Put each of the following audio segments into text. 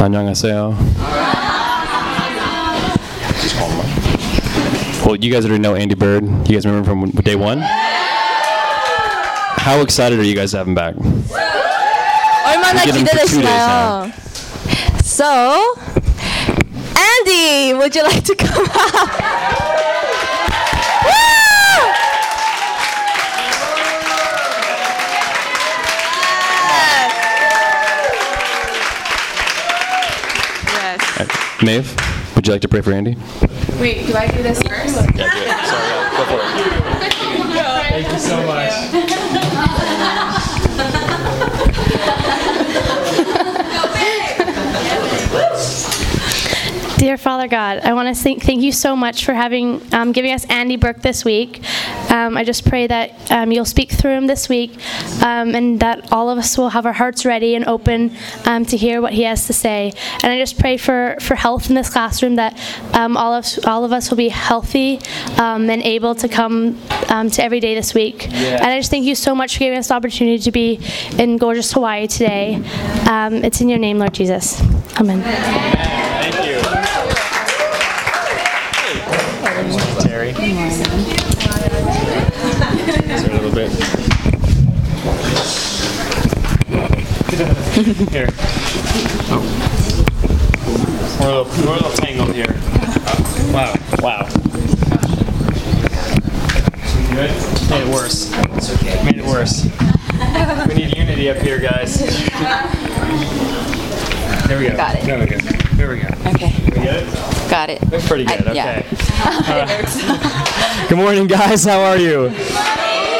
안녕하세요. Well, you guys already know Andy Bird. You guys remember from day one? How excited are you guys to have him back? 얼마나 We get him for two days 기대되시나요? So, Andy, would you like to come up? Maeve, would you like to pray for Andy? Wait, do I do this first? Yeah, do it. Sorry, yeah, go for it. Thank you so much. Dear Father God, I want to thank, thank you so much for having um, giving us Andy Burke this week. Um, I just pray that um, you'll speak through him this week, um, and that all of us will have our hearts ready and open um, to hear what he has to say. And I just pray for, for health in this classroom that um, all of all of us will be healthy um, and able to come um, to every day this week. And I just thank you so much for giving us the opportunity to be in gorgeous Hawaii today. Um, it's in your name, Lord Jesus. Amen. Thank a little bit? Here. Oh. We're a little, we're a little tangled here. Wow. Wow. Good? Made it worse. Made it worse. We need unity up here, guys. There we go. Got it. There we go. There we go. Okay, We get it? got it. That's pretty good. I- yeah. Okay. Good morning, guys. How are you?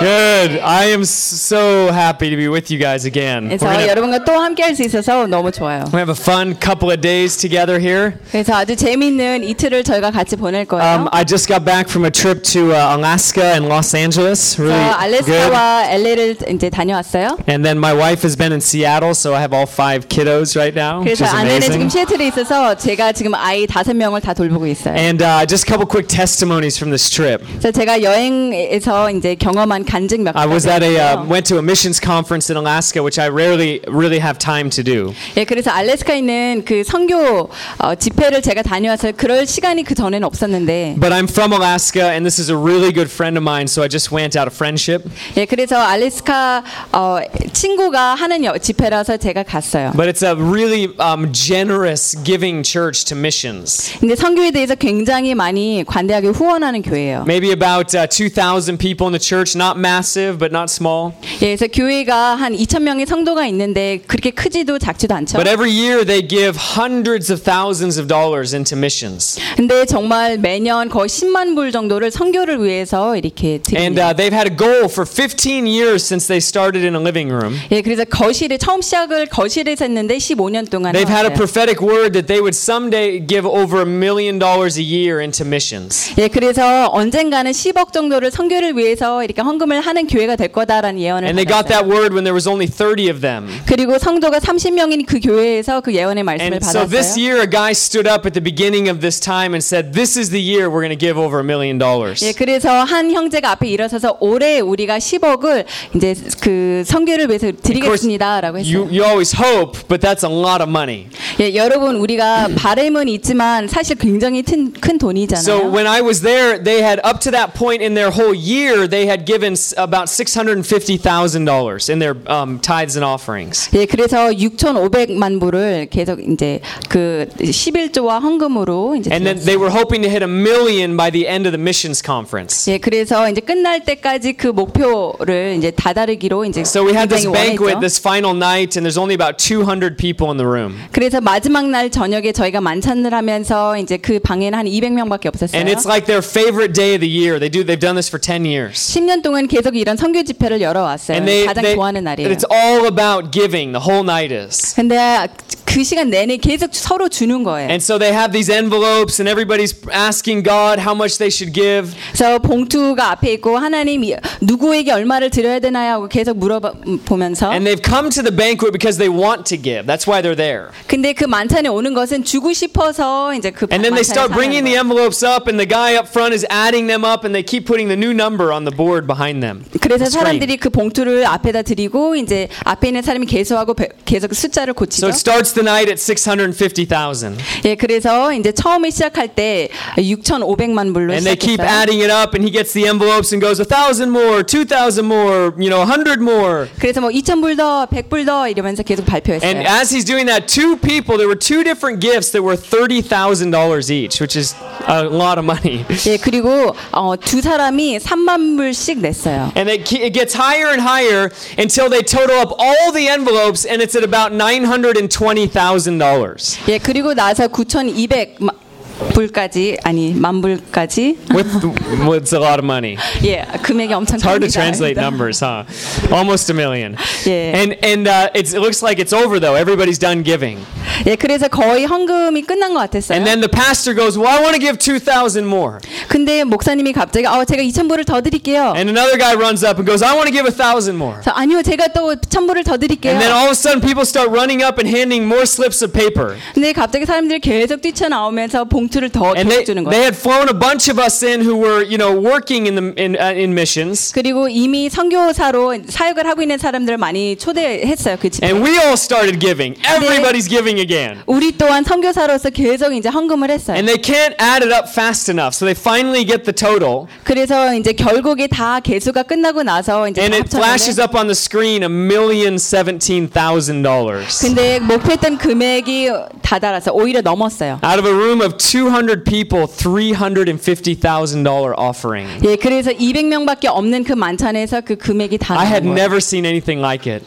Good. I am s- so happy to be with you guys again. We're 그래서 gonna, 여러분과 또 함께 할 수 있어서 너무 좋아요. we have a fun couple of days together here. 그래서 아주 재미있는 이틀을 저희가 같이 보낼 거예요. Um, I just got back from a trip to uh, Alaska and Los Angeles. Really 저 good. 알래스카와 LA를 이제 다녀왔어요. And then my wife has been in Seattle, so I have all five kiddos right now, which 그래서 is 아내는 지금 amazing. 시애틀에 있어서 제가 지금 아이 다섯 명을 다 돌보고 있어요. And uh, just a couple quick testimonies from this trip. 그래서 제가 여행에서 이제 경험한 간증 몇 I was 가지 at a uh, went to a missions conference in Alaska, which I rarely really have time to do. 예, 그래서 알래스카에 있는 그 선교 어, 집회를 제가 다녀와서 그럴 시간이 그 전에는 없었는데, But I'm from Alaska, and this is a really good friend of mine, so I just went out of friendship. 예, 그래서 알래스카 어, 친구가 하는 여- 집회라서 제가 갔어요. But it's a really um, generous, giving church to missions. 근데 선교에 대해서 굉장히 많이 관대하게 후원하는 교회예요. Maybe about uh, 2,000 people in the church, not massive, but not small. 예, 그래서 교회가 한 2천 명의 성도가 있는데 그렇게 크지도 작지도 않죠. But every year they give hundreds of thousands of dollars into missions. 근데 정말 매년 거의 10만 불 정도를 선교를 위해서 이렇게 And 드립니다. uh, they've had a goal for 15 years since they started in a living room. 예, 그래서 거실에 처음 시작을 거실에서 했는데 15년 동안 They've had a 해왔어요. prophetic word that they would someday give over a million dollars a year into missions. 예, 그래서 언젠가는 10억 정도를 선교를 위해서 이렇게 헌금을 하는 교회가 될 거다라는 예언을 And they got that 받았어요. word when there was only 30 of them. 그리고 성도가 30명인 그 교회에서 그 예언의 말씀을 And so this 받았어요. year, a guy stood up at the beginning of this time and said, This is the year we're going to give over a million dollars. 예, 그래서 한 형제가 앞에 일어서서 올해 우리가 10억을 이제 그 선교를 위해서 드리겠습니다라고 You, 했어요. you always hope, but that's a lot of money. 예, 여러분 우리 가 바램은 있지만 사실 굉장히 큰, 큰 So 돈이잖아요. when I was there, they had up to that point in their whole year, they had given about $650,000 in their um, tithes and offerings. 예, 그래서 6,500만 불을 계속 이제 그 11조와 헌금으로 이제 And then they were hoping to hit a million by the end of the missions conference. 예, 그래서 이제 끝날 때까지 그 목표를 이제 다다르기로 이제 So we had this banquet this final night, and there's only about 200 people in the room. 그래서 마지막 날 저 녁에 저희가 만찬을 하면서 이제 그 방에는 한 200명밖에 없었어요. And it's like their favorite day of the year. They do. They've done this for 10 years. 10년 동안 계속 이런 선교 집회를 열어 왔어요. And they, 가장 they 좋아하는 날이에요. it's all about giving. The whole night is. 근데 그그 시간 내내 계속 서로 주는 거예요. And so they have these envelopes, and everybody's asking God how much they should give. 그래서 봉투가 앞에 있고 하나님 이- 누구에게 얼마를 드려야 되나요 하고 계속 물어보면서 And they've come to the banquet because they want to give. That's why they're there. 근데 그 만찬에 오는 것은 주고 싶어서 이제 그 And then they start bringing the envelopes up, and the guy up front is adding them up, and they keep putting the new number on the board behind them. 그래서. 사람들이 그 봉투를 앞에다 드리고 이제 앞에 있는 사람이 계속하고 배- 계속 숫자를 고치죠. So it starts the night at 650,000. 예, 그래서 이제 처음에 시작할 때 6,500만 불로 And they keep 시작했어요. adding it up, and he gets the envelopes and goes, a thousand more, two thousand more, you know, a hundred more. 그래서 뭐 2,000불 더, 100불 더 이러면서 계속 발표했어요. And as he's doing that, two people, there were two different gifts that were $30,000 each, which is a lot of money. 예, 그리고 어, 두 사람이 3만 불씩 냈어요. And it, ke- it gets higher and higher until they total up all the envelopes, and it's at about $920,000. 예, 그리고 나서 9,200 불까지 아니 만 불까지 With, with a lot of money. 예 금액이 엄청 It's hard to 큽니다. translate numbers, huh? Almost a million. Yeah. And and uh, it's, it looks like it's over though. Everybody's done giving. 예 그래서 거의 헌금이 끝난 것 같았어요. And then the pastor goes, "Well, I want to give two thousand more." 근데 목사님이 갑자기 어 제가 2천 불을 더 드릴게요. And another guy runs up and goes, "I want to give a thousand more." 그래서 아니요 제가 또 천 불을 더 드릴게요. And then all of a sudden, people start running up and handing more slips of paper. 근데 갑자기 사람들이 계속 뛰쳐나오면서 봉투 를 더 계속 they, 주는 they 거예요. had flown a bunch of us in who were, you know, working in the in, uh, in missions. 그리고 이미 선교사로 사역을 하고 있는 사람들을 많이 초대했어요 그 집에. And we all started giving. Everybody's giving again. 우리 또한 선교사로서 계속 이제 헌금을 했어요. And they can't add it up fast enough. So they finally get the total. 그래서 이제 결국에 다 개수가 끝나고 나서 이제 And 다 it flashes up on the screen a million seventeen thousand dollars. 근데 목표했던 금액이 다다라서 오히려 넘었어요. Out of a room of 200 people, $350,000 offering. 예, 그래서 200명밖에 없는 그 만찬에서 그 금액이 다 I had 나온 거예요. never seen anything like it.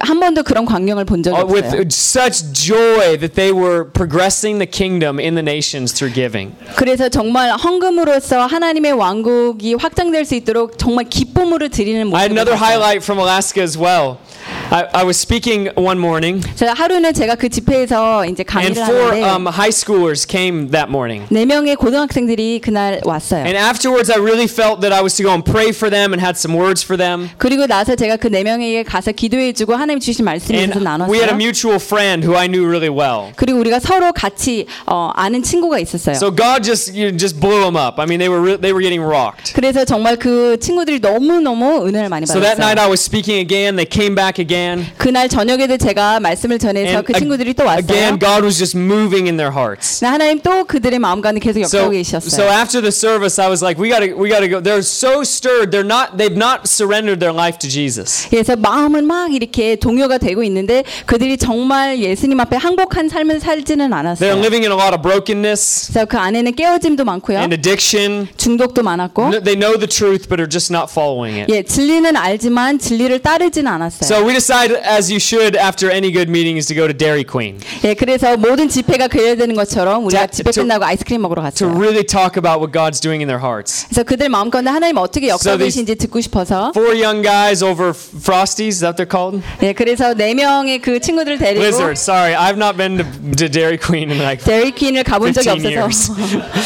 그한 번도 그런 광경을 본 적이 Uh, 없어요. with such joy that they were progressing the kingdom in the nations through giving. 그래서 정말 헌금으로써 하나님의 왕국이 확장될 수 있도록 정말 기쁨으로 드리는 I had 모습을 another 봤어요. highlight from Alaska as well. I, I was speaking one morning, 제가 하루는 제가 그 집회에서 이제 and 강의를 four 하는데 um, high schoolers came that morning. 네 명의 고등학생들이 그날 왔어요. And afterwards, I really felt that I was to go and pray for them and had some words for them. 그리고 나서 제가 그 네 명에게 가서 기도해 주고 하나님 주신 말씀을 And 나눠서 we had a 나눴어요. mutual friend who I knew really well. 그리고 우리가 서로 같이 어, 아는 친구가 있었어요. So God just you just blew them up. I mean, they were re- they were getting rocked. 그래서 정말 그 친구들이 너무 너무 은혜를 많이 So that night 받았어요. I was speaking again. They came back again. 그날 저녁에도 제가 말씀을 전해서 그 친구들이 또 ag- again, 왔어요. God was just moving in their hearts. 나 하나님 또그 들의 마음 가운데 계속 So, 역사하고 so 계셨어요. after the service, I was like, we gotta, we gotta go. They're so stirred. They're not, they've not surrendered their life to Jesus. 그래서 마음은 막 이렇게 동요가 되고 있는데 그들이 정말 예수님 앞에 항복한 삶을 살지는 They're 않았어요. living in a lot of brokenness 그래서 그 안에는 깨어짐도 많고요. and addiction. 중독도 많았고. They know the truth, but are just not following it. 예, 진리는 알지만 진리를 따르지는 않았어요. So we decided, as you should after any good meeting, is to go to Dairy Queen 예, 그래서 모든 집회가 그래야 되는 것처럼 우리가 자, 집회 저- 끝나고 아이스크림 먹으러 to 갔어요. really talk about what God's doing in their hearts. 그래서 그들 마음 가운데 하나님 어떻게 계신지 듣고 싶어서 Four young guys over Frosties, is that they're called? 예, 그래서 네 명의 그 친구들을 데리고 Blizzard. Sorry, I've not been to, to Dairy Queen in like 데리퀸을 가본 적이 15 없어서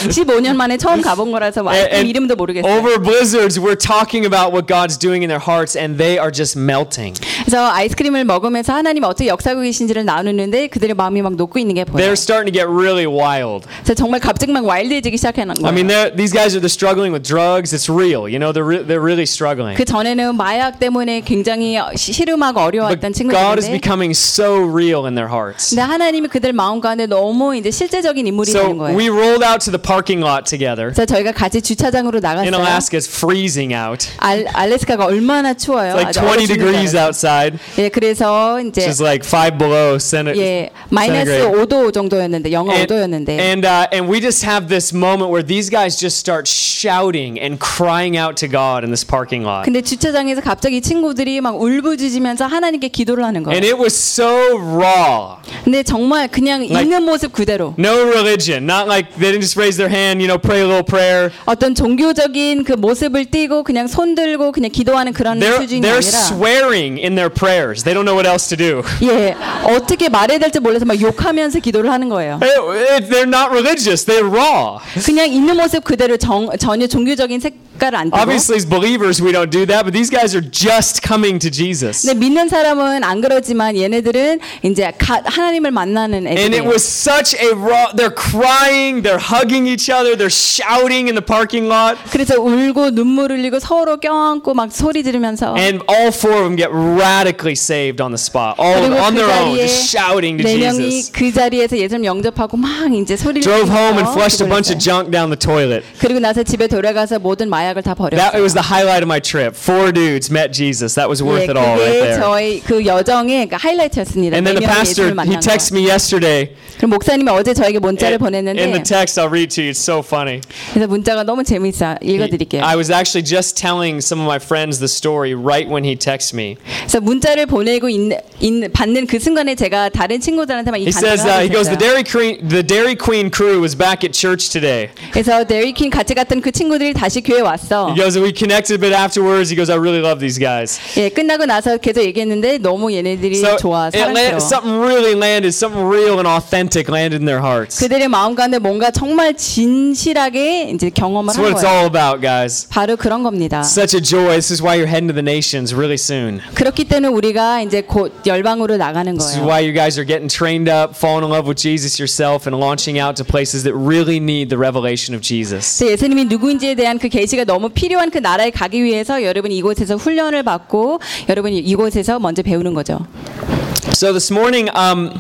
15년 만에 처음 가본 거라서 뭐 아이스크림 이름도 모르겠어요. over blizzards, we're talking about what God's doing in their hearts, and they are just melting. 그래서 아이스크림을 먹으면서 하나님 어떻게 역사하고 계신지를 나누는데 그들의 마음이 막 녹고 있는 게 보여요. They're starting to get really wild. 정말 갑자기 막 와일드해지기 시작하는 거예요. I mean, these guys are struggling with drugs. It's real, you know. They're re- they're really struggling. 그 전에는 마약 때문에 굉장히 시- 시름하고 어려웠던 God is 친구들인데 becoming so real in their hearts. 근데 하나님이 그들 마음 가운데 너무 이제 실제적인 인물이 So 되는 거예요. we rolled out to the parking lot together. 그래서 저희가 같이 주차장으로 In 나갔어요. Alaska, it's freezing out. 알, 알래스카가 얼마나 추워요. It's like 아주 20 얼어 죽는 줄 degrees outside. 예, 그래서 이제 is like five below centi- 예, 마이너스 centigrade. 5도 정도였는데 영하 And, 5도였는데 and, uh, and we just have this moment where these guys just start shouting and crying out to God in this parking lot. 근데 주차장에서 갑자기 이 친구들이 막 울부짖으면서 하나님께 기도를 하는 거예요. And it was so raw. 근데 정말 그냥 Like- 있는 모습 그대로 No religion. Not like they didn't just raise their hand, you know, pray a little prayer. 어떤 종교적인 그 모습을 띠고 그냥 손 들고 그냥 기도하는 그런 They're, 수준이 they're 아니라 swearing in their prayers. They don't know what else to do. 예 어떻게 말해야 될지 몰라서 막 욕하면서 기도를 하는 거예요. It- it- they're not religious. They're raw. 그냥 있는 모습 그대로 정, 전혀 종교적인 색깔을 안 띠고 Obviously, as believers, we don't do that, but these guys are just coming to Jesus. 근데 믿는 사람은 안 그러지만 얘네들은 이제 가, 하나님을 만나는 And it was such a raw, they're crying, they're hugging each other, they're shouting in the parking lot. 그래서 울고 눈물 흘리고 서로 껴안고 막 소리 지르면서 And all four of them get radically saved on the spot, all on 그 their own, just shouting to 네 명이 Jesus. 그 자리에서 예수님 영접하고 막 이제 소리를 Drove home and 지르면서 flushed a 기도를 bunch of 했어요. junk down the toilet. 그리고 나서 집에 돌아가서 모든 마약을 다 That it 버렸어요. was the highlight of my trip. Four dudes met Jesus. That was worth 예, it all right 그게 there. 저희 그 여정의 그 하이라이트였습니다. And then 네 the 명이 pastor, 예수님을 he 만난 texted 거. me yesterday. 그럼 목사님이 어제 저에게 문자를 In 보냈는데 the text, I'll read to you. It's so funny. 그래서 문자가 너무 재미있어 He- 읽어드릴게요. I was actually just telling some of my friends the story right when he texted me. 그래서 문자를 보내고 있, 있, 받는 그 순간에 제가 다른 친구들한테만 이 He says, 간증을 uh, 하고 he goes, the 있었어요. Dairy Queen, the Dairy Queen crew was back at church today. 그래서 데리킨 같이 갔던 그 친구들이 다시 교회 왔어. He goes, we connected a bit afterwards. He goes, I really love these guys. 예, 끝나고 나서 계속 얘기했는데 너무 얘네들이 So 좋아, 사랑스러워. something really landed, something real and authentic landed in their hearts. 그들의 마음 가운데 뭔가 정말 진실하게 이제 경험을 That's 한 what it's 거예요. all about, guys. 바로 그런 겁니다. Such a joy. This is why you're heading to the nations really soon. 그렇기 때문에 우리가 이제 곧 열방으로 나가는 This is 거예요. why you guys are getting trained up, falling in love with Jesus yourself, and launching out to places that really need the revelation of Jesus. 그래서 예수님이 누구인지에 대한 그 계시가 너무 필요한 그 나라에 가기 위해서 여러분 이곳에서 훈련을 받고 여러분 이곳에서 먼저 배우는 거죠. So this morning, um,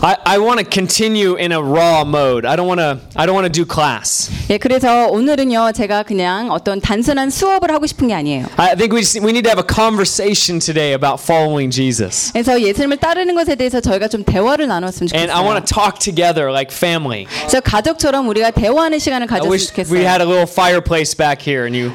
I, I want to continue in a raw mode. I don't want to. I don't want to do class. 예, 그래서 오늘은요 제가 그냥 어떤 단순한 수업을 하고 싶은 게 아니에요. I think we just, we need to have a conversation today about following Jesus. 그래서 예수님을 따르는 것에 대해서 저희가 좀 대화를 나눴으면 And I want 좋겠어요. to talk together like family. 그래서 가족처럼 우리가 대화하는 시간을 I 가졌으면 wish 좋겠어요. we had a little fireplace back here and you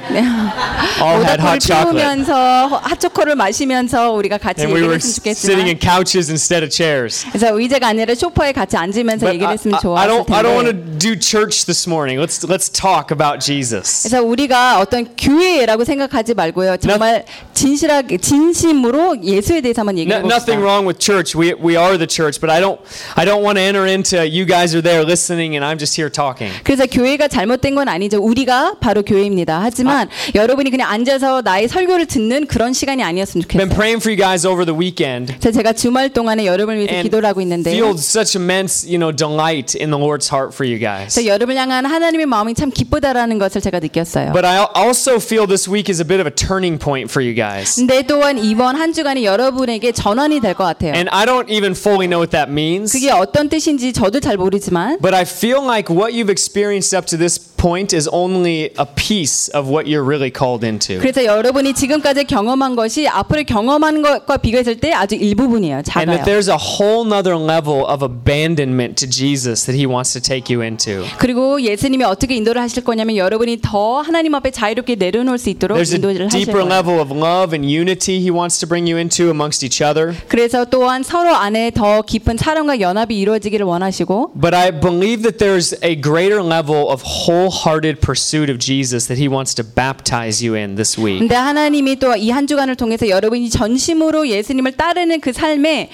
all had 모닥불을 hot chocolate. 피우면서 핫초코를 마시면서 우리가 같이 And we 얘기를 were 했으면 sitting in 좋겠지만 couches instead of chairs. 그래서 의자가 아니라 소파에 같이 앉으면서 But 얘기를 I, 했으면 I- I 좋았을 don't. I don't want to 텐데 do church this morning. Let's let's talk about Jesus. 그래서 우리가 어떤 교회라고 생각하지 말고요 정말 진실하게 진심으로 예수에 대해서 한번 No, 얘기해 nothing 봅시다. wrong with church. We we are the church, but I don't I don't want to enter into you guys are there listening and I'm just here talking. 그래서 교회가 잘못된 건 아니죠. 우리가 바로 교회입니다. 하지만 여러분이 그냥 앉아서 나의 설교를 듣는 그런 시간이 아니었으면 Been 좋겠어요. praying for you guys over the weekend 그래서 제가 주말 동안에 여러분을 위해서 and 기도를 하고 있는데 feel such immense, you know, delight in the Lord's heart for you guys. 그래서 여러분을 향한 하나님의 마음이 참 기쁘다라는 것을 제가 느꼈어요. But I al- also feel this week is a bit of a turning point for you guys. 근데 또한 이번 한 주간이 여러분에게 전환이 될 것 같아요. And I don't even fully know what that means. 그게 어떤 뜻인지 저도 잘 모르지만 But I feel like what you've experienced up to this point is only a piece of what you're really called into. 그래서 여러분이 지금까지 경험한 것이 앞으로 경험한 것과 비교했을 때 아주 일부분이에요. And 작아요. that there's a whole nother level of abandonment to Jesus that he wants to take you into. 그리고 예수님이 어떻게 인도를 하실 거냐면 여러분이 더 하나님 앞에 자유롭게 내려놓을 수 있도록 There's a 인도를 하실 deeper 거예요. level of love and unity he wants to bring you into amongst each other. 그래서 또한 서로 안에 더 깊은 사랑과 연합이 이루어지기를 원하시고 But I believe that there's a greater level of wholehearted pursuit of Jesus that he wants to baptize you in this week. 근데 하나님이 또 이 한 주간을 통해서 여러분이 전심으로 예수님을 따르는 그 삶에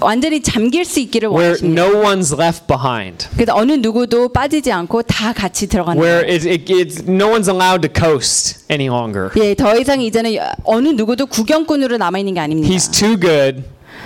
완전히 잠길 수 있기를 Where 원하십니다. no one's left behind. 그래서 어느 누구도 빠지지 않고 다 같이 들어가는 Where 거예요. it, it, it's, no one's allowed to coast any longer. 예, 더 이상 이제는 어느 누구도 구경꾼으로 남아 있는 게 아닙니다. He's too good.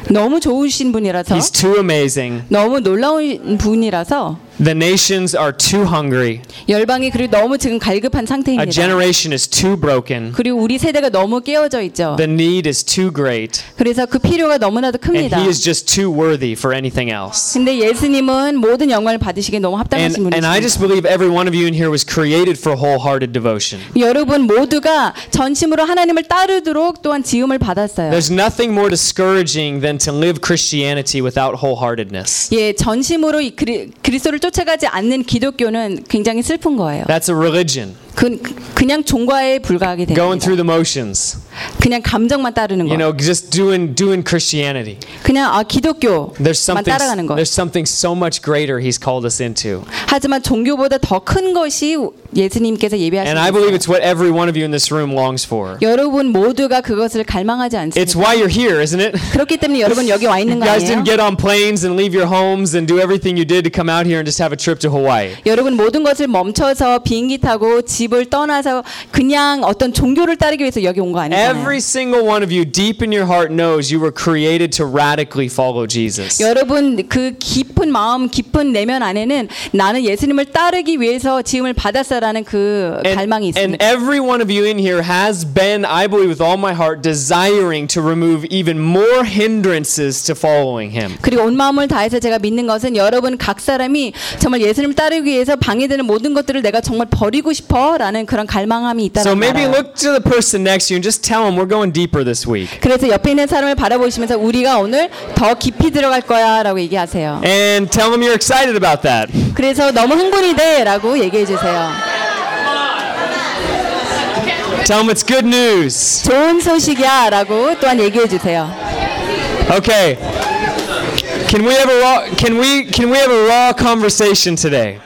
너무 좋으신 분이라서 He's too amazing. 너무 놀라운 분이라서 The nations are too hungry. 열방이 그리고 너무 지금 갈급한 A 상태입니다. generation is too broken. 그리고 우리 세대가 너무 깨어져 있죠. The need is too great. 그래서 그 필요가 너무나도 And 큽니다. he is just too worthy for anything else. 근데 예수님은 모든 영광을 받으시기에 너무 And, 합당하신 and I 분이십니다. just believe every one of you in here was created for wholehearted devotion. 여러분 모두가 전심으로 하나님을 따르도록 또한 지음을 받았어요. There's nothing more discouraging than to live Christianity without wholeheartedness. 예, 전심으로 이 그리, 그리스도를 쫓 아가지 않는 기독교는 굉장히 슬픈 거예요. That's a religion, 그, 그냥 종과에 불과하게 going 됩니다. through the motions. 그냥 감정만 따르는 You 거. know, just doing doing Christianity. 그냥 아 기독교만 따라가는 거. there's something so much greater he's called us into. 하지만 종교보다 더 큰 것이 예수님께서 예배하신 And I believe it's what every one of you in this room longs for. 여러분 모두가 그것을 갈망하지 It's 않습니다. why you're here, isn't it? 그렇기 때문에 여러분 여기 와 있는 You 거 guys 아니에요? didn't get on planes and leave your homes and do everything you did to come out here and just have a trip to Hawaii. 여러분 모든 것을 멈춰서 비행기 타고 집을 떠나서 그냥 어떤 종교를 따르기 위해서 여기 온 거 아니잖아요. Every single one of you, deep in your heart, knows you were created to radically follow Jesus. 여러분 그 깊은 마음, 깊은 내면 안에는 나는 예수님을 따르기 위해서 지음을 받았어라는 그 갈망이 And, and 있습니다. every one of you in here has been, I believe with all my heart, desiring to remove even more hindrances to following Him. 그리고 온 마음을 다해서 제가 믿는 것은 여러분 각 사람이 정말 예수님을 따르기 위해서 방해되는 모든 것들을 내가 정말 버리고 싶어 라는 그런 갈망함이 So 있다는 maybe 거예요. look to the person next to you and just tell them we're going deeper this week. 그래서 옆에 있는 사람을 바라보시면서 우리가 오늘 더 깊이 들어갈 거야라고 얘기하세요. And tell them you're excited about that. 그래서 너무 흥분이 돼라고 얘기해 주세요. Tell them it's good news. 좋은 소식이야라고 또한 얘기해 주세요. Okay. Can we have a raw can we can we have a raw conversation today?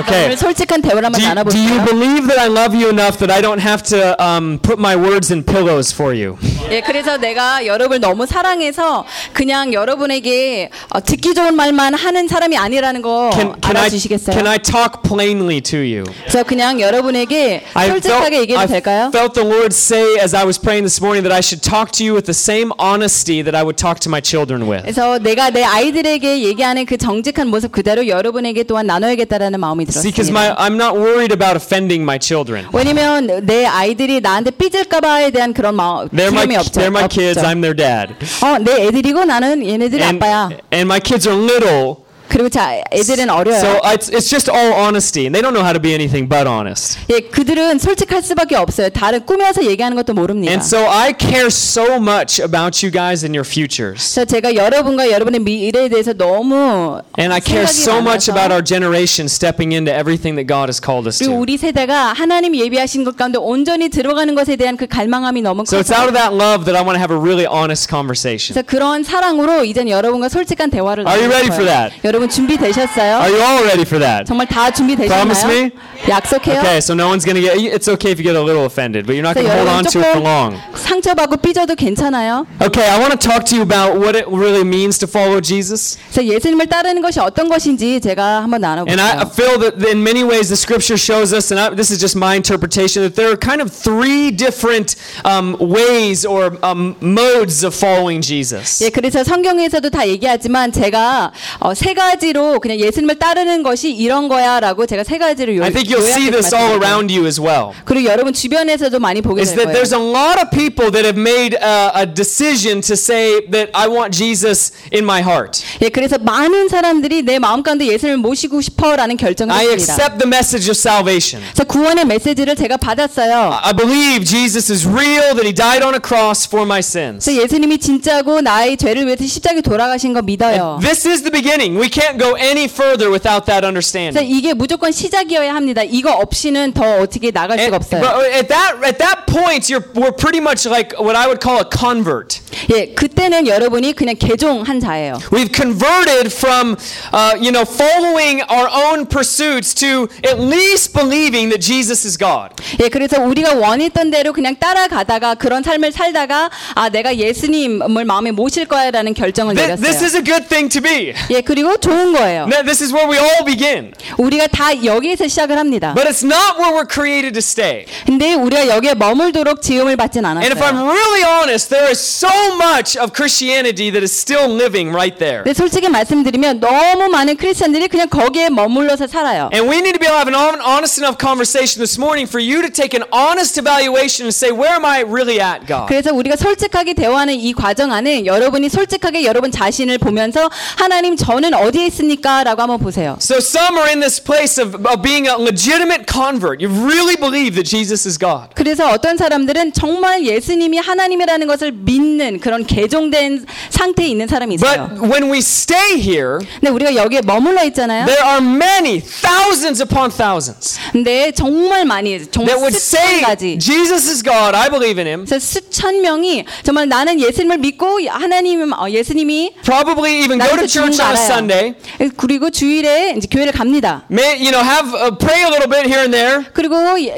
Okay. 솔직한 대화를 한번 Do you, do you 나눠볼까요? believe that I love you enough that I don't have to um, put my words in pillows for you? 예, 그래서 내가 여러분을 너무 사랑해서 그냥 여러분에게 어, 듣기 좋은 말만 하는 사람이 아니라는 거 Can, can I 알아주시겠어요? can I talk plainly to you? 그래서 그냥 여러분에게 I 솔직하게 얘기해도 I 될까요? felt the Lord say as I was praying this morning that I should talk to you with the same honesty that I would talk to my children with. 그래서 내가 내 아이들에게 얘기하는 그 정직한 모습 그대로 여러분에게 또한 나눠야겠다라는 마음이 들었습니다. I'm not worried about offending my children. 왜냐면 내 아이들이 나한테 삐질까봐에 대한 그런 마음 They're my 두려움이 없죠. they're my kids. 없죠. I'm their dad. 어, 내 애들이고 나는 얘네들이 And, 아빠야. and my kids are little. 그리고 자 애들은 어려요. So it's, it's just all honesty, and they don't know how to be anything but honest. 예, 그들은 솔직할 수밖에 없어요. 다른 꾸며서 얘기하는 것도 모릅니다. And so I care so much about you guys and your futures. 그래서 제가 여러분과 여러분의 미래에 대해서 너무 And I care so much about our generation stepping into everything that God has called us 그리고 to. 우리 세대가 하나님 예비하신 것 가운데 온전히 들어가는 것에 대한 그 갈망함이 너무 So it's out 커서 of that love that I want to have a really honest conversation. 그래서 그런 사랑으로 이젠 여러분과 솔직한 대화를 Are you ready for that? 여러분 준비되셨어요? Are you all ready for that? 정말 다 준비되셨나요? Promise me? 약속해요? Okay, so no one's going to get, it's okay if you get a little offended, but you're not going 그래서 to hold 여러분 on to it for long. 조금 상처받고 삐져도 괜찮아요. Okay, I want to talk to you about what it really means to follow Jesus. 그래서 예수님을 따르는 것이 어떤 것인지 제가 한번 And I I 나눠볼게요. feel that in many ways the scripture shows us, and I, this is just my interpretation, that there are kind of three different um, ways or um, modes of following Jesus. 예, 그래서 성경에서도 다 얘기하지만 제가 어, 세 가지로 그냥 예수님을 따르는 것이 이런 거야라고 제가 세 가지로 요, I think you'll see this all around you as well. 그리고 여러분 주변에서도 많이 보게 Is 될 that 거예요. there's a lot of people that have made a, a decision to say that I want Jesus in my heart. 예, 그래서 많은 사람들이 내 마음 가운데 예수님을 모시고 싶어라는 결정을 I 했습니다. accept the message of salvation. 그래서 구원의 메시지를 제가 받았어요. I believe Jesus is real, that he died on a cross for my sins. 예수님이 진짜고 나의 죄를 위해서 십자가에 돌아가신 거 믿어요. This is the beginning. We can't go any further without that understanding. 이게 무조건 시작이어야 합니다. 이거 없이는 더 어떻게 나갈 수가 없어요. but at that at that point, you're we're pretty much like what I would call a convert. 예, 그때는 여러분이 그냥 개종한 자예요. We've converted from, uh, you know, following our own pursuits to at least believing that Jesus is God. 예, 그래서 우리가 원했던 대로 그냥 따라가다가 그런 삶을 살다가 아 내가 예수님을 마음에 모실 거야라는 결정을 This, this 내렸어요. is a good thing to be. 예, 그리고 좋은 거예요. Now, This is where we all begin. 우리가 다 여기에서 시작을 합니다. But it's not where we're created to stay. 근데 우리가 여기에 머물도록 지음을 받진 And if I'm 않았어요. really honest, there is so much of Christianity that is still living right there. 근데 솔직히 말씀드리면 너무 많은 크리스천들이 그냥 거기에 머물러서 살아요. And we need to be able to have an hon- honest enough conversation this morning for you to take an honest evaluation and say, where am I really at, God? 그래서 우리가 솔직하게 대화하는 이 과정 안에 여러분이 솔직하게 여러분 자신을 보면서 하나님 저는 어디 에 있습니까? 라고 한번 보세요. So some are in this place of, of being a legitimate convert. You really believe that Jesus is God. 그래서 어떤 사람들은 정말 예수님이 하나님이라는 것을 믿는 그런 개종된 상태에 있는 사람이 있어요. But when we stay here, 근데 우리가 여기에 머물러 있잖아요. there are many, thousands upon thousands, 근데 정말 많이 정말 that would 수천 say, 가지 Jesus is God, I believe in him. 그래서 수천 명이 정말 나는 예수님을 믿고 하나님 어, 예수님이 Probably even go to church 거 on a 알아요. Sunday. 그리고 주일에 이제 교회를 갑니다. May, you know, have uh, pray a little bit here and there. 그리고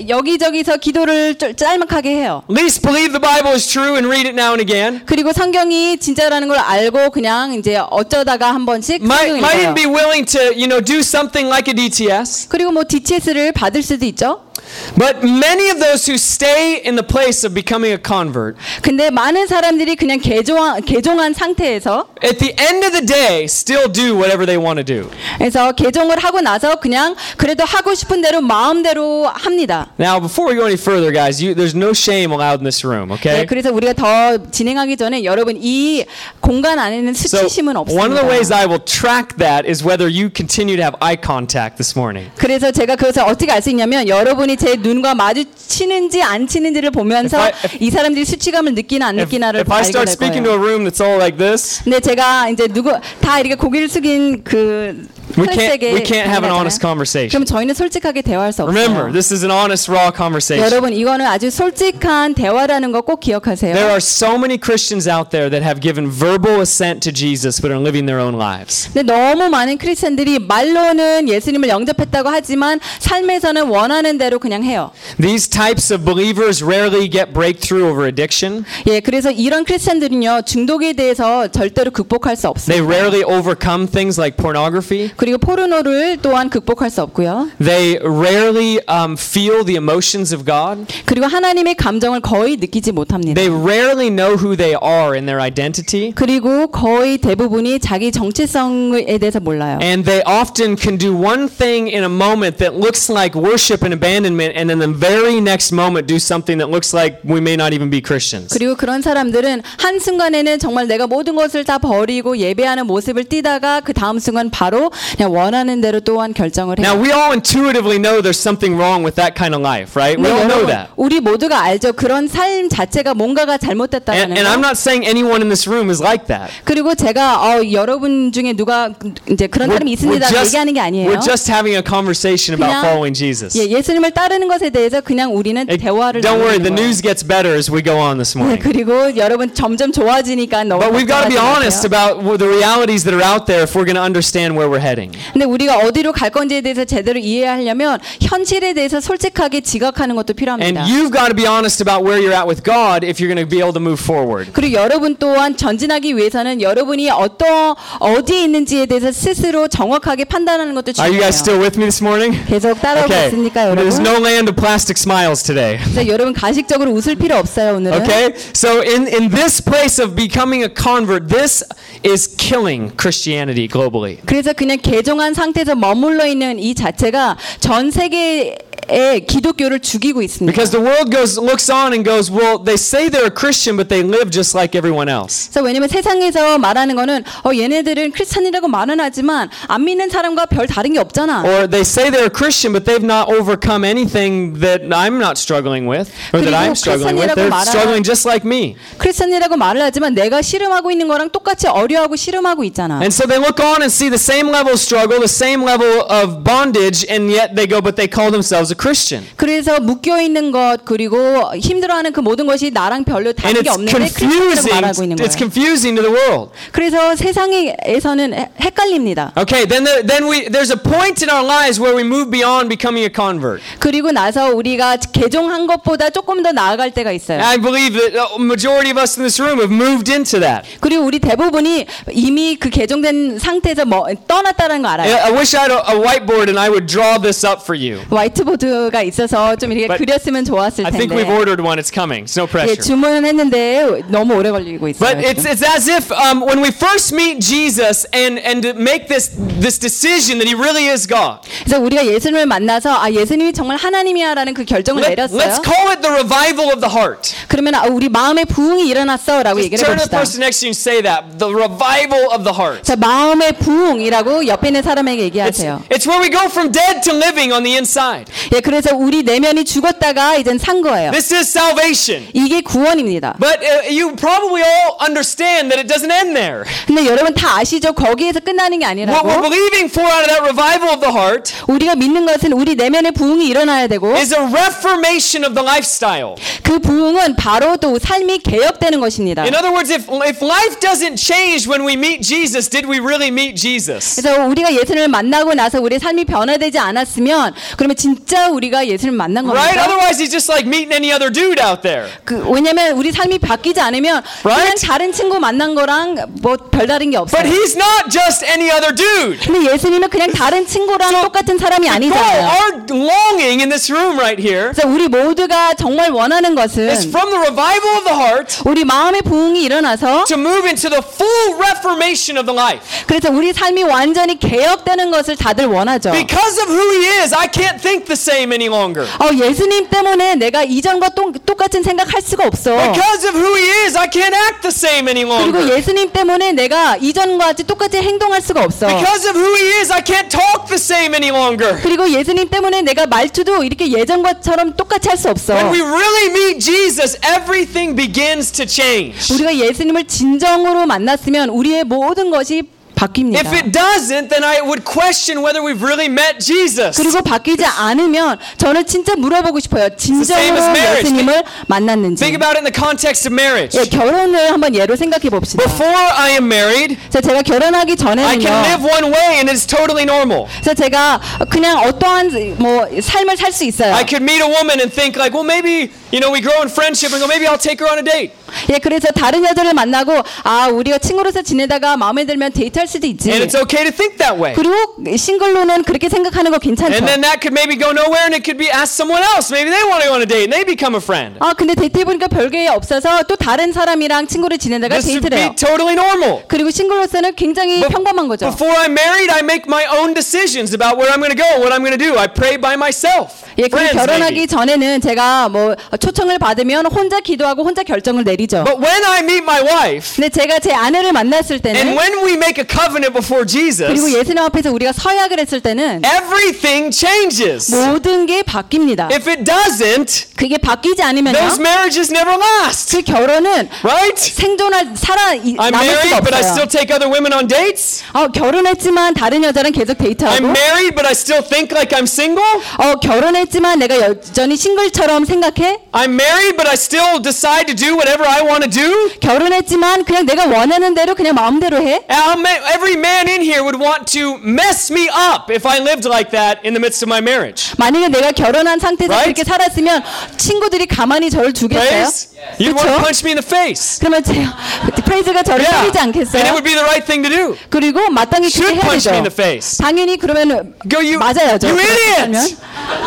여기저기서 기도를 좀 짤막하게 해요. At least believe the Bible is true and read it now and again. 그리고 성경이 진짜라는 걸 알고 그냥 이제 어쩌다가 한 번씩 Might, might be willing to, you know, do something like a DTS. 그리고 뭐 DTS를 받을 수도 있죠. But many of those who stay in the place of becoming a convert, 근데 많은 사람들이 그냥 개종한, 개종한 상태에서 at the end of the day, still do whatever they want to do. 그래서 개종을 하고 나서 그냥 그래도 하고 싶은 대로 마음대로 합니다. Now, before we go any further, guys, you, there's no shame allowed in this room, 네, okay? 그래서 우리가 더 진행하기 전에 여러분 이 공간 안에는 So, 수치심은 one of the ways 없습니다. I will track that is whether you continue to have eye contact this morning. 그래서 제가 그것을 어떻게 알 수 있냐면 여러분이 제 눈과 마주치는지 안 치는지를 보면서 If I- if- 이 사람들이 수치감을 느끼나 안 If, 느끼나를 if I start 발견할 speaking to 거예요. a room that's all like this, 근데 제가 이제 누구 다 이렇게 고개를 숙인 그 we can't, we can't have an honest conversation. 그럼 저희는 솔직하게 대화할 수 Remember, 없어요. this is an honest, raw conversation. 여러분 이거는 아주 솔직한 대화라는 거 꼭 기억하세요. There are so many Christians out there that have given verbal assent to Jesus but are living their own lives. 근데 너무 많은 크리스천들이 말로는 예수님을 영접했다고 하지만 삶에서는 원하는 대로 그냥 해요. These types of believers rarely get breakthrough over addiction. 예, 그래서 이런 크리스천들은요 중독에 대해서 절대로 극복할 수 They 없습니다. rarely overcome things like pornography. 그리고 포르노를 또한 극복할 수 없고요. They rarely um, feel the emotions of God. 그리고 하나님의 감정을 거의 느끼지 못합니다. They rarely know who they are in their identity. 그리고 거의 대부분이 자기 정체성에 대해서 몰라요. And they often can do one thing in a moment that looks like worship and abandonment, and then the very next moment do something that looks like we may not even be Christians. 그리고 그런 사람들은 한 순간에는 정말 내가 모든 것을 다 버리고 예배하는 모습을 띠다가 그 다음 순간 바로 그냥 원하는 대로 또한 결정을 Now, 해요. we all intuitively know there's something wrong with that kind of life, right? We 네, all know that. 우리 모두가 알죠. 그런 삶 자체가 뭔가가 And, 잘못됐다는 and I'm 거. not saying anyone in this room is like that. 그리고 제가 어, 여러분 중에 누가 이제 그런 사람이 있습니다. 얘기하는 게 아니에요. we're just having a conversation about following Jesus. 예, 예수님을 따르는 것에 대해서 그냥 우리는 Hey, 대화를 don't worry, the news gets better as we go on this 네, morning. 그리고 여러분 점점 좋아지니까 너무 But we've got to be honest about the realities that are out there if we're going to understand where we're heading. 근데 우리가 어디로 갈 건지에 대해서 제대로 이해하려면 현실에 대해서 솔직하게 지각하는 것도 And 필요합니다. you've got to be honest about where you're at with God if you're going to be able to move forward. 그리고 여러분 또한 전진하기 위해서는 여러분이 어떤 어디에 있는지에 대해서 스스로 정확하게 판단하는 것도 Are you 중요해요. guys still with me this morning? 계속 따라오고 Okay. There's 여러분? no land of plastic smiles today. 그래서 여러분 가식적으로 웃을 필요 없어요 오늘은. Okay? So in, in this place of becoming a convert, this is killing Christianity globally. 그래서 그냥 개종한 상태에서 머물러 있는 이 자체가 전 세계의 기독교를 죽이고 있습니다. Because the world goes looks on and goes, well, they say they're a Christian, but they live just like everyone else. 그래서 왜냐면 세상에서 말하는 거는 어 얘네들은 크리스천이라고 말은 하지만 안 믿는 사람과 별 다른 게 없잖아. Or they say they're a Christian, but they've not overcome anything that I'm not struggling with, or that I'm struggling with. They're struggling just like me. 크리스천이라고 말을 하지만 내가 씨름하고 있는 거랑 똑같이 어려하고 씨름하고 있잖아. And so they look on and see the same level struggle, the same level of bondage, and yet they go, but they call themselves a Christian. 그래서 묶여 있는 것 그리고 힘들어하는 그 모든 것이 나랑 별로 다른 게 it's 없는데 크리스천이라고 confusing. 말하고 있는 It's 거예요. confusing to the world. 그래서 세상에서는 해- 헷갈립니다. Okay, then there, then we there's a point in our lives where we move beyond becoming a convert. 그리고 나서 우리가 개종한 것보다 조금 더 나아갈 때가 있어요. I believe that a majority of us in this room have moved into that. 그리고 우리 대부분이 이미 그 개종된 상태에서 뭐 떠났다 는 거 알아요. I I wish I had a, a whiteboard and I would draw this up for you. 화이트보드가 있어서 좀 이렇게 But 그렸으면 좋았을 I think we've 텐데. ordered one. It's coming. It's no 예, pressure. 주문은 했는데 너무 오래 걸리고 있어요. But it's, 지금. it's as if um, when we first meet Jesus and, and to make this, this decision that he really is God, 그래서 우리가 예수님을 만나서 아 예수님이 정말 하나님이야라는 그 결정을 let, 내렸어요. us call it the revival of the heart. 그러면 아, 우리 마음의 부흥이 일어났어라고 Just 얘기를 turn to the 해봅시다. person next to you and say that. The revival of the heart. 자 마음의 부흥이라고 옆에 있는 사람에게 It's, 얘기하세요. it's where we go from dead to living on the inside. 예, 그래서 우리 내면이 죽었다가 이젠 산 거예요. This is salvation. 이게 구원입니다. But uh, you probably all understand that it doesn't end there. 근데 여러분 다 아시죠? 거기에서 끝나는 게 What 아니라고. we're believing for out of that revival of the heart 우리가 믿는 것은 우리 내면의 부흥이 일어나야 되고 is a reformation of the lifestyle. 그 부흥은 바로 또 삶이 개혁되는 것입니다. In other words, if, if life doesn't change when we meet Jesus, did we really meet Jesus? 그래서 우리가 예수님을 만나고 나서 우리의 삶이 변화되지 않았으면 그러면 진짜 우리가 예수님을 만난 Right? 겁니까? Otherwise, he's just like meeting any other dude out there. 그, 왜냐면 우리 삶이 바뀌지 않으면 그냥 Right? 다른 친구 만난 거랑 뭐 별다른 게 없어요. But he's not just any other dude. 근데 예수님은 그냥 다른 친구랑 So, 똑같은 사람이 아니잖아요. our longing in this room right here 그래서 우리 모두가 정말 원하는 is 것은 from the revival of the heart 우리 마음의 부흥이 일어나서 to move into the full reformation of the life. 그래서 우리 삶이 완전히 개혁되는 것을 다들 원하죠. Because of who he is, I can't think the same any longer. 어, 예수님 때문에 내가 이전과 또, 똑같은 생각할 수가 없어. Because of who he is, I can't act the same any 그리고 longer. 예수님 때문에 내가 이전과 같이 똑같이 행동할 수가 없어. Because of who he is, I can't talk the same any longer. 그리고 예수님 때문에 내가 말투도 이렇게 예전과처럼 똑같이 할 수 없어. When we really meet Jesus, everything begins to change. 우리가 예수님을 진정으로 만났으면 우리의 모든 것이 바뀝니다. If it doesn't, then I would question whether we've really met Jesus. 그리고 바뀌지 않으면 저는 진짜 물어보고 싶어요. 진정으로. 예수님을 만났는지. Think about it in the context of marriage. 예, 결혼을 한번 예로 생각해 봅시다. Before I am married, 자, 제가 결혼하기 I 전에는요. can live one way and it's totally normal. 그래서 제가 그냥 어떠한 뭐 삶을 살 수 있어요. I could meet a woman and think like, well, maybe you know we grow in friendship and go, maybe I'll take her on a date. 예, 그래서 다른 여자를 만나고 아 우리가 친구로서 지내다가 마음에 들면 데이트할 수도 있지. And it's okay to think that way. 그리고 싱글로는 그렇게 생각하는 거 괜찮죠. And then that could maybe go nowhere and it could be ask someone else. Maybe they want to go on a date and they become a friend. 아 근데 데이트 해보니까 별게 없어서 또 다른 사람이랑 친구를 지내다가 This would 데이트를 해요. be totally normal. 그리고 싱글로서는 굉장히 평범한 거죠. Before I'm married, I make my own decisions about where I'm going to go, what I'm going to do. I pray by myself. 예, 그리고 Friends, 결혼하기 maybe. 전에는 제가 뭐 초청을 받으면 혼자 기도하고 혼자 결정을 내리죠. But when I meet my wife, 근데 제가 제 아내를 만났을 and 때는 when we make a covenant before 그리고 Jesus, 예수님 앞에서 우리가 서약을 했을 때는 everything changes. 모든 게 바뀝니다. If it doesn't, 그게 바뀌지 않으면요. those marriages never last. 그 결혼은 Right? 생존할 살아 이- I'm 남을 수가 married, but I still 없어요. take other women on dates. 어, 결혼했지만 다른 여자랑 계속 I'm 데이트하고 married, but I still think like I'm single. 어, 결혼했지만 내가 여전히 싱글처럼 생각해. I'm married, but I still decide to do whatever I want to do. 결혼했지만 그냥 내가 원하는 대로 그냥 마음대로 해. Ma- Every man in here would want to mess me up if I lived like that in the midst of my marriage. 만약에 내가 결혼한 상태에서 Right? 그렇게 살았으면 친구들이 가만히 저를 두겠어요? Praise? You'd want to 그렇죠? punch me in the face. 그러면 제 프레이즈가 저를 Yeah. 때리지 And it 않겠어요? would be the right thing to do. 그리고 마땅히 그렇게 해야 punch 되죠. me in the face. 당연히 그러면 Go, you, 맞아야죠. you idiot!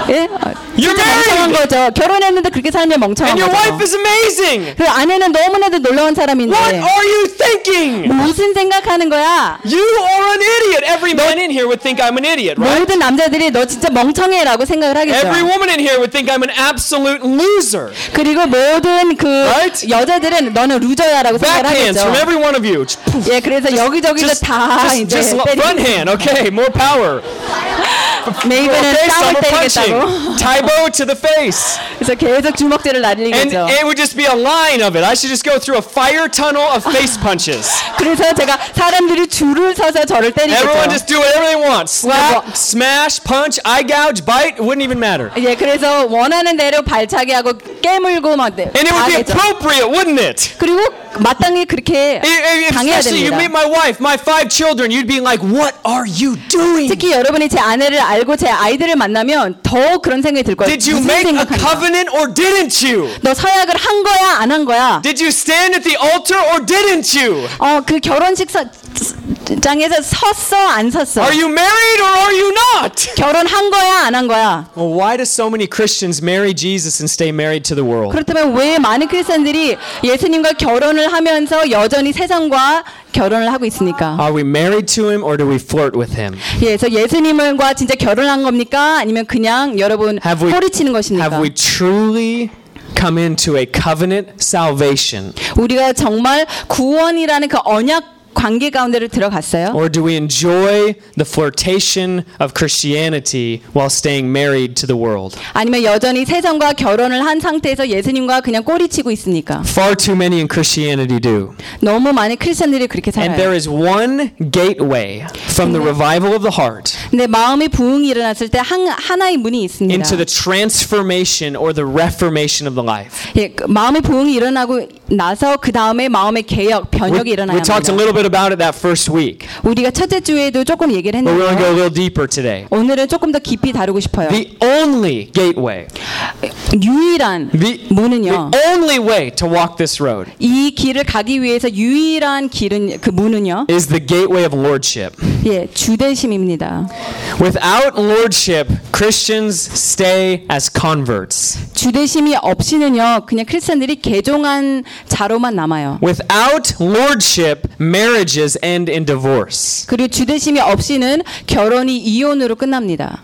예? 어, You're 멍청한! 거죠. 결혼했는데 그렇게 살면 멍청한 And your 거죠. wife is amazing. 그 아내는 너무나도 놀라운 사람인데 What are you thinking? 무슨 생각하는 거야? You are an idiot. Every man in here would think I'm an idiot, right? 모든 남자들이 너 진짜 멍청해라고 생각을 하겠죠. Every woman in here would think I'm an absolute loser. 그리고 모든 그 Right? 여자들은 너는 루저야라고 생각을 Backhands 하겠죠. from every one of you. 예, 그래서 여기저기서 Just, 다 just, 이제 just 때리고 front hand. Okay, more power. 메이브는 Okay, 땀을 summer 때리겠다고. punching. Tybo to the face. 그래서 계속 주먹질을 And 날리겠죠. it would just be a line of it. I should just go through a fire tunnel of face punches. 그래서 제가 사람들이 줄을 서서 저를 Everyone 때리겠죠. just do whatever they want. S- Wow. Smash, punch, eye gouge, bite. It wouldn't even matter. 예, 그래서 원하는 대로 발차기 하고 깨물고 막 네, And it would be appropriate, wouldn't it? 그리고 마땅히 그렇게 당해야 Especially you 됩니다. meet my wife, my five children, you'd be like, what are you doing? 특히 여러분이 제 아내를 알고 제 아이들을 만나면 더 그런 생각이 들 거예요. Did you make a covenant or didn't you? 너 서약을 한 거야, 안 한 거야? Did you stand at the altar or didn't you? 어, 그 결혼식 사, 장에서 섰어, 안 섰어? Are you married or are you not? 결혼한 거야, 안 한 거야? Well, why do so many Christians marry Jesus and stay married to the world? 그렇다면 왜 많은 크리스천들이 예수님과 결혼을 하면서 여전히 세상과 결혼을 하고 있습니까? Are we married to him or do we flirt with him? 예, 그래서 예수님과 진짜 결혼한 겁니까? 아니면 그냥 여러분 Have we, 꼬리치는 것입니까? have we truly come into a covenant salvation? 우리가 정말 구원이라는 그 언약 관계 가운데를 들어갔어요? Or do we enjoy the flirtation of Christianity while staying married to the world? 아니면 여전히 세상과 결혼을 한 상태에서 예수님과 그냥 꼬리치고 있습니까? Far too many in Christianity do. 너무 많은 크리스천들이 그렇게 And there 살아요. is one gateway from the revival of the heart 근데 마음의 부흥이 일어났을 때 한, 하나의 문이 있습니다. into the transformation or the reformation of the life. 예, 그 마음의 부흥이 일어나고 나서 그 다음에 마음의 개혁, 변혁이 일어나야 we talked a 합니다. little bit about it that first week, 우리가 첫째 주에도 조금 얘기를 but we're going to go a 했는데요. little deeper today. 오늘은 조금 더 깊이 다루고 싶어요. The only gateway, 유일한 the, 문은요. the only way to walk this road 이 길을 가기 위해서 유일한 길은 그 문은요. is the gateway of lordship. 예, 주대심입니다. Without lordship, Christians stay as converts. 주대심이 없이는요. 그냥 크리스천들이 개종한 자로만 남아요. Without lordship, marriages end in divorce. 그리고 주대심이 없이는 결혼이 이혼으로 끝납니다.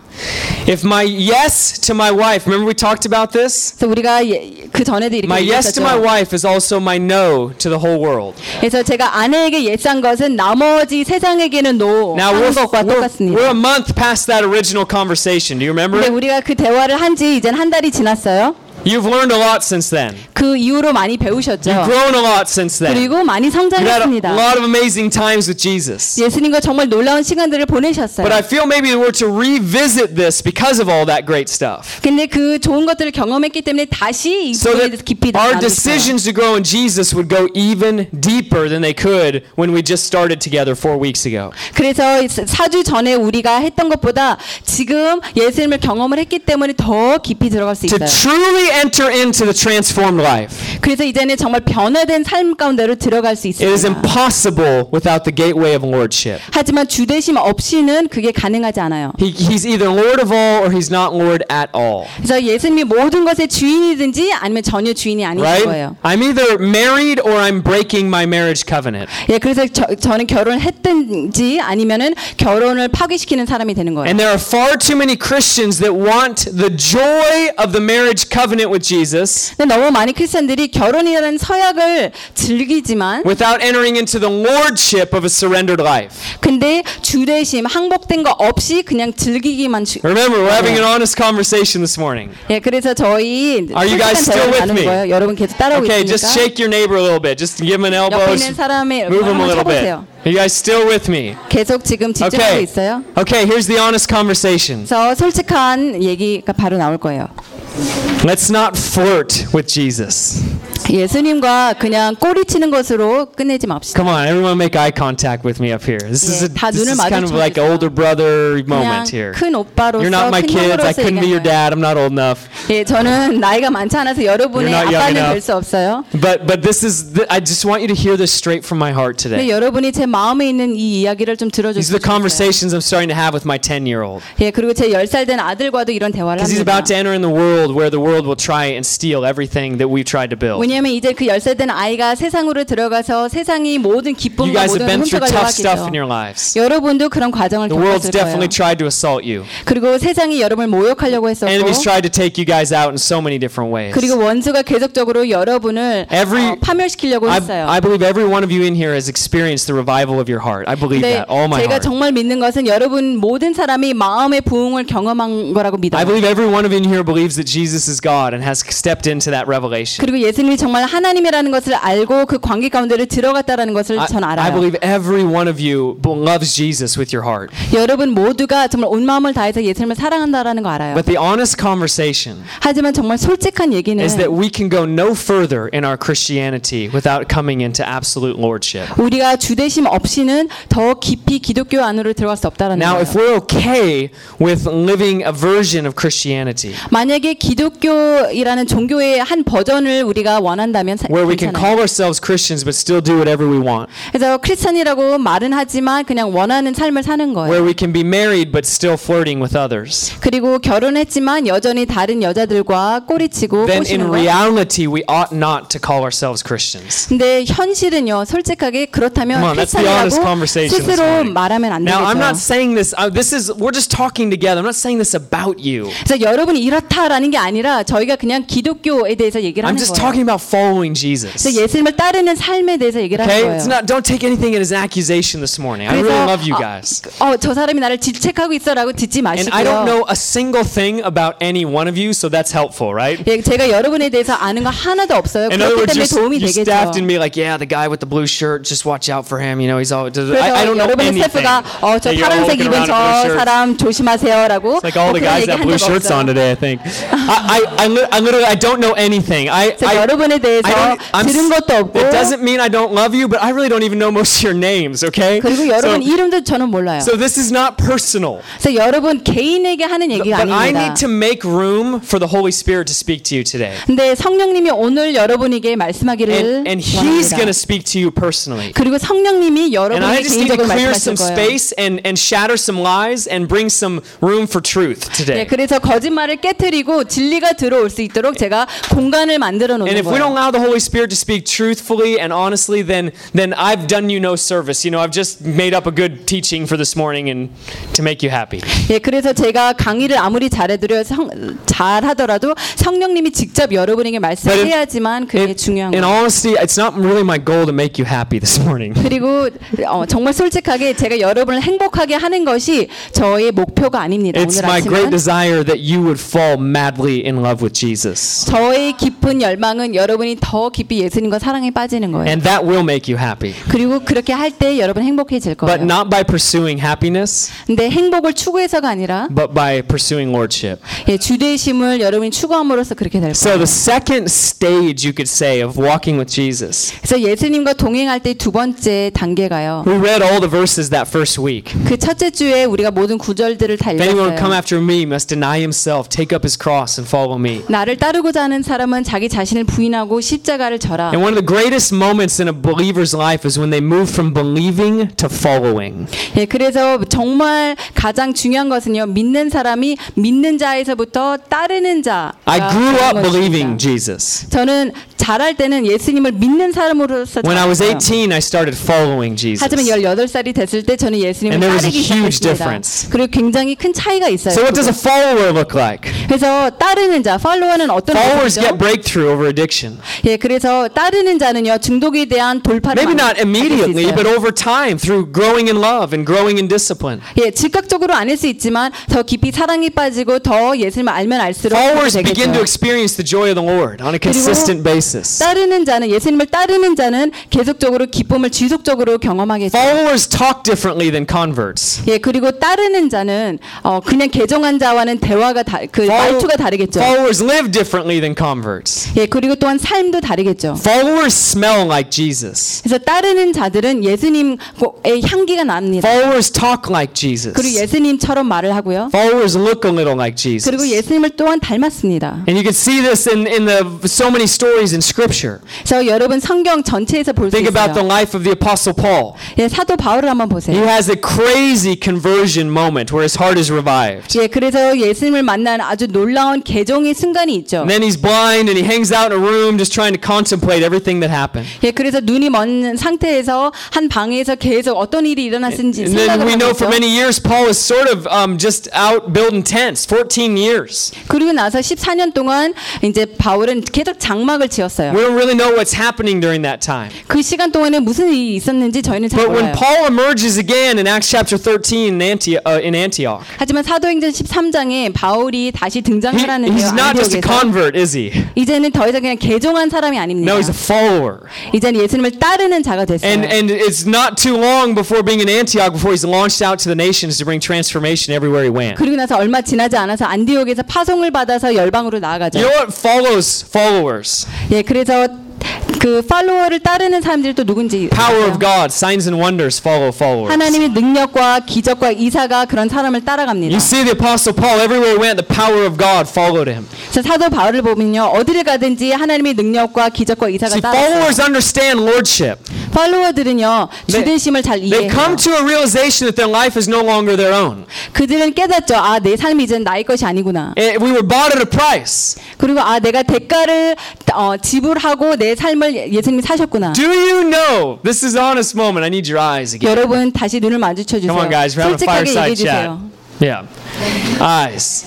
If my yes to my wife, remember we talked about this? 그래서 우리가 예, 그 전에도 이렇게 My yes to my 얘기했었죠. wife is also my no to the whole world. 그래서 제가 아내에게 예스한 것은 나머지 세상에게는 노 Now 하는 we're, 것과 we're, 똑같습니다. we're a month past that original conversation. Do you remember? 근데 it? 우리가 그 대화를 한 지 이젠 한 달이 지났어요. You've learned a lot since then. 그 이후로 많이 배우셨죠. You've grown a lot since then. 그리고 많이 You've had a 성장했습니다. lot of amazing times with Jesus. 예수님과 정말 놀라운 시간들을 보내셨어요. But I feel maybe we're to revisit this because of all that great stuff. 근데 그 좋은 것들을 경험했기 때문에 다시 이 So 깊이 our decisions to grow in Jesus would go even deeper than they could when we just started together four weeks ago. 그래서 4주 전에 우리가 했던 것보다 지금 예수님을 경험을 했기 때문에 더 깊이 들어갈 수 To 있어요. truly enter into the transformed life, 그래서 이제는 정말 변화된 삶 가운데로 들어갈 수 it is 있습니다. impossible without the gateway of lordship. 하지만 주대심 없이는 그게 가능하지 않아요. He, he's either Lord of all or he's not Lord at all. 그래서 예수님이 모든 것의 주인이든지 아니면 전혀 주인이 아니신 Right? 거예요. I'm either married or I'm breaking my marriage covenant. 예, 그래서 저, 저는 결혼을 했든지 아니면은 결혼을 파괴시키는 사람이 되는 거예요. And there are far too many Christians that want the joy of the marriage covenant with Jesus 너무 많은 크리스천들이 결혼이라는 서약을 즐기지만 without entering into the lordship of a surrendered life. 근데 주 대심 항복된 거 없이 그냥 즐기기만 주, Remember, we're having an honest conversation this morning. 예, 그래서 저희 Are you guys still with me? 거예요. 여러분 계속 따라오고 Okay, 있습니까? just shake your neighbor a little bit. Just give him an elbow. 옆에 있는 사람의 Move him a little bit. Are you guys still with me? 계속 지금 집중하고 Okay. 있어요. Okay, here's the honest conversation. 그래서 솔직한 얘기가 바로 나올 거예요. Let's not flirt with Jesus. 예수님과 그냥 꼬리치는 것으로 끝내지 맙시다. Come on, everyone make eye contact with me up here. This is, a, 예, 다 this 눈을 is kind of 마주쳐 like an older brother 그냥 moment here. 큰 오빠로서 You're not my 큰 kids. I 형으로서 couldn't be your 얘기하는 거예요. dad. I'm not old enough. 예, 저는 나이가 많지 않아서 여러분의 You're not young 아빠는 enough. 될 수 없어요. But but this is th- I just want you to hear this straight from my heart 근데 today. 여러분이 제 마음에 있는 이 이야기를 좀 These are 들어주세요. the conversations I'm starting to have with my 10-year-old. 예, 그리고 제 10살 된 아들과도 이런 대화를 Because he's 합니다. about to enter in the world where the world will try and steal everything that we've tried to build. 뭐냐면 이제 그 10살 된 아이가 세상으로 들어가서 세상이 모든 You 기쁨과 guys have 모든 been through tough 훔쳐가려고 stuff in your 하겠죠. lives. 여러분도 그런 과정을 The world's 겪었을 거예요. definitely tried to assault you. 그리고 세상이 여러분을 모욕하려고 했었고 Enemies tried to take you guys out in so many different ways. 그리고 원수가 계속적으로 여러분을 Every- 어, 파멸시키려고 I, 했어요. I believe every one of you in here has experienced the revival of your heart. I believe 근데 that. All my 제가 heart. 정말 믿는 것은 여러분 모든 사람이 마음의 부흥을 경험한 거라고 I 믿어요. believe every one of you in here believes that Jesus is God and has stepped into that revelation. 그리고 예수님이 정말 하나님이라는 것을 알고 그 관계 가운데를 들어갔다는 것을 I, 전 I 알아요. believe every one of you b- loves Jesus with your heart. 여러분 모두가 정말 온 마음을 다해서 예수님을 사랑한다라는 거 알아요. But the honest conversation 하지만 정말 솔직한 얘기는 is that we can go no further in our Christianity without coming into absolute lordship. 우리가 주대심 없이는 더 깊이 기독교 안으로 들어갈 수 없다라는 Now, 거예요. if we're okay with living a version of Christianity 만약에 기독교이라는 종교의 한 버전을 우리가 원한다면 사- where we can call ourselves Christians but still do whatever we want, 그래서 크리스천이라고 말은 하지만 그냥 원하는 삶을 사는 거예요. where we can be married but still flirting with others, 그리고 결혼했지만 여전히 다른 여자들과 꼬리치고 then in 꼬시는 거. reality we ought not to call ourselves Christians. 근데 현실은요, 솔직하게 그렇다면 크리스천이라고 스스로. 말하면 안 Now, I'm not 되겠죠. saying this, uh, this is, we're just talking together. I'm not saying this about you. 그래서 여러분이 이렇다라는 게 아니라 저희가 그냥 기독교에 대해서 얘기를 I'm 하는 just 거예요. talking about following 그래서 Jesus. 예수님을 따르는 삶에 대해서 얘기를 Okay? 하는 It's 거예요. not, don't take anything as an accusation this morning. I 그래서 really love you 어, guys. 어, 저 사람이 나를 질책하고 있어라고 듣지 And I don't 마시고요. know a single thing about any one of you, so that's helpful, right? 예, 제가 여러분에 대해서 아는 거 하나도 없어요. In other 그렇기 words, 때문에 you, 도움이 you 되겠죠. staffed in me like, yeah, the guy with the blue shirt, just watch out for him. You know, he's all. 그래서 I, I don't know 여러분의 anything. 스태프가 어, 저 Hey, you're all 파란색 looking 입은 around 저 at blue shirts. 사람 조심하세요라고 It's like all the 뭐 그런 guys 얘기 have 한 blue 적 shirts 없어요. on today. I think. I, I, I, li- I literally, I don't know anything. I, 그래서 I, 여러분에 대해서 I don't, I'm, 들은 것도 없고 it doesn't mean I don't love you, but I really don't even know most of your names. Okay. 그리고 So, 여러분 이름도 저는 몰라요. so this is not personal. 그래서 여러분 개인에게 하는 얘기가 But I 아닙니다. need to make room for the Holy Spirit to speak to you today. 근데 성령님이 오늘 여러분에게 말씀하기를 And, and He's going to 원합니다. speak to you personally. 그리고 성령님이 And I 여러분에게 just need to 개인적으로 clear 말씀하실 some 거예요. space and, and shatter some lies and bring some room for truth 네, today. 그래서 거짓말을 깨뜨리고 진리가 들어올 수 있도록 제가 공간을 만들어 And 놓는 if we don't allow the Holy Spirit to speak truthfully and honestly, then then I've done you no service. You know, I've just made up a good teaching for this morning and to make you happy. 예, 그래서 제가 강의를 아무리 잘해드려 성, 잘하더라도 성령님이 직접 여러분에게 말씀해야지만 그게 In, 중요한 in 거예요. honesty, it's not really my goal to make you happy this morning. 그리고 어, 정말 솔직하게 제가 여러분을 행복하게 하는 것이 저의 목표가 아닙니다. It's 오늘 my great 아침은 desire that you would fall madly in love with Jesus. 저의 깊은 열망은 여러분이 더 깊이 예수님과 사랑에 빠지는 거예요. And that will make you happy. 그리고 그렇게 할 때 여러분 행복해질 But 거예요. not by pursuing happiness, 근데 행복을 추구해서가 아니라 but by pursuing lordship. 예, 주대심을 여러분이 추구함으로써 그렇게 될 So 거예요. the second stage you could say of walking with Jesus. 그래서 예수님과 동행할 때 두 번째 단계가요. We read all the verses that first week. 그 첫째 주에 우리가 모든 구절들을 다 If anyone come 읽었어요. after me must deny himself, take up his cross and follow me. 나를 따르고자 하는 사람은 자기 자신을 부인하고 십자가를 져라. And one of the greatest moments in a believer's life is when they move from believing to following. 예, 그래서 정말 가장 중요한 것은요. 믿는 사람이 믿는 자에서부터 따르는 자. I grew up believing Jesus. 저는 자랄 때는 예수님을 믿는 사람으로서 When I was 자랐어요. 18, I started following Jesus. 하지만 18살이 됐을 때 저는 예수님을 And there was a 따르기 huge 시작했습니다. difference. 그리고 굉장히 큰 차이가 있어요. So what does a follower look like? 그래서 따르는 자, 팔로워는 어떤 Followers get breakthrough over addiction. 예, 그래서 따르는 자는요 중독에 대한 돌파를 Maybe not immediately, but over time through growing in love and growing in discipline. 예, 즉각적으로 아닐 수 있지만 더 깊이 사랑에 빠지고 더 예수님을 알면 알수록 Followers begin to experience the joy of the Lord on a consistent basis. 따르는 자는 예수님을 따르는 자는 계속적으로 기쁨을 지속적으로 경험하게 돼요. Followers talk differently than converts. 예, 그리고 따르는 자는 어, 그냥 개종한 자와는 대화가 다, 그 말투가 다르겠죠. Followers live differently than converts. 예, 그리고 또한 삶도 다르겠죠. Followers smell like Jesus. 그래서 따르는 자들은 예수님의 향기가 납니다. Followers talk like Jesus. 그리고 예수님처럼 말을 하고요. Followers look a little like Jesus. 그리고 예수님을 또한 닮았습니다. And you can see this in, in the so many stories in Scripture. 그래서 여러분 성경 전체에서 볼수 Think about the 있어요. life of the Apostle Paul. 예, 사도 바울을 한번 He 보세요. has a crazy conversion moment where his heart is revived. 예, 그래서 예수님을 만난 아주 놀라운 개종의 순간이 있죠. And then he's blind and he hangs out in a room just trying to contemplate everything that happened. 예, 그래서 눈이 먼 상태에서 한 방에서 계속 어떤 일이 일어났는지 And then 생각을 we know for many years Paul is sort of um, just out building tents, 14 years. 그리고 나서 14년 동안 이제 바울은 계속 장막을 지었어요. We don't really know what's happening during that time. 그 시간 동안에 무슨 일이 있었는지 저희는 잘 But when 몰라요. Paul emerges again in Acts chapter 13 in, Anti- uh, in Antioch, 하지만 사도행전 13장에 바울이 다시 he- 등장 하라는데요. he's not just a convert, is he? 이제는 더 이상 그냥 개종한 사람이 아닙니다. No, he's a follower. 이제는 예수님을 따르는 자가 됐어요. And, and it's not too long before being in Antioch before he's launched out to the nations to bring transformation everywhere he went. 그리고 나서 얼마 지나지 않아서 안디옥에서 파송을 받아서 열방으로 나아가죠. You know what follows followers? 예, 그래서 그 팔로워를 따르는 사람들이 또 누군지 Power of God, signs and wonders follow followers. 하나님의 능력과 기적과 이사가 그런 사람을 따라갑니다. You see the apostle Paul everywhere he went, the power of God followed him. 그래서 사도 바울을 보면요 어디를 가든지 하나님의 능력과 기적과 이사가 See, 따라요. followers understand lordship. 팔로워들은요 주대심을 잘 They 이해해요. come to a realization that their life is no longer their own. 그들은 깨닫죠. 아 내 삶이 이제 나의 것이 아니구나. Eh, We were bought at a price. 그리고 아 내가 대가를 어, 지불하고 내 삶을 예수님이 사셨구나. Do you know? This is honest moment. I need your eyes again. 여러분 다시 눈을 마주쳐 주세요. Come on, guys. We're having a 솔직하게 얘기해 fireside chat. 주세요. Yeah. Eyes.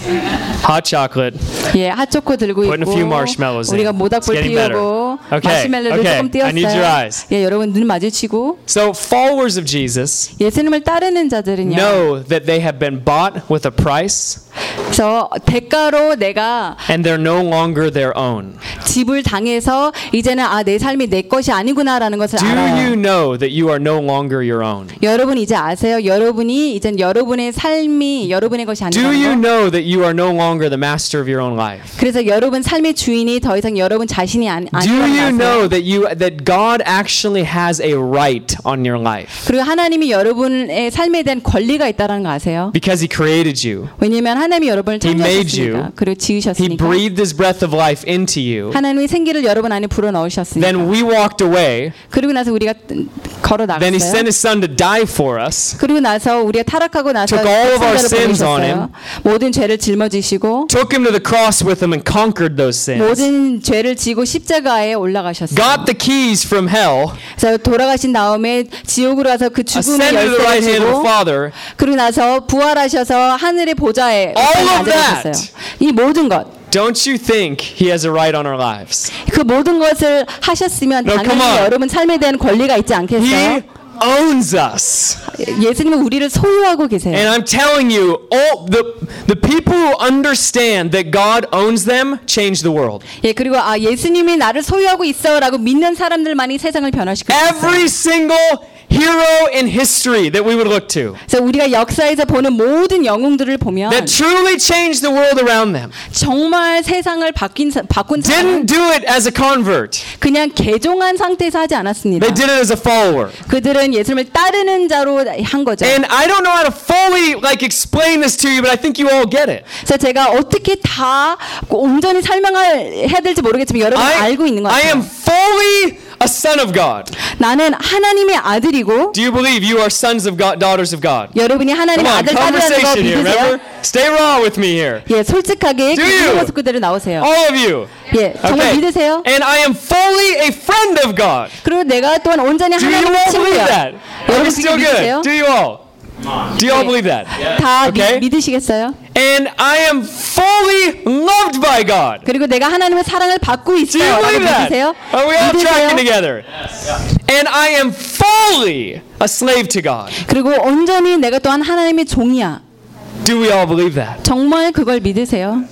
Hot chocolate. 예, 핫초코 들고 Putting a 있고 few marshmallows in. 우리가 It's 모닥불 getting better. 피우고 Okay, 마시멜로를 okay. 조금 I need your 띄웠어요. eyes. 예, 여러분 눈 마주치고 So, followers of Jesus 예수님을 따르는 자들은요. know that they have been bought with a price 그래서 대가로 내가 and they're no longer their own. 집을 당해서 이제는 아 내 삶이 내 것이 아니구나라는 것을 Do you 알아요. know that you are no longer your own? 여러분 이제 아세요? 여러분이 이젠 여러분의 삶이 여러분의 것이 Do you 아니라는 거. know that you are no longer the master of your own life? 그래서 여러분 삶의 주인이 더 이상 여러분 자신이 아니, Do you 아니라는 거 know 아세요? that you that God actually has a right on your life 그리고 하나님이 여러분의 삶에 대한 권리가 있다는 거 아세요? because he created you. 왜냐하면 하나님이 여러분을 He you. 그리고 He 지으셨으니까 breathed his breath of life into you. 하나님이 생기를 여러분 안에 불어 넣으셨으니까 Then we walked away. 그리고 나서 우리가 걸어 Then he sent 나갔어요. his son to die for us. 그리고 나서 우리가 타락하고 나서 Took all of our sins on 보내셨어요. 모든 죄를 짊어지시고 Took him to the cross with him and conquered those sins. 모든 죄를 지고 십자가에 올라가셨어요. Got the keys from hell. 그래서 돌아가신 다음에 지옥으로 가서 그 죽음의 열쇠를 지고. 그리고 나서 부활하셔서 하늘의 보좌에 All of 앉아계셨어요. that. 이 모든 것, Don't you think he has a right on our lives? 그 모든 것을 하셨으면 No, come 당연히 on. 여러분 삶에 대한 권리가 있지 않겠어요? He owns us. 예수님은 우리를 소유하고 계세요. And I'm telling you, all the the people who understand that God owns them change the world. 예, 그리고 아 예수님이 나를 소유하고 있어라고 믿는 사람들만이 세상을 변화시키고 있어요. Every single hero in history that we would look to 그래서 우리가 역사에서 보는 모든 영웅들을 보면 that truly changed the world around them 정말 세상을 바뀐 사- 바꾼 didn't 사람은 do it as a convert. 그냥 개종한 상태에서 하지 않았습니다. They did it as a follower. 그들은 예수님을 따르는 자로 한 거죠. And I don't know how to fully like explain this to you, but I think you all get it. 그래서 제가 어떻게 다 온전히 설명을 해야 될지 모르겠지만 여러분 알고 있는 것 I am 같아요. fully a son of God. 나는 하나님의 아들이고 Do you believe you are sons of God, daughters of God? 여러분이 Come 하나님의 on, 아들 딸이라는 거 conversation here, 믿으세요? remember? Stay raw with me here. 예, 솔직하게 Do 그 you? 모습 그대로 나오세요. All of you. 예, 정말 Okay. 믿으세요? And I am fully a friend of God. 그리고 내가 또한 온전히 Do you 하나님의 all believe 친구야. that? Are 여러분 we 그게 still 믿으세요? good? Do you all? Do you all believe that? 다 Okay. 미, 믿으시겠어요? And I am fully loved by God. 그리고 내가 하나님의 사랑을 받고 Do you 있어요. 라고 believe that? 믿으세요? Are we all tracking 믿으세요? together? And I am fully a slave to God. 그리고 온전히 내가 또한 하나님의 종이야. Do we all believe that? 정말 그걸 믿으세요?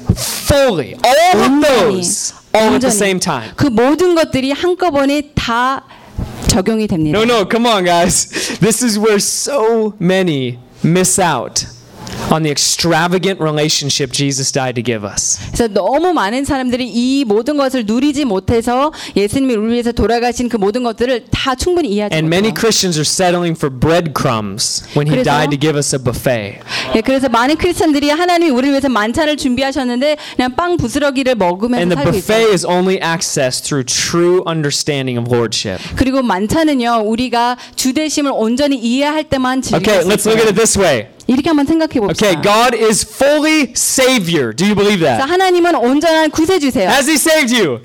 Fully. All of 온전히. those all at the same time. 그 모든 것들이 한꺼번에 다 적용이 됩니다. No, no, come on, guys. This is where so many miss out on the extravagant relationship Jesus died to give us. 그래서 너무 많은 사람들이 이 모든 것을 누리지 못해서 예수님이 우리 위해서 돌아가신 그 모든 것들을 다 충분히 이해하지 And many 못해요. Christians are settling for breadcrumbs when he 그래서- died to give us a buffet. 예, 그래서 많은 크리스천들이 하나님이 우리를 위해서 만찬을 준비하셨는데 그냥 빵 부스러기를 먹으면서 And the 살고 buffet 있어요. is only accessed through true understanding of lordship. 그리고 만찬은요 우리가 주대심을 온전히 이해할 때만 즐길 Okay, 수 let's look at 있어요. it this way. 이렇게 한번 생각해 봅시다. Okay, God is fully Savior. Do you believe 그래서 that? 하나님은 온전한 구세주세요. Has He saved you?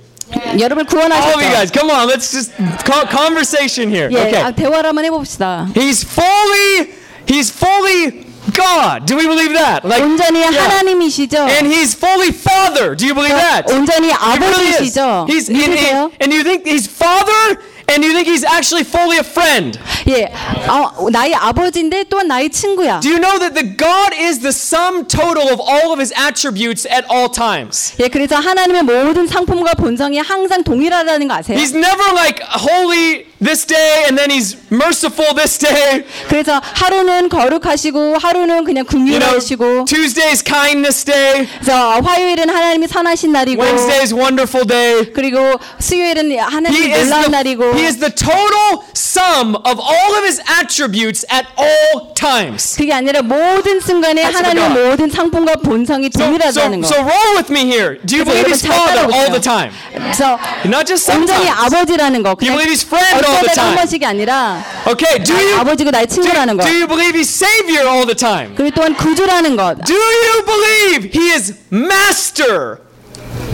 여러분 All of you 구원하셨죠? guys, come on, let's just co- conversation here. 예, Okay. 아, 대화를 한번 해봅시다. He's fully, he's fully God. Do we believe that? Like, 온전히 yeah. 하나님이시죠? And he's fully Father. Do you believe that? 온전히 He really is. 아버지시죠? He's and, 믿으세요? and, and you think he's Father, and you think he's actually fully a friend. 예, 아, 나의 아버지인데 또한 나의 친구야. Do you know that the God is the sum total of all of his attributes at all times? 예, 그래서 하나님의 모든 상품과 본성이 항상 동일하다는 거 아세요? He's never like holy this day and then he's merciful this day. 그래서 하루는 거룩하시고 하루는 그냥 You know, 긍휼하시고 Tuesday's kindness day, 그래서 화요일은 하나님이 선하신 날이고 Wednesday's wonderful day. 그리고 수요일은 He 하나님이 is, 놀라운 the, 날이고 he is the total sum of all of his attributes at all times. 그게 아니라 모든 순간에 That's 하나님의 what God- 모든 상품과 본성이 So, so, 동일하다는 거. so roll with me here. Do you 그래서 believe 여러분 he's 잘 Father all the 따라오세요. time? 그래서 Not just 온전히 sometimes. 아버지라는 거. You 그냥 believe he's friend all 어쩔 the 한 time? 번씩이 아니라 Okay, do 나의 you, 아버지고 나의 친구라는 거. do you believe he's Savior all the time? 그리고 또한 구주라는 것. Do you believe he is Master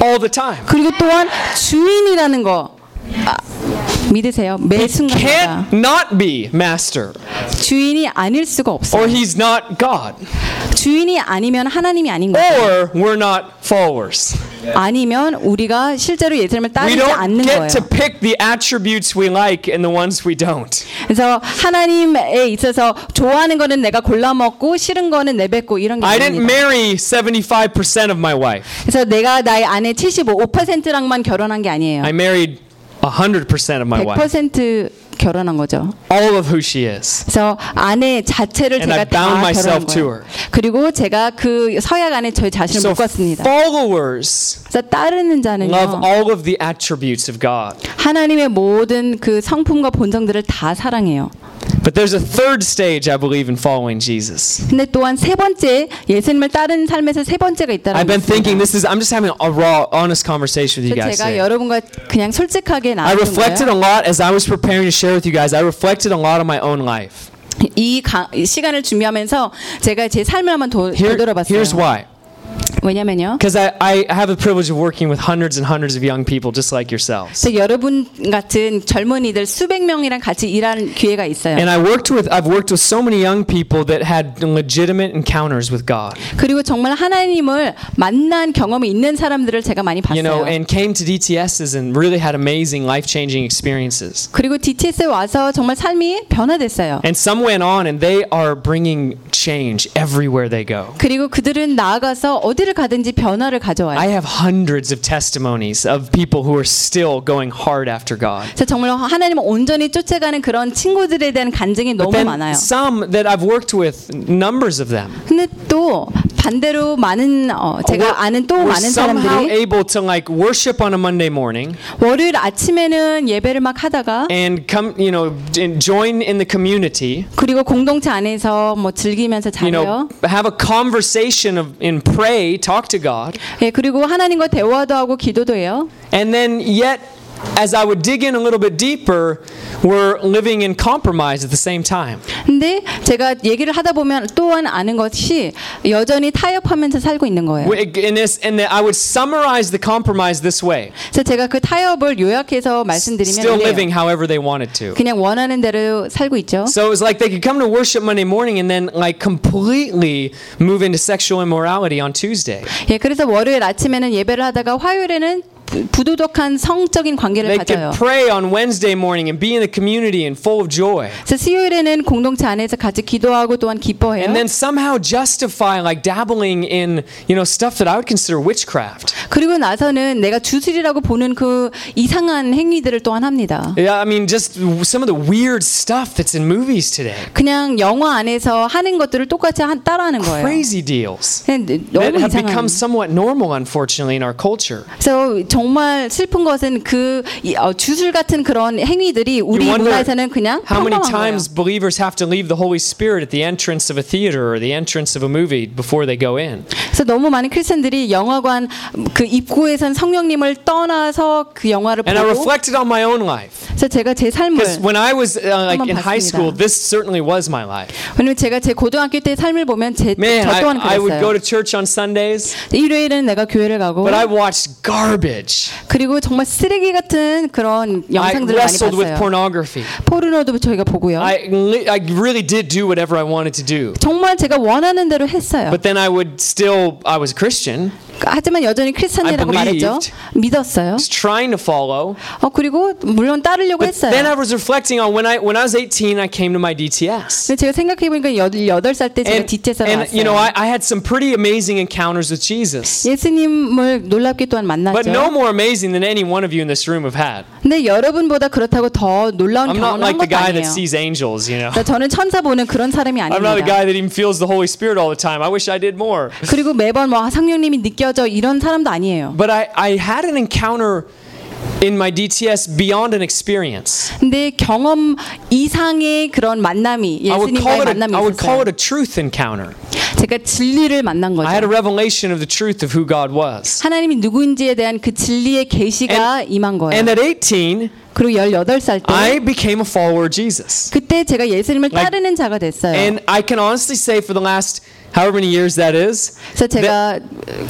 all the time? 그리고 또한 주인이라는 거. 아, 믿으세요. 매 순간마다 Can't not be Master, 주인이 아닐 수가 or 없어요. he's not God, 주인이 아니면 하나님이 아닌 거죠. or we're not followers. 아니면 우리가 실제로 예수님을 We 따르지 don't 않는 get 거예요. to pick the attributes we like and the ones we don't. 그래서 하나님에 있어서 좋아하는 거는 내가 골라 먹고 싫은 거는 내뱉고 이런 게 I didn't 아닙니다. marry 75% of my wife. 그래서 내가 나의 아내 75, 5%랑만 결혼한 게 아니에요. I married 100% of my wife. 100% 결혼한 거죠. All of who she is. 그래서 아내 자체를 And 제가 I bound 다 myself 결혼한 to 거예요. her. 그리고 제가 그 서약 안에 저희 자신을 So 묶었습니다. followers 그래서 따르는 love 자는요 all of the attributes of God. 하나님의 모든 그 성품과 본성들을 다 사랑해요. But there's a third stage, I believe, in following Jesus. 근데 또한 세 번째 예수님을 따르는 삶에서 세 번째가 있다는 I've been 거 thinking this is, I'm just having a raw, honest conversation with you guys 제가 today. 여러분과 그냥 솔직하게 I 나누는 reflected 거예요. a lot as I was preparing to share with you guys. I reflected a lot on my own life. 이, 가, 이 시간을 준비하면서 제가 제 삶을 한번 도, Here, 되돌아봤어요. here's why. 왜냐면요. Because I, I have the privilege of working with hundreds and hundreds of young people just like yourselves. 그래서 여러분 같은 젊은이들 수백 명이랑 같이 일하는 기회가 있어요. And I worked with I've worked with so many young people that had legitimate encounters with God. 그리고 정말 하나님을 만난 경험이 있는 사람들을 제가 많이 You know, 봤어요. and came to DTSs and really had amazing life-changing experiences. 그리고 DTS에 와서 정말 삶이 변화됐어요. And some went on and they are bringing change everywhere they go. 그리고 그들은 나아가서 어디를 가든지 변화를 가져와요. I have hundreds of testimonies of people who are still going hard after God. 그래서 정말 하나님을 온전히 쫓아가는 그런 친구들에 대한 간증이 너무 많아요. some that I've worked with, numbers of them, 근데 또 반대로 많은 어, 제가 were, 아는 또 많은 사람들이 able to like worship on a Monday morning 월요일 아침에는 예배를 막 하다가 and come, you know, join in the community. 그리고 공동체 안에서 뭐 즐기면서 You know, 자요. have a conversation of and pray, talk to God, 예, 그리고 하나님과 대화도 하고 기도도 해요. and then yet, as I would dig in a little bit deeper, we're living in compromise at the same time. 근데 제가 얘기를 하다 보면 또한 아는 것이 여전히 타협하면서 살고 있는 거예요. In this, and that I would summarize the compromise this way: 그래서 제가 그 타협을 요약해서 말씀드리면 still 이래요. living however they wanted to. 그냥 원하는 대로 살고 있죠. So it was like they could come to worship Monday morning and then like completely move into sexual immorality on Tuesday. 예, 그래서 월요일 아침에는 예배를 하다가 화요일에는 부- 부도덕한 성적인 관계를 They 가져요. could pray on Wednesday morning and be in the community and full of joy. 그래서 수요일에는 공동체 안에서 같이 기도하고 또한 기뻐해요. And then somehow justify like dabbling in, you know, stuff that I would consider witchcraft. 그리고 나서는 내가 주술이라고 보는 그 이상한 행위들을 또한 합니다. Yeah, I mean just some of the weird stuff that's in movies today. 그냥 영화 안에서 하는 것들을 똑같이 한- 따라하는 거예요. Crazy deals. 그냥 That 너무 have 이상한. become somewhat normal unfortunately in our culture. 그래서 정말 슬픈 것은 그 이- 어, 주술 같은 그런 행위들이 우리 문화에서는 그냥 How many 평범한 거예요. times believers have to leave the Holy Spirit at the entrance of a theater or the entrance of a movie before they go in? 그래서 너무 많은 크리스천들이 영화관 그 입구에선 성령님을 떠나서 그 영화를 And I 보고 reflected on my own life. 그래서 제가 제 삶을 Because when I was uh, like in high school, this certainly was my life. 왜냐면 제가 제 고등학교 때 삶을 보면 제, Man, 저 I, 또한 I would go 그랬어요. to church on Sundays, 일요일은 내가 교회를 가고 but I watched garbage. 그리고 정말 쓰레기 같은 그런 I 영상들을 많이 wrestled with 봤어요. pornography. 포르노도 저희가 보고요. I, li- I really did do whatever I wanted to do. 정말 제가 원하는 대로 했어요. But then I would still, I was a Christian, 하지만 여전히 크리스천이라고 I 말했죠. believed. 믿었어요. just trying to follow. 어 그리고 물론 따르려고 But then I 했어요. was reflecting on when I when I was 18, I came to my DTS. 근데 제가 생각해 보니까 18살 때 제가 And, 뒷제사를 and you know, 왔어요. I, I had some pretty amazing encounters with Jesus. 예수님을 놀랍게 또한 But no 만났죠. more amazing than any one of you in this room have had. 근데 여러분보다 그렇다고 더 놀라운 I'm not 경험을 한 like the 것도 guy that 아니에요. sees angels, you know. 그러니까 저는 천사 보는 그런 사람이 I'm not a 아닙니다. guy that even feels the Holy Spirit all the time. I wish I did more. 그리고 매번 뭐 성령님이 느껴 져 이런 사람도 아니에요. But I, I had an encounter in my DTS beyond an experience. 근데 경험 이상의 그런 만남이 I would call 예수님과의 it a, 만남이 I would call 있었어요. it a truth encounter. 제가 진리를 만난 I had a 거죠. revelation of the truth of who God was. 하나님이 누구인지에 대한 그 진리의 계시가 임한 거예요. And at 18, 그리고 18살 때 I became a follower of Jesus. 그때 제가 예수님을 Like- 따르는 자가 됐어요. And I can honestly say for the last however many years that is, 그래서 제가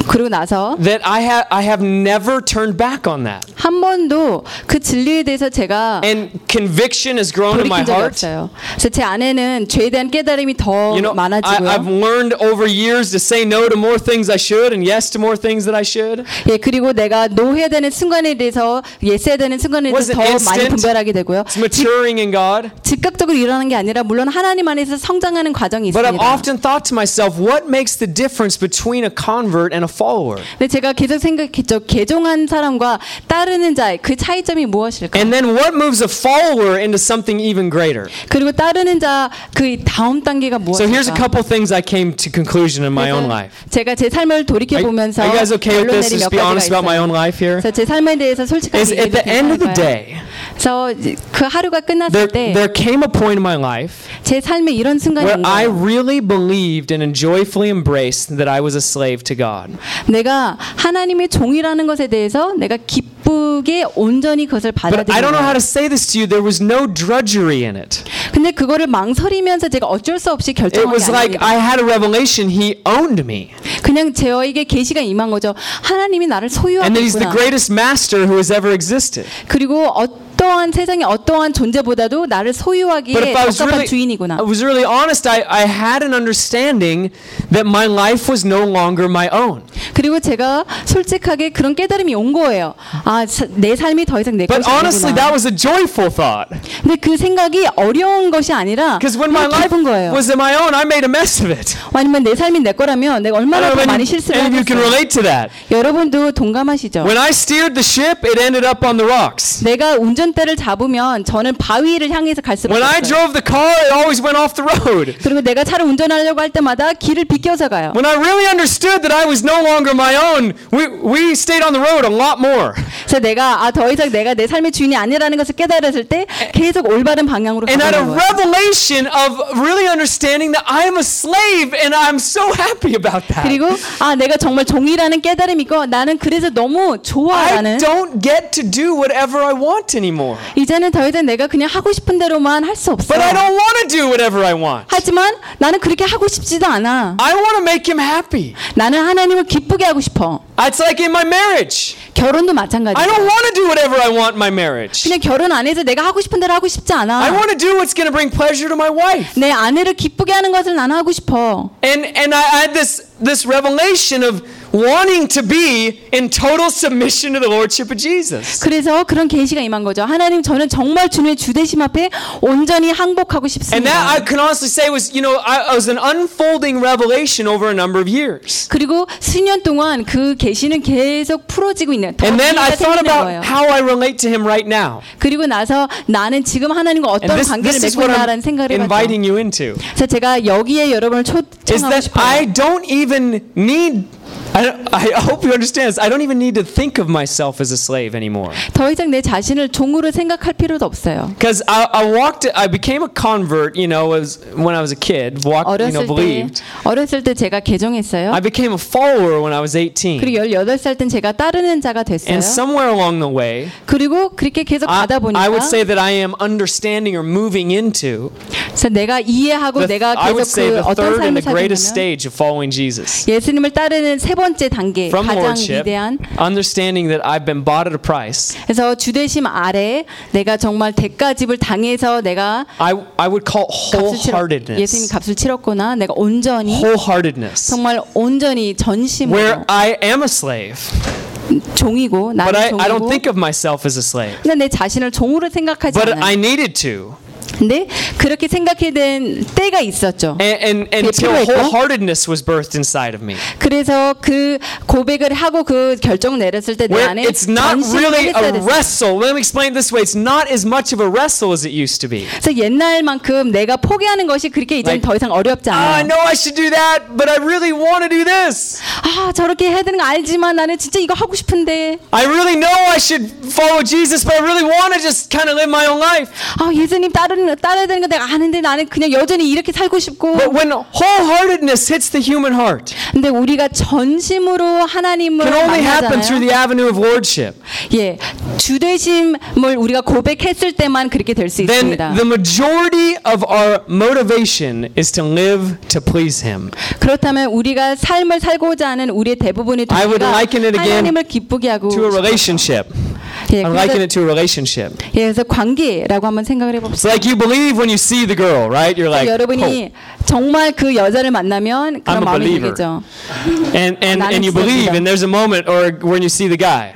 그러고 나서 that I have I have never turned back on that. 한 번도 그 진리에 대해서 제가 And conviction has grown in my 돌이킨 적이 heart. 없어요. 그래서 제 안에는 죄에 대한 깨달음이 더 You know, I, 많아지고요. I've learned over years to say no to more things I should and yes to more things that I should. 예, 그리고 내가 노해야 되는 순간에 대해서 예스해야 되는 순간에 Was 대해서 it 더 많이 instant? 분별하게 되고요. It's maturing in God. 즉각적으로 일어나는 게 아니라 물론 하나님 안에서 성장하는 과정이 But I've 있습니다. often thought to myself, what makes the difference between a convert and a follower? 근데 제가 계속 생각했죠. 개종한 사람과 따르는 자의 그 차이점이 무엇일까? And then what moves a follower into something even greater? 그리고 따르는 자 그 다음 단계가 So here's a 무엇일까? couple things I came to conclusion in my own life. 제가 제 삶을 돌이켜 Are, 보면서 are you guys okay with 결론 this? 내린 Just 몇 be honest 가지가 about my own 있어요. life here. 그래서 제 삶에 대해서 솔직하게 Is at the 얘기해도 end of the 괜찮을까요? day, 그래서 이제 그 하루가 끝났을 there, 때 there came a point in my life 제 삶에 이런 순간이 where 온 I 거예요. really believed and joyfully embraced that I was a slave to God. 내가 하나님의 종이라는 것에 대해서 내가 기쁘게 온전히 그것을 But I 받아들인 don't know how to 거예요. say this to you. There was no drudgery in it. 근데 그거를 망설이면서 제가 어쩔 수 없이 It 결정한 게 was like 아닙니다. I had a revelation. He owned me. 그냥 저에게 계시가 임한 거죠. 하나님이 나를 소유하고 And that he's the 있구나. greatest master who has ever existed. 그리고 어 떠한 세상의 어떠한 존재보다도 나를 But 소유하기에 적합한 really, 주인이구나. I was really honest, I, I had an understanding that my life was no longer my own. 그리고 제가 솔직하게 그런 깨달음이 온 거예요. 아, 사- 내 삶이 더 이상 내 But 것이 honestly, that 아니구나. was a joyful thought. 근데 그 생각이 어려운 것이 아니라 Because when my life 거예요. was my own, I made a mess of it. 아니면 내 삶이 내 거라면 내가 얼마나 더 많이 실수를 of you can relate to that. 여러분도 동감하시죠? When I steered the ship, it ended up on the rocks. 내가 운전 대를 잡으면 저는 바위를 향해서 갈 수밖에 When I 없어요. drove the car, it always went off the road. 그리고 내가 차를 운전하려고 할 때마다 길을 비껴서 가요. When I really understood that I was no longer my own, we, we stayed on the road a lot more. 그래서 내가 아 더 이상 내가 내 삶의 주인이 아니라는 것을 깨달았을 때 계속 올바른 방향으로 And had a 가는 거예요. revelation of really understanding that I am a slave and I'm so happy about that. 그리고 아 내가 정말 종이라는 깨달음이 있고 나는 그래서 너무 좋아 I 나는 don't get to do whatever I want anymore. 이제는 더 이상 내가 그냥 하고 싶은 대로만 할 수 없어. But I don't want to do whatever I want. 하지만 나는 그렇게 하고 싶지도 않아. I want to make him happy. 나는 하나님을 기쁘게 하고 싶어. It's like in my marriage. 결혼도 I 마찬가지야. don't want to do whatever I want in my marriage. 그냥 결혼 안 해서 내가 하고 싶은 대로 하고 싶지 I 않아. want to do what's going to bring pleasure to my wife. 내 아내를 기쁘게 하는 것을 나는 하고 싶어. And and I had this this revelation of wanting to be in total submission to the lordship of Jesus. 그래서 그런 계시가 임한 거죠. 하나님 저는 정말 주님의 주대심 앞에 온전히 항복하고 And that I 싶습니다. can honestly say was, you know, I, I was an unfolding revelation over a number of years. 그리고 수년 동안 그 계시는 계속 풀어지고 있는 더 And then I thought about 거예요. how I relate to him right now. 그리고 나서 나는 지금 하나님과 어떤 this, 관계를 is 맺고 있나라는 생각을 해봤죠. inviting you into. 그래서 제가 여기에 여러분을 Is 초청하고 that 싶어요. I don't even need, I, don't- I hope you understand this, I don't even need to think of myself as a slave anymore. 더 이상 내 자신을 종으로 생각할 필요도 없어요. Because I, I walked, I became a convert, you know, as, when I was a kid, walked, you know, 어렸을 때 believed. 어렸을 때 제가 개종했어요. I became a follower when I was 18. 그리고 18살 땐 제가 따르는 자가 됐어요. And somewhere along the way, 그리고 그렇게 계속 I, 가다 보니까 I would say that I am understanding or moving into 그래서 내가 이해하고 the, 내가 I would 계속 say 그 the 어떤 third and 삶을 the greatest 살겠냐면 stage of following Jesus. 예수님을 따르는 세 번 째 단계 From 가장 lordship, 위대한 understanding that I've been bought at a price. 그래서 주대심 아래 내가 정말 대가집을 당해서 내가 I, I would call wholeheartedness. 예수님 값을 치렀구나 내가 온전히 Wholeheartedness. 정말 온전히 전심으로 Where I am a slave, 종이고 but 나는 I, I don't 종이고 think of myself as a slave. 근데 내 자신을 종으로 생각하지 But 않아요. I needed to. 근데 그렇게 생각해야 된 때가 있었죠. And, and, until wholeheartedness was birthed inside of me. 그래서 그 고백을 하고 그 결정 내렸을 때내 Where 안에 it's not really a wrestle. Let me explain this way. It's not as much of a wrestle as it used to be. 그래서 옛날만큼 내가 포기하는 것이 그렇게 이제는 Like, 더 이상 어렵지 Ah, I 않아요. know I should do that, but I really want to do this. 아 저렇게 해야 되는 거 알지만 나는 진짜 이거 하고 싶은데 I really know I should follow Jesus, but I really want to just kind of live my own life. 아 예수님 따르는 따라야 되는 거 내가 아는데 나는 그냥 여전히 이렇게 살고 싶고 But when wholeheartedness hits the human heart, 근데 우리가 전심으로 하나님을 can only happen through the avenue of lordship. 예, 주되심을 우리가 고백했을 때만 그렇게 될수 Then 있습니다. the majority of our motivation is to live to please Him. 그렇다면 우리가 삶을 살고자 하는 우리의 대부분의 동기가 again 하나님을 기쁘게 하고 To a relationship. 예, 그 래서, liken it to a relationship. 예, 그래서 관계라고 한번 생각을 해봅시다. It's like you believe when you see the girl, right? You're like, 여러분이 정말 그 여자를 만나면 그런 I'm a 마음이 believer. 들겠죠. "Oh." and and 나는 and you 진짜 believe, 믿어. and there's a moment, or when you see the guy,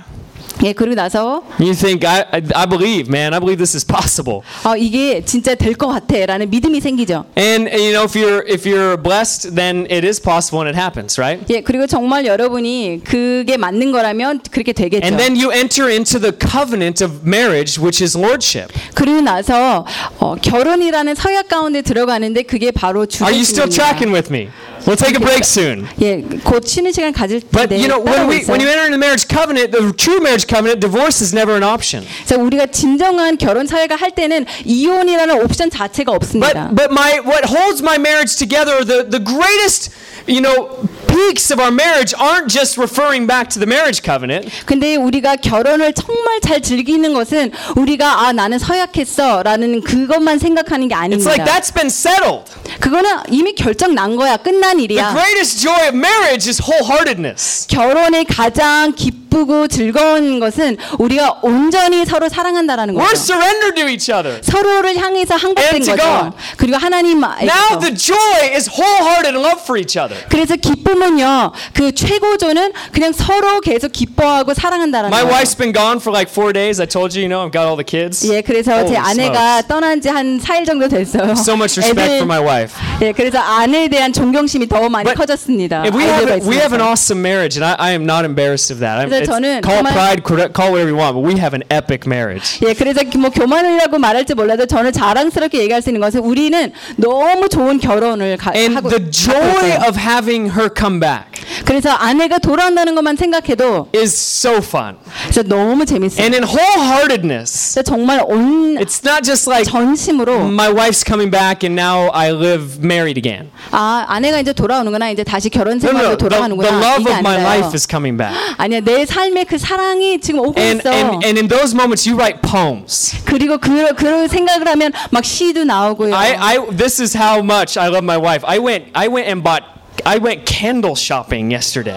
예, 그리고 나서 you think, I I, believe, man, I believe this is possible. 어, 이게 진짜 될 것 같아라는 믿음이 생기죠. And, you know, if you're if you're blessed, then it is possible and it happens, right? 예, 그리고 정말 여러분이 그게 맞는 거라면 그렇게 되겠죠. And then you enter into the covenant of marriage, which is lordship. 그리고 나서 어, 결혼이라는 서약 가운데 들어가는데 그게 바로 Are you still tracking with me? We'll take a break soon. 예, 곧 쉬는 시간 가질 But 텐데 you know, when 따라오고 we when you 있어요. enter in the marriage covenant, the true marriage covenant, divorce is never an option. 그래서 우리가 진정한 결혼 사회가 할 때는 이혼이라는 옵션 자체가 없습니다. But but my what holds my marriage together, the the greatest, you know, Peaks of our marriage aren't just referring back to the marriage covenant. 근데 우리가 결혼을 정말 잘 즐기는 것은 우리가 아 나는 서약했어라는 그것만 생각하는 게 It's 아닙니다. like that's been settled. 그거는 이미 결정 난 거야. 끝난 The 일이야. greatest joy of marriage is wholeheartedness. 결혼의 가장 기쁘고 즐거운 것은 우리가 온전히 서로 사랑한다라는 We're 거죠. surrendered to each other. 서로를 향해서 항복된 to 거죠. God. 그리고 하나님 Now the joy is wholehearted love for each other. 그래서 기쁨은요. 그 최고조는 그냥 서로 계속 기뻐하고 사랑한다라는 My 거예요. wife's been gone for like four days. I told you, you know, I've got all the kids. 예, 그래서 제 아내가 smokes. 떠난 지 한 4일 정도 됐어요. So much respect for my wife. 예, 그래서 아내에 대한 존경심이 더 많이 But 커졌습니다. We have we have an awesome marriage, and I, I am not embarrassed of that. I'm, 저는 call 정말- pride, call whatever you want, but we have an epic marriage. 예, 그래서 뭐 교만이라고 말할지 몰라도 저는 자랑스럽게 얘기할 수 있는 것은 우리는 너무 좋은 결혼을 가, And 하고 the joy of having her come back 그래서 아내가 돌아온다는 것만 생각해도 is so fun. 그래서 너무 재밌어요. And in wholeheartedness, 정말 온 it's not just like 전심으로 my wife's coming back and now I live married again. 아 아내가 이제 돌아오는구나 이제 다시 결혼 생활로 no. The, the 돌아가는구나 love of my life is coming back. 아니야 내 삶의 그 사랑이 지금 오고 And, 있어. and, and in those moments, you write poems. 그리고 그 그런 생각을 하면 막 시도 나오고요. I, I, this is how much I love my wife. I went, I went and bought, I went candle shopping yesterday.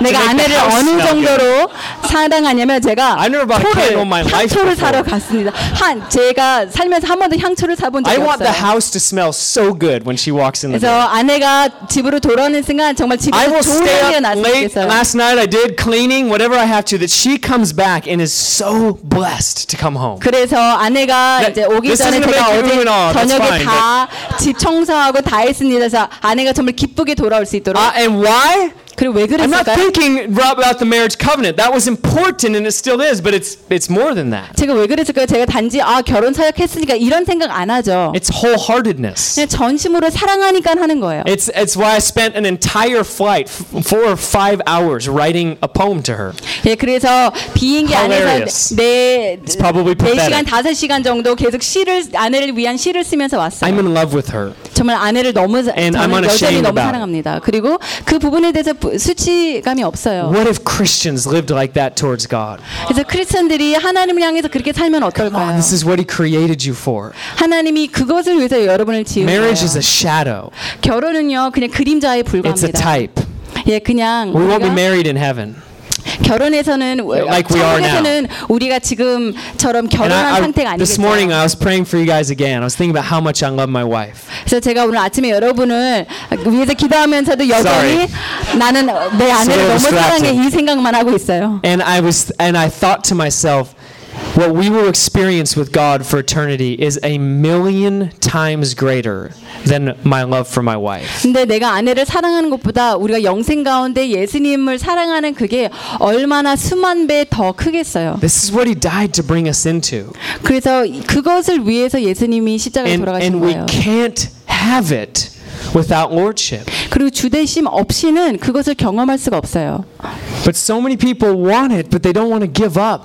내가 아내를 어느 정도로 사랑하냐면 제가 I 초를 향초를. 사러 갔습니다. 한 제가 살면서 한 번도 향초를 사본 I 적이 want the 없어요. house to smell so good when she walks in the 그래서 door. 아내가 집으로 돌아오는 순간 정말 I 집에서 좋은 향기가. 좋겠어요. Last night I did cleaning, whatever I have to, that she comes back and is so blessed to come home. 그래서 아내가 That- 이제 오기 전에 제가 어제 저녁에 다 집 청소하고 다 했습니다. 그래서 아내가 정말 기쁘게 돌아올 수 있도록 Uh, and why? 그리고 왜 I'm not 그랬을까요? thinking about the marriage covenant. That was important and it still is, but it's it's more than that. 제가 왜 그랬을까요? 제가 단지 아 결혼 사역했으니까 이런 생각 안 하죠. It's wholeheartedness. 그냥 전심으로 사랑하니까 하는 거예요. It's it's why I spent an entire flight, f- four or five hours, writing a poem to her. 예, 그래서 비행기. 안에서 네, probably 네 시간 pathetic. 다섯 시간 정도 계속 시를 아내를 위한 시를 쓰면서 왔어요. I'm in love with her. 정말 아내를 너무 사- And I'm 저는 여전히 unashamed 너무 about it. 사랑합니다. 그리고 그 부분에 대해서 부- 수치감이 없어요. What if Christians lived like that towards God? 그래서 크리스천들이 하나님을 향해서 그렇게 살면 어떨까요? This is what He created you for. 하나님이 그것을 위해서 여러분을 지은 거예요. Marriage is a shadow. 결혼은요 그냥 그림자에 It's a 불과합니다. type. 예, 그냥 We won't be 우리가 married in heaven. 결혼에서는 Like we are now. 천국에서는 우리가 지금처럼 And 결혼한 I, I, 상태가 this 아니겠죠. morning I was praying for you guys again. I was thinking about how much I love my wife. 그래서 제가 오늘 아침에 여러분을 위해서 기도하면서도 여전히 나는 내 아내를 So 너무 사랑해 distracted. 이 생각만 하고 있어요. And I was and I thought to myself, what we will experience with God for eternity is a million times greater than my love for my wife. 근데 내가 아내를 사랑하는 것보다 우리가 영생 가운데 예수님을 사랑하는 그게 얼마나 수만 배 더 크겠어요. This is what he died to bring us into. 그래서 그것을 위해서 예수님이 십자가에 And 돌아가신 and we 거예요. can't have it Without lordship. 그리고 주대심 없이는 그것을 경험할 수가 없어요. But so many people want it, but they don't want to give up.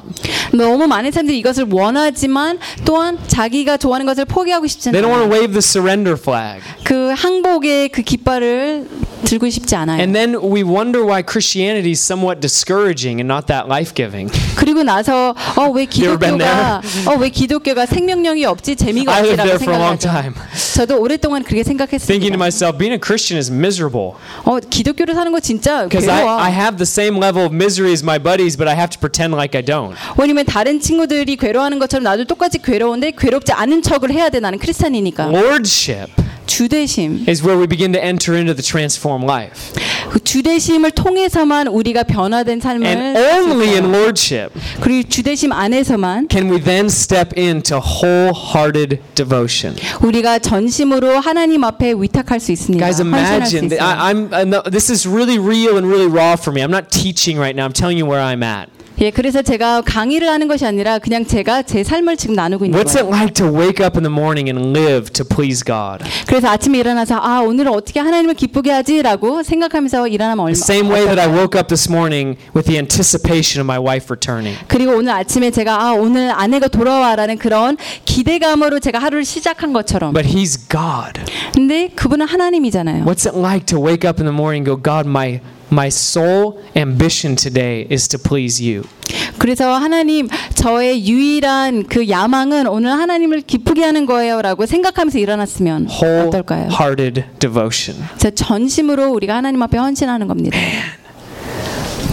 너무 많은 사람들이 이것을 원하지만 또한 자기가 좋아하는 것을 포기하고 싶지 They don't want to 않아요. wave the surrender flag. 그 항복의 그 깃발을 들고 싶지 않아요. And then we wonder why Christianity is somewhat discouraging and not that life-giving. 그리고 나서 어왜 ever been 기독교가 어왜 기독교가 생명력이 없지 재미가 없지라고 there for a long 생각하죠. time, 저도 오랫동안 그렇게 생각했습니다. Myself, being a Christian is miserable. 어 기독교를 사는 거 진짜 Because 괴로워. I, I have the same level of misery as my buddies, but I have to pretend like I don't. 왜냐면 다른 친구들이 괴로워하는 것처럼 나도 똑같이 괴로운데 괴롭지 않은 척을 해야 돼 나는 크리스찬이니까. Lordship 주대심. is where we begin to enter into the transformed life. 그 주대심을 통해서만 우리가 변화된 삶을 And 살수 only in 있어요. Lordship 그리고 주대심 안에서만 can we then step into wholehearted devotion. 우리가 전심으로 하나님 앞에 위탁할 수 있습니다. Guys, 헌신할 수 imagine that 있어요. I, I'm. I know, this is really real and really raw for me. I'm not teaching right now. I'm telling you where I'm at. 예, 그래서 제가 강의를 하는 것이 아니라 그냥 제가 제 삶을 지금 나누고 있는 What's it 거예요. like to wake up in the morning and live to please God? 그래서 아침에 일어나서 아 오늘 어떻게 하나님을 기쁘게 하지라고 생각하면서 일어나면 얼마. The same way that I woke up this morning with the anticipation of my wife returning. 그리고 오늘 아침에 제가 아 오늘 아내가 돌아와라는 그런 기대감으로 제가 하루를 시작한 것처럼. But He's God. 근데 그분은 하나님이잖아요. What's it like to wake up in the morning and go, God, my my sole ambition today is to please you. 그래서 하나님 저의 유일한 그 야망은 오늘 하나님을 기쁘게 하는 거예요라고 생각하면서 일어났으면 어떨까요? Wholehearted devotion. 전심으로 우리가 하나님 앞에 헌신하는 겁니다.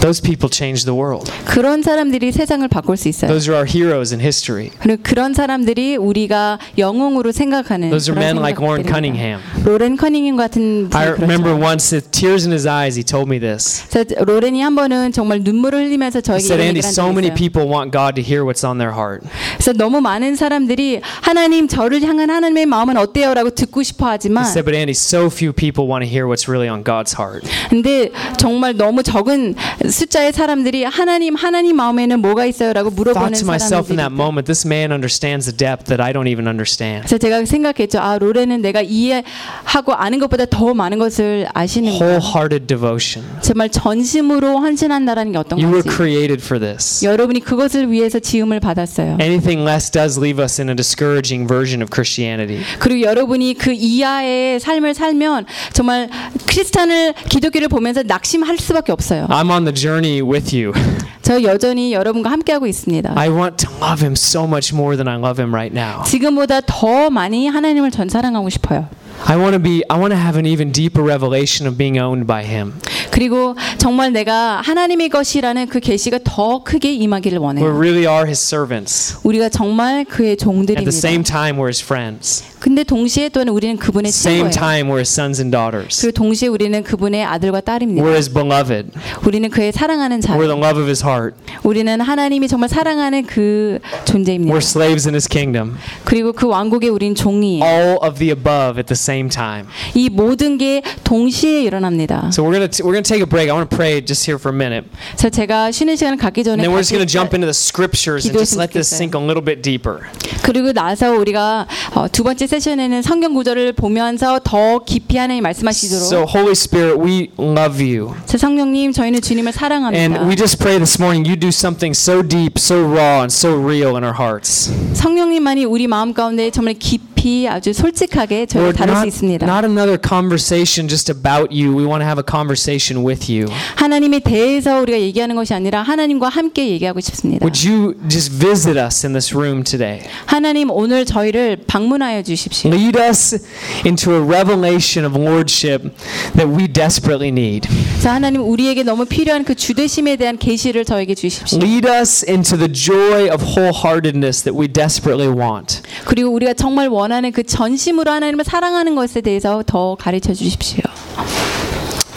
Those people change the world. 그런 사람들이 세상을 바꿀 수 있어요. Those are our heroes in history. 그리고 그런 사람들이 우리가 영웅으로 생각하는 Those are 그런 men like Lauren 생각들입니다. Cunningham. 로렌 커닝햄 같은 분이 I remember 그렇죠. once with tears in his eyes, he told me this. 그래서 로렌이 한 번은 정말 눈물을 흘리면서 He 저에게 said, 이런 Andy, 얘기를 한 so 적이 many 있어요. people want God to hear what's on their heart. 그래서 너무 많은 사람들이 하나님 저를 향한 하나님의 마음은 어때요라고 듣고 싶어 He 하지만 said, but Andy, so few people want to hear what's really on God's heart. 근데 정말 너무 적은 숫자의 사람들이 하나님 하나님 마음에는 뭐가 있어요라고 Thought 물어보는 to myself in 사람들이 that moment, this man understands the depth that I don't even understand. 그래서 제가 생각했죠. 아 로렌은 내가 이해하고 아는 것보다 더 많은 것을. Wholehearted devotion. 정말 전심으로 헌신한다라는 게 어떤 You were 건지. created for this. 여러분이 그것을 위해서 지음을 받았어요. Anything less does leave us in a discouraging version of Christianity. 그리고 여러분이 그 이하의 삶을 살면 정말 크리스찬을 기독교를 보면서 낙심할 수밖에 없어요. I'm on the journey with you. 저 여전히 여러분과 함께하고 있습니다. I want to love him so much more than I love him right now. 지금보다 더 많이 하나님을 전 사랑하고 싶어요. I want to be I want to have an even deeper revelation of being owned by him. 그리고 정말 내가 하나님의 것이라는 그 계시가 더 크게 임하기를 We 원해요. really are his servants. 우리가 정말 그의 At the 종들입니다. same time we're his friends. 근데 동시에 또한 우리는 그분의 Same 친구예요. time we're his sons and daughters. 그리고 동시에 우리는 그분의 아들과 딸입니다. We're his beloved. 우리는 그의 사랑하는 자. We're the love of his heart. 우리는 하나님이 정말 사랑하는 그 존재입니다. We're slaves in his kingdom. 그리고 그 왕국에 우린 종이에요. All of the above at the same time. 이 모든 게 동시에 일어납니다. So we're going to we're going going to take a break. I want to pray just here for a minute. 그래서 제가 쉬는 시간을 갖기 전에 And then we're just going to 같이 jump into the scriptures and just let this sink a little bit deeper. 그리고 나서 우리가 어, 두 번째 세션에는 성경 구절을 보면서 더 깊이 하나님 말씀하시도록 So, Holy Spirit, we love you. 제 성령님 저희는 주님을 And 사랑합니다. we just pray this morning you do something so deep, so raw, and so real in our hearts. 성령님만이 우리 마음 가운데 정말 깊 이 아주 솔직하게 Lord, 다룰 수 not, 있습니다. not another conversation just about you. We want to have a conversation with you. 하나님에 대해서 우리가 얘기하는 것이 아니라 하나님과 함께 얘기하고 싶습니다. Would you just visit us in this room today? 하나님 오늘 저희를 방문하여 주십시오. Lead us into a revelation of lordship that we desperately need. 그래서 하나님 우리에게 너무 필요한 그 주되심에 대한 계시를 저에게 주십시오. Lead us into the joy of wholeheartedness that we desperately want. 그리고 우리가 정말 원하는 그 전심으로 하나님을 사랑하는 것에 대해서 더 가르쳐 주십시오.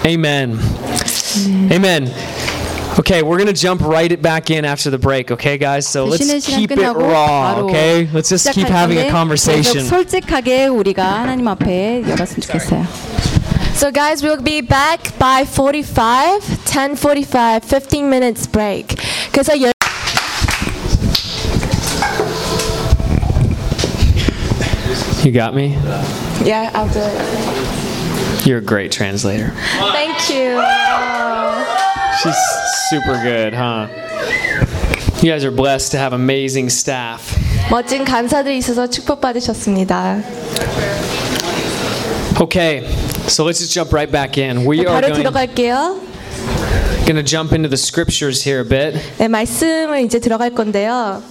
Amen. Amen. Okay, we're going to jump right it back in after the break, okay, guys? So let's 쉬는 시간 keep it 끝나고 raw, 바로 okay? Let's just keep 시작할 having a 텐데 계속 conversation. 솔직하게 우리가 하나님 앞에 열었으면 좋겠어요. So guys, we'll be back by 45, 10:45, 15 minutes break. 그래서 You got me? Yeah, I'll do it. You're a great translator. Thank you. She's super good, huh? You guys are blessed to have amazing staff. 멋진 간사들이 있어서 축복받으셨습니다. Okay, so let's just jump right back in. We are 바로 going, 들어갈게요. going to jump into the scriptures here a bit 네, 말씀을 이제 들어갈 건데요.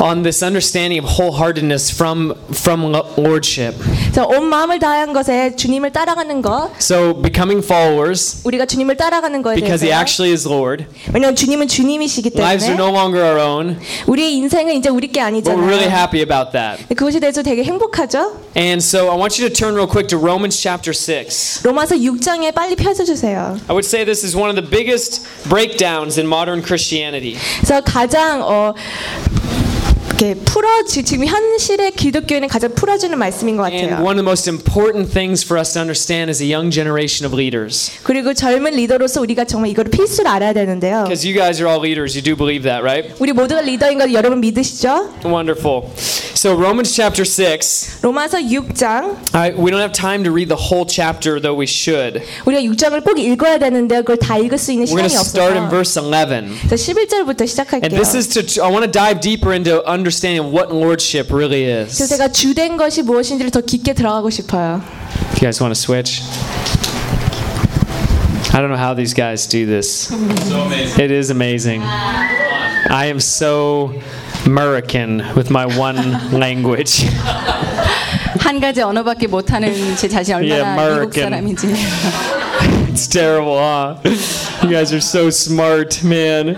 on this understanding of wholeheartedness from from lordship. 자, 온 마음을 다한 것에 주님을 따라가는 것, So becoming followers 우리가 주님을 따라가는 거에 because he 대해서 actually is Lord. 왜냐면 주님은 주님이시기 Lives are 때문에 no longer our own, 우리의 인생은 이제 우리 게 but we're really 아니잖아요. happy about that. 그것에 대해서 되게 행복하죠? And so I want you to turn real quick to Romans chapter 6. 로마서 6장에 빨리 펴주세요. I would say this is one of the biggest breakdowns in modern Christianity. 그래서 가장 어 이렇게 풀어 지- 지금 현실의 기독교에는 가장 풀어주는 말씀인 것 And 같아요. one of the most important things for us to understand as a young generation of leaders. 그리고 젊은 리더로서 우리가 정말 이거를 필수로 알아야 되는데요. Because you guys are all leaders, you do believe that, right? 우리 모두가 리더인 걸 여러분 믿으시죠? Wonderful. So Romans chapter 6. 로마서 6장 I, we don't have time to read the whole chapter, though we should. 우리가 6장을 꼭 읽어야 되는데 그걸 다 읽을 수 있는 We're going 시간이 to start in verse 11. 자, 11절부터 And 시작할게요. this is to, I want to dive deeper into understanding what lordship really 그래서 is. 제가 주된 것이 무엇인지를 더 깊게 들어가고 싶어요. You guys want to switch? I don't know how these guys do this. It is amazing. I am so American with my one language. 한 가지 언어밖에 못하는 제 자신이 얼마나 Yeah, 미국 American. 사람인지. It's terrible, huh? You guys are so smart, man.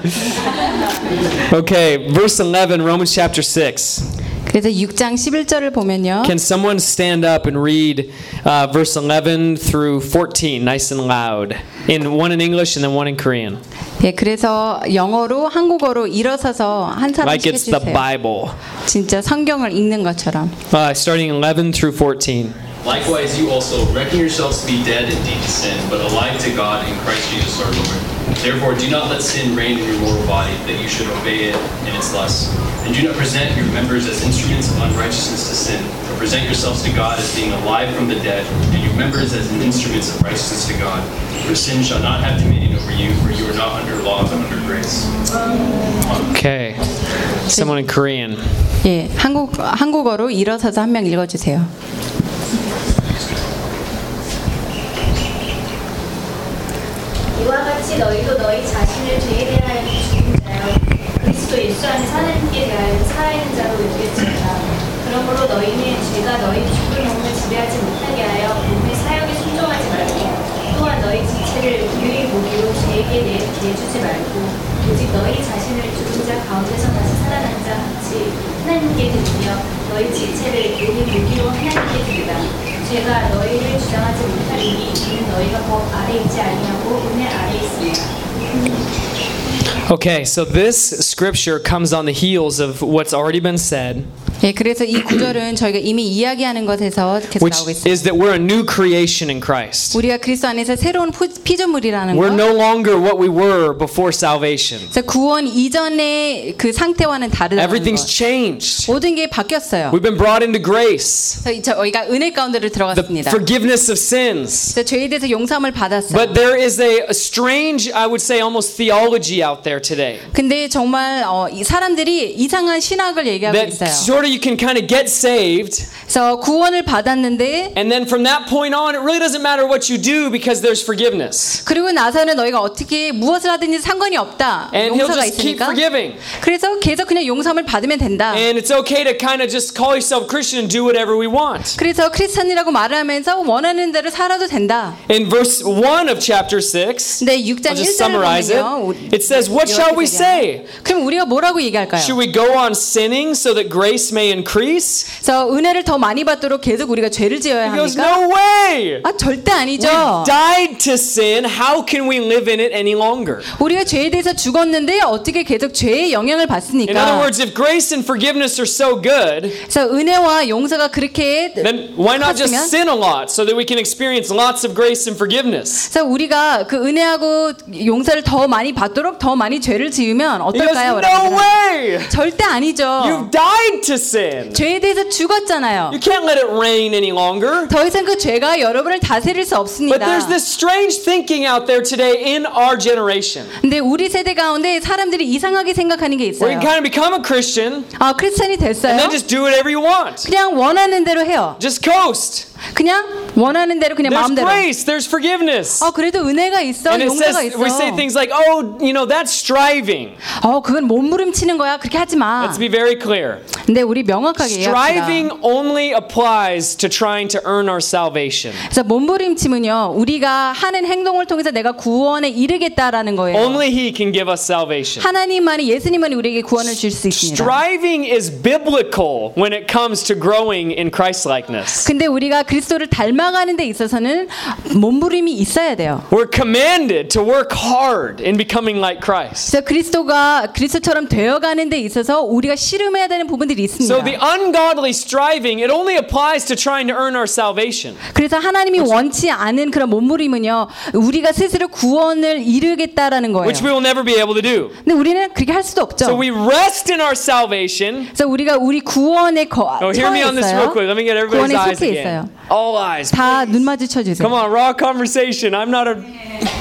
Okay, verse 11, Romans chapter 6. 그래서 6장 11절을 보면요. Can someone stand up and read uh, verse 11 through 14, nice and loud? In one in English and then one in Korean. 예, 그래서 영어로 한국어로 일어서서 한 Like 사람씩 it's the 해주세요. Bible. 진짜 성경을 읽는 것처럼. Uh, starting 11 through 14. Likewise, you also reckon yourselves to be dead indeed to sin, but alive to God in Christ Jesus our Lord. Therefore, do not let sin reign in your mortal body, that you should obey it in its lusts. And do not present your members as instruments of unrighteousness to sin, but present yourselves to God as being alive from the dead, and your members as instruments of righteousness to God. For sin shall not have dominion over you, for you are not under law, but under grace. Okay. Someone in Korean. 예, 한국 한국어로 일어서서 한 명 읽어주세요. 이와 같이 너희도 너희 자신을 죄에 대하여 죽은 자요? 그리스도 예수 안에 하나님께 대하여 살아있는 자로 여겨질지어다. 그러므로 너희는 죄가 너희 죽은 몸을 지배하지 못하게 하여 몸의 사역에 순종하지 말고 또한 너희 지체를 유의 무기로 죄에게 내, 내주지 말고 오직 너희 자신을 죽은 자 가운데서 다시 살아난 자 같이 하나님께 드리며 너희 지체를 유의 무기로 하나님께 드리라 죄가 너희를 주장하지 못하리니 이는 너희가 법 아래 있지 아니하고 은혜 아래 있습니다. Okay, so this scripture comes on the heels of what's already been said. 예, 그래서 이 구절은 저희가 이미 이야기하는 것에서 계속 which 나오고 있습니다. is that we're a new creation in Christ. 우리가 그리스도 안에서 새로운 푸- 피조물이라는 We're 것. no longer what we were before salvation. 그래서 구원 이전의 그 상태와는 다르다는 Everything's 것. changed. 모든 게 바뀌었어요. We've been brought into grace, 그래서 저희가 은혜 가운데로 the 들어갔습니다. forgiveness of sins. 그래서 죄에 대해서 용서함을 받았어요. But there is a, a strange, I would say, almost theology out there today. 근데 정말 어, 이 사람들이 이상한 신학을 얘기하고 That 있어요. sort of you can kind of get saved, 그래서 구원을 받았는데 and then from that point on, it really doesn't matter what you do because there's forgiveness. 그리고 나서는 너희가 어떻게 무엇을 하든지 상관이 없다. And he'll 용서가 just keep 있으니까. forgiving. 그래서 계속 그냥 용서함을 받으면 된다. And it's okay to kind of just call yourself Christian and do whatever we want. 그래서 크리스찬이라고 말을 하면서 원하는 대로 살아도 된다. In verse 1 of chapter 6, 근데 6장 I'll just 1절을 summarize it. 보면요. It says, What shall we say? 그럼 우리가 뭐라고 얘기할까요? Should we go on sinning so that grace may increase? 그래서 은혜를 더 많이 받도록 계속 우리가 죄를 지어야 He goes, 합니까? No way! 아 절대 아니죠. We died to sin. How can we live in it any longer? 우리가 죄에 대해서 죽었는데 어떻게 계속 죄의 영향을 In other 받습니까? words, if grace and forgiveness are so good, 그래서 은혜와 용서가 그렇게 then why not just sin a lot so that we can experience lots of grace and forgiveness? 그래서 우리가 그 은혜하고 용서를 더 많이 받도록 더 많이 죄를 지으면 He goes, 어떨까요? No way! 절대 아니죠. You've died to sin. 죄에 대해서 죽었잖아요. You can't let it reign any longer. 더 이상 그 죄가 여러분을 다스릴 수 But 없습니다. there's this strange thinking out there today in our generation. 근데 우리 세대 가운데 사람들이 이상하게 생각하는 게 Where you 있어요. can kind of become a Christian 아 크리스찬이 and 됐어요. then just do whatever you want. 그냥 원하는 대로 해요. Just coast. 그냥 원하는 대로 그냥 There's 마음대로. grace, there's forgiveness. 어 그래도 은혜가 있어, And 용서가 says, 있어. we say things like, oh, you know, that's striving. 어 그건 몸부림치는 거야. 그렇게 하지 마. Let's be very clear. 근데 우리 명확하게 Striving only applies to trying to earn our salvation. 그래서 몸부림침은요. 우리가 하는 행동을 통해서 내가 구원에 이르겠다라는 거예요. Only He can give us salvation. 하나님만이 예수님만이 우리에게 구원을 줄 수 있습니다. Striving is biblical when it comes to growing in Christ likeness. 근데 우리가 그리스도를 닮아가는 데 있어서는 몸부림이 있어야 돼요. We're commanded to work hard in becoming like Christ. 그래서 그리스도가 그리스도처럼 되어가는 데 있어서 우리가 씨름해야 되는 부분들이 있습니다. So the ungodly striving, it only applies to trying to earn our salvation. 그래서 하나님이 원치 않은 그런 몸부림은요, 우리가 스스로 구원을 이루겠다라는 거예요. which we will never be able to do. 근데 우리는 그렇게 할 수도 없죠. So we rest in our salvation. 그래서 우리가 우리 구원에 거, Oh, hear me 처해 on this real 있어요. quick. Let me get everybody's 구원에 eyes 속해 again. 있어요. All eyes. 다 눈 마주쳐 주세요. Come on, raw conversation. I'm not a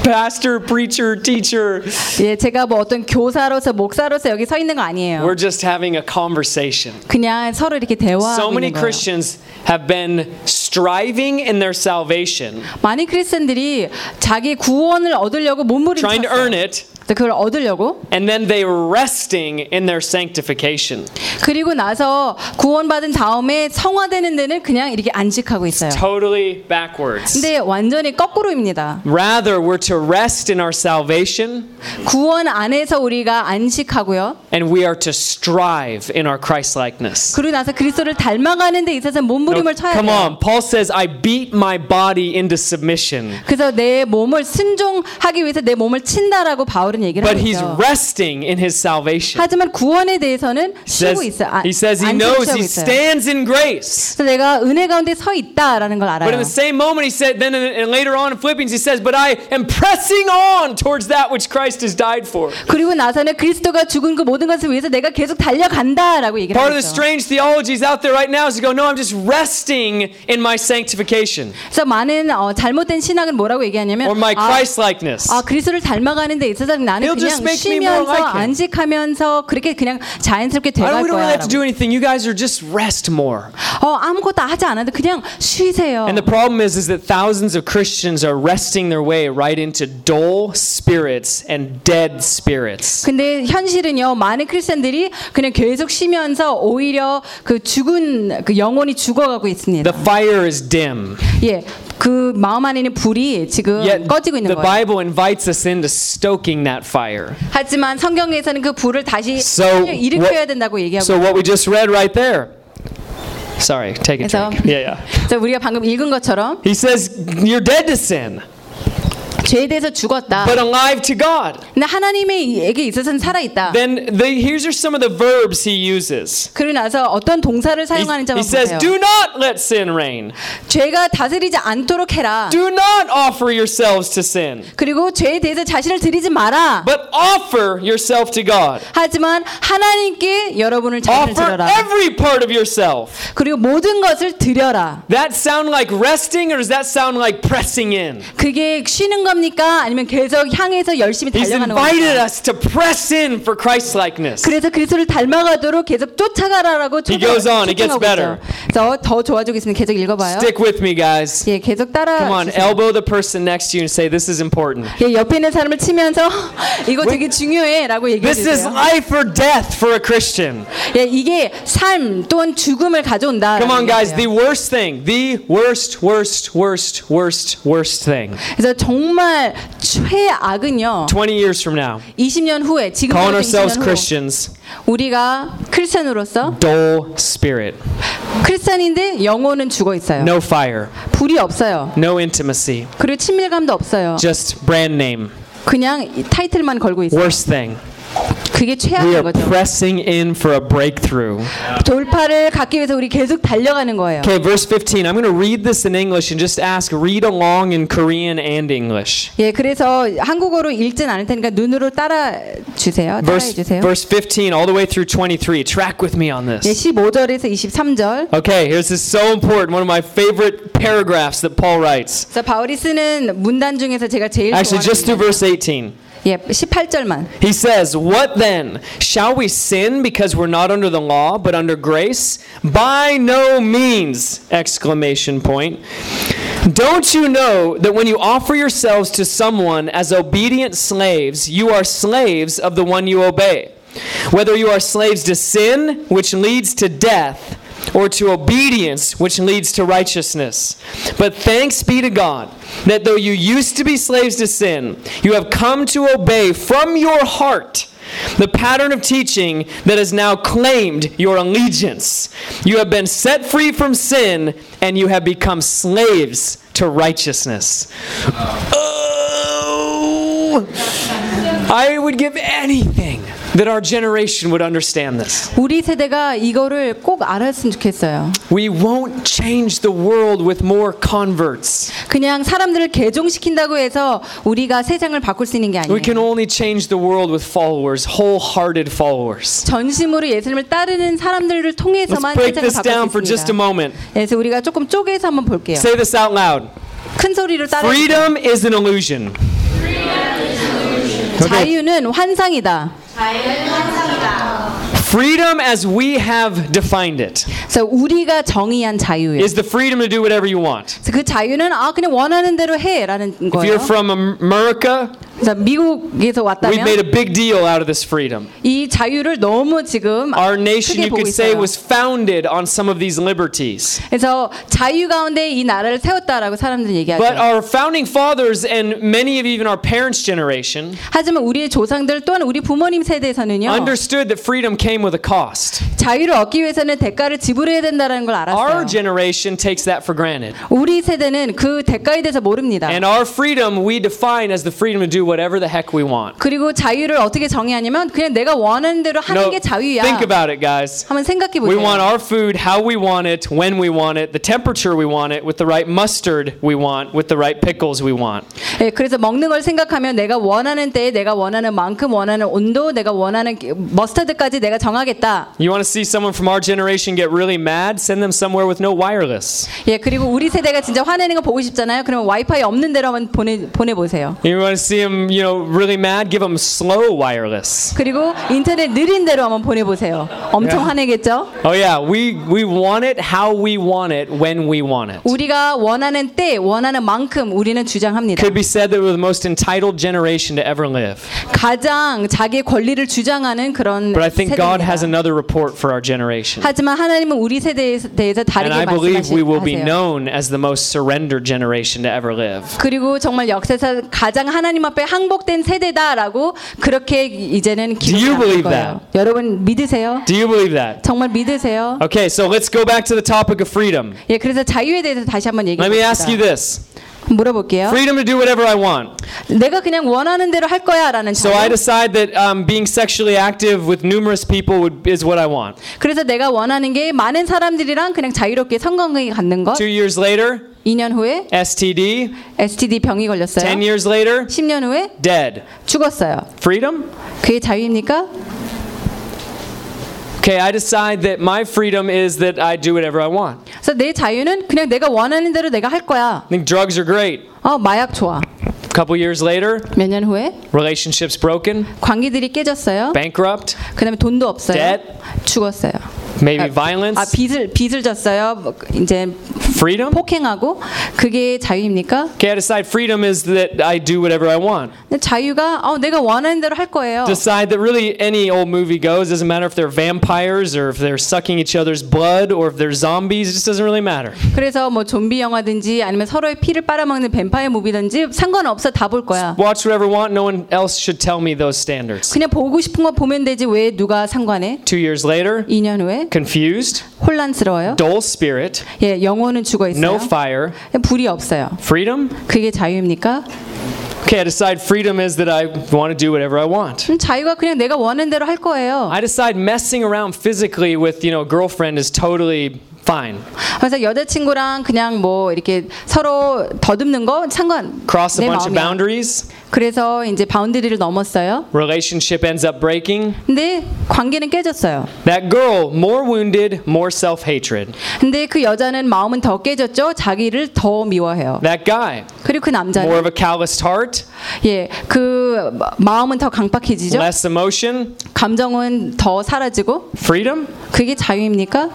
pastor, preacher, teacher. 예, 제가 뭐 어떤 교사로서 목사로서 여기 서 있는 거 아니에요. We're just having a conversation. 그냥 서로 이렇게 So 대화하고 many 있는 거예요. Christians have been striving in their salvation, 많은 크리스천들이 자기 구원을 얻으려고 trying to earn 몸부림쳤어요. it, 그걸 얻으려고 and then they resting in their sanctification. 그리고 나서 구원받은 다음에 성화되는 데는 그냥 이렇게 안식하고 있어요. Totally backwards. 근데 완전히 거꾸로입니다. Rather, we're to rest in our salvation, 구원 안에서 우리가 안식하고요. and we are to strive in our Christ likeness. 그리고 나서 그리스도를 닮아가는 데 있어서 몸부림을 쳐야 Come 돼요. on, Paul says, I beat my body into submission. 그래서 내 몸을 순종하기 위해서 내 몸을 친다라고 바울 은 얘기를 But 하고 he's 있죠. resting in his salvation. 하지만 구원에 대해서는 Says, 쉬고 있어요. 아, he says he 안식을 knows 취하고 he 있어요. stands in grace. 그래서 내가 은혜 가운데 서 있다라는 걸 But in 알아요. the same moment, he said, then in- and later on in Philippians, he says, But I am pressing on towards that which Christ has died for. 그리고 나서는 그리스도가 죽은 그 모든 것을 위해서 내가 계속 달려간다라고 얘기를 Part of 하고 the 있죠. strange theologies out there right now is to go, No, I'm just resting in my sanctification 그래서 많은 어, 잘못된 신학은 뭐라고 얘기하냐면 or my 아, Christ likeness. 아 그리스도를 닮아가는 데 있어서 나는 He'll just 그냥 make me more 쉬면서 like him. 안식하면서 그렇게 그냥 자연스럽게 돼갈 거야. have to do anything. You guys are just rest more. 어 아무것도 하지 않아도 그냥 쉬세요. And the problem is, is that thousands of Christians are resting their way right into dull spirits and dead spirits. 근데 현실은요 많은 크리스천들이 그냥 계속 쉬면서 오히려 그 죽은 그 영혼이 죽어가고 있습니다. The fire is dim. 예, 그 마음 안에 있는 불이 지금 Yet 꺼지고 있는 the 거예요. Bible invites us into stoking that fire. 하지만 성경에서는 그 불을 다시 So 일으켜야 what- 된다고 얘기하고 So what we just read right there. Sorry, take a 그래서- drink. Yeah, yeah. 그래서 우리가 방금 읽은 것처럼 He says you're dead to sin. 죄에 대해서 죽었다. but alive to God. 근데 하나님에게 있어서는 살아 있다. Then the, here's are some of the verbs he uses. 그러고 나서 어떤 동사를 He, 사용하는지 he 한번 says, 보세요. "Do not let sin reign. 죄가 다스리지 않도록 해라. Do not offer yourselves to sin, 그리고 죄에 대해서 자신을 드리지 마라. but offer yourself to God. 하지만 하나님께 여러분을 자신을 Offer 드려라. every part of yourself." 그리고 모든 것을 드려라. That sound like resting, or does that sound like pressing in? 그게 쉬는 겁니까? 아니면 계속 향해서 열심히 He's 달려가는 invited 겁니까? us to press in for Christ-likeness. 그래서 그리스도를 닮아가도록 계속 쫓아가라라고 He goes on, it gets better. 그래서 더 좋아지겠습니다. 계속 읽어봐요. Stick with me, guys. 예, 계속 따라. Come on, 주세요. elbow the person next to you and say, "This is important." 예, 옆에 있는 사람을 치면서 이거 되게 중요해라고 얘기해 This is 주세요. life or death for a Christian. 예, 이게 삶 또는 죽음을 가져온다. Come on, guys. The worst thing, the worst, worst, worst, worst, worst thing. 그래서 정말 최악은요. 20 years from now, 20년 후에 지금 calling ourselves 20년 후 Christians, 우리가 크리스천으로서 dull spirit, 크리스천인데 영혼은 죽어 있어요. no fire, 불이 없어요. no intimacy, 그리고 친밀감도 없어요. just brand name. 그냥 이 타이틀만 걸고 있어요. Worst thing. 그게 We 최악인 are 거죠. pressing in for a breakthrough. 돌파를 갖기 위해서 우리 계속 달려가는 거예요. Okay, verse 15. I'm going to read this in English and just ask, read along in Korean and English. 예, 그래서 한국어로 읽진 않을 테니까 눈으로 따라 주세요. 따라해 Verse, 주세요. verse 15 all the way through 23. Track with me on 예, this. 15절에서 23절. Okay, here's this so important. One of my favorite paragraphs that Paul writes. 그래서 바울이 쓰는 문단 중에서 제가 제일 Actually, 좋아하는 just through 문단. verse 18. 예, 18절만. He says, What then? Shall we sin because we're not under the law, but under grace? By no means! Exclamation point. Don't you know that when you offer yourselves to someone as obedient slaves, you are slaves of the one you obey? Whether you are slaves to sin, which leads to death, or to obedience, which leads to righteousness. But thanks be to God that though you used to be slaves to sin, you have come to obey from your heart the pattern of teaching that has now claimed your allegiance. You have been set free from sin and you have become slaves to righteousness. Oh! I would give anything that our generation would understand this. 우리 세대가 이거를 꼭 알았으면 좋겠어요. We won't change the world with more converts. 그냥 사람들을 개종시킨다고 해서 우리가 세상을 바꿀 수 있는 게 We can 아니에요. only change the world with followers, wholehearted followers. 전심으로 예수님을 따르는 사람들을 통해서만 세상을 바꿀 수 있습니다. moment. 그래서 우리가 조금 쪼개서 한번 볼게요. Say this out loud. 큰 소리로 따라. Freedom is an illusion. 자유는 환상이다. Freedom as we have defined it 그래서 우리가 정의한 자유예요. is the freedom to do whatever you want. 그래서 그 자유는 아 그냥 원하는 대로 해라는 If 거예요. you're from America, 그래서 미국에서 we've made a 왔다면 big deal out of this freedom. 이 자유를 너무 지금 Our nation, 크게 you 보고 could say, 있어요. was founded on some of these liberties. 그래서 자유 가운데 이 나라를 세웠다라고 사람들이 얘기하죠. But our founding fathers and many of even our parents' generation 하지만 우리의 조상들 또한 우리 부모님 세대에서는요. understood that freedom came with a cost. 자유를 얻기 위해서는 대가를 지불해야 된다는 걸 Our 알았어요. generation takes that for granted. 우리 세대는 그 대가에 대해서 모릅니다. And our freedom we define as the freedom to do whatever the heck we want. 그리고 자유를 어떻게 정의하냐면 그냥 내가 원하는 대로 하는 게 자유야. think about it, guys. 한번 생각해 We want 보세요. our food how we want it, when we want it, the temperature we want it, with the right mustard we want, with the right pickles we want. 예, 그래서 먹는 걸 생각하면 내가 원하는 때에 내가 원하는 만큼 원하는 온도, 내가 원하는 기- 머스타드까지 내가 정하겠다. You want to see someone from our generation get really mad? Send them somewhere with no wireless. 예, 그리고 우리 세대가 진짜 화내는 거 보고 싶잖아요. 그러면 와이파이 없는 데로 한번 보내 보내 보세요. You want to see them, you know, really mad? Give them slow wireless. 그리고 인터넷 느린 데로 한번 보내 보세요. 엄청 야. 화내겠죠? Oh yeah, we we want it how we want it when we want it. 우리가 원하는 때, 원하는 만큼 우리는 주장합니다. Could be said that we're the most entitled generation to ever live. 가장 자기의 권리를 주장하는 그런 But I think God 세대입니다. has another report for our generation. 하지만 하나님은 우리 세대에 대해서 And 다르게 I believe we will be 말씀하세요. known as the most surrendered generation to ever live. 그리고 정말 역사에서 가장 하나님 앞에 항복된 세대다라고 그렇게 이제는 Do you 기록할 believe 거예요. 여러분 믿으세요? Do you believe that? 정말 믿으세요? Okay, so let's go back to the topic of freedom. 예, 그래서 자유에 대해서 다시 한번 얘기해 Let me ask you 봅시다. this. 물어볼게요. Freedom to do whatever I want. 내가 그냥 원하는 대로 할 거야라는 So I 자유. decide that um, being sexually active with numerous people would, is what I want. 그래서 내가 원하는 게 많은 사람들이랑 그냥 자유롭게 성관계 갖는 것. Two years later, 2년 후에 STD. STD 병이 걸렸어요. 10 years later, 10년 후에 dead. 죽었어요. Freedom? 그게 자유입니까? Okay, I decide that my freedom is that I do whatever I want. 그래서 내 자유는 그냥 내가 원하는 대로 내가 할 거야. I think drugs are great. 어, 마약 좋아. A couple years later, 몇 년 후에 relationships broken, 관계들이 깨졌어요. bankrupt, 그다음에 돈도 없어요. Debt. 죽었어요. maybe 아, violence. 아 빚을 빚을 졌어요. 뭐, 이제 freedom? 폭행하고 그게 자유입니까? Okay, I decide freedom is that I do whatever I want. 자유가 어, 내가 원하는 대로 할 거예요. Decide that really any old movie goes. Doesn't matter if they're vampires or if they're sucking each other's blood or if they're zombies. It just doesn't really matter. 그래서 뭐 좀비 영화든지 아니면 서로의 피를 빨아먹는 뱀파이어 무비든지 상관없어 다 볼 거야. Watch whatever I want. No one else should tell me those standards. 그냥 보고 싶은 거 보면 되지 왜 누가 상관해? Two years later, 2년 후에 confused, 혼란스러워요. dull spirit, 예, 영혼은 죽어 no 있어요. fire, 불이 없어요. freedom. 그게 자유입니까? Okay, I decide freedom is that I want to do whatever I want. 음, 자유가 그냥 내가 원하는 대로 할 거예요. I decide messing around physically with, you know, a girlfriend is totally fine. 그래서 여자친구랑 그냥 뭐 이렇게 서로 더듬는 거 상관 Cross a 내 bunch of boundaries. 그래서 이제 바운드리를 넘었어요. Relationship ends up breaking. 근데 관계는 깨졌어요. That girl, more wounded, more self hatred. 근데 그 여자는 마음은 더 깨졌죠. 자기를 더 미워해요. That guy, 그리고 그 more 남자는 of a calloused heart, 예, 그 마- 마음은 더 강박해지죠. less emotion, 감정은 더 사라지고 freedom. 그게 자유입니까?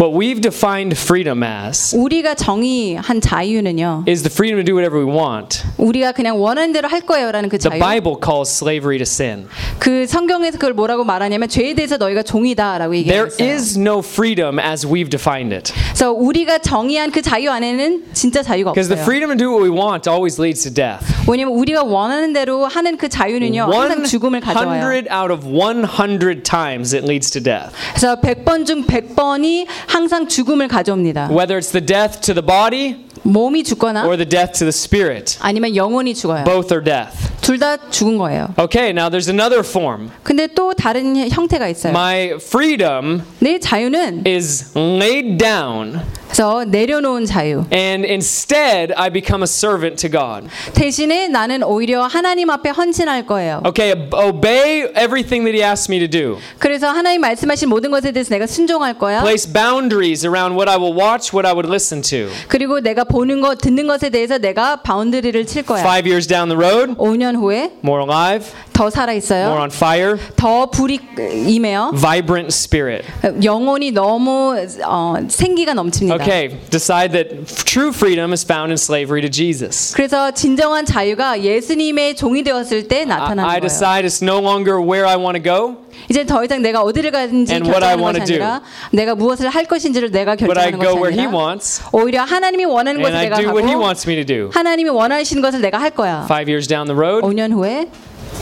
What we've defined freedom as 우리가 정의한 자유는요. is the freedom to do whatever we want. 우리가 그냥 원하는 대로 할 거예요 라는 그 The 자유. Bible calls slavery to sin. 그 성경에서 그걸 뭐라고 말하냐면 죄에 대해서 너희가 종이다라고 There 얘기했어요. is no freedom as we've defined it. 그래서 우리가 정의한 그 자유 안에는 진짜 자유가 Because the 없어요. freedom to do what we want always leads to death. 왜냐면 우리가 원하는 대로 하는 그 자유는요 항상 죽음을 가져와요. 100 out of 100 times it leads to death. 그래서 100번 중 100번이 항상 죽음을 가져옵니다. Whether it's the death to the body 몸이 죽거나 or the death to the spirit, 아니면 영혼이 죽어요. both are death. 둘 다 죽은 거예요. Okay, now there's another form. 근데 또 다른 형태가 있어요. My freedom 내 자유는 is laid down, 그래서 내려놓은 자유. and instead I become a servant to God. 대신에 나는 오히려 하나님 앞에 헌신할 거예요. Okay, ob- obey everything that He asks me to do. 그래서 하나님 말씀하신 모든 것에 대해서 내가 순종할 거야. Place boundaries around what I will watch, what I would listen to. 그리고 내가 보는 것, 듣는 것에 대해서 내가 바운드리를 칠 거야. Five years down the road, 5년 후에 more alive, 더 살아 more 있어요. on fire, 더 불이 임해요. vibrant spirit. 영혼이 너무 어, 생기가 넘칩니다. Okay, decide that true freedom is found in slavery to Jesus. 그래서 진정한 자유가 예수님의 종이 되었을 때 I, 나타나는 I 거예요. decide it's no longer where I want to go, 이제 더 이상 내가 어디를 가든지 And what I 결정하는 wanna 것이 아니라 내가 무엇을 할 것인지를 내가 but I 결정하는 go 것이 where He 아니라 wants, 오히려 하나님이 원하는 and 것을 I 내가 do what He 하고 wants me to do. 하나님이 원하시는 것을 내가 할 거야. Five years down the road, 5년 후에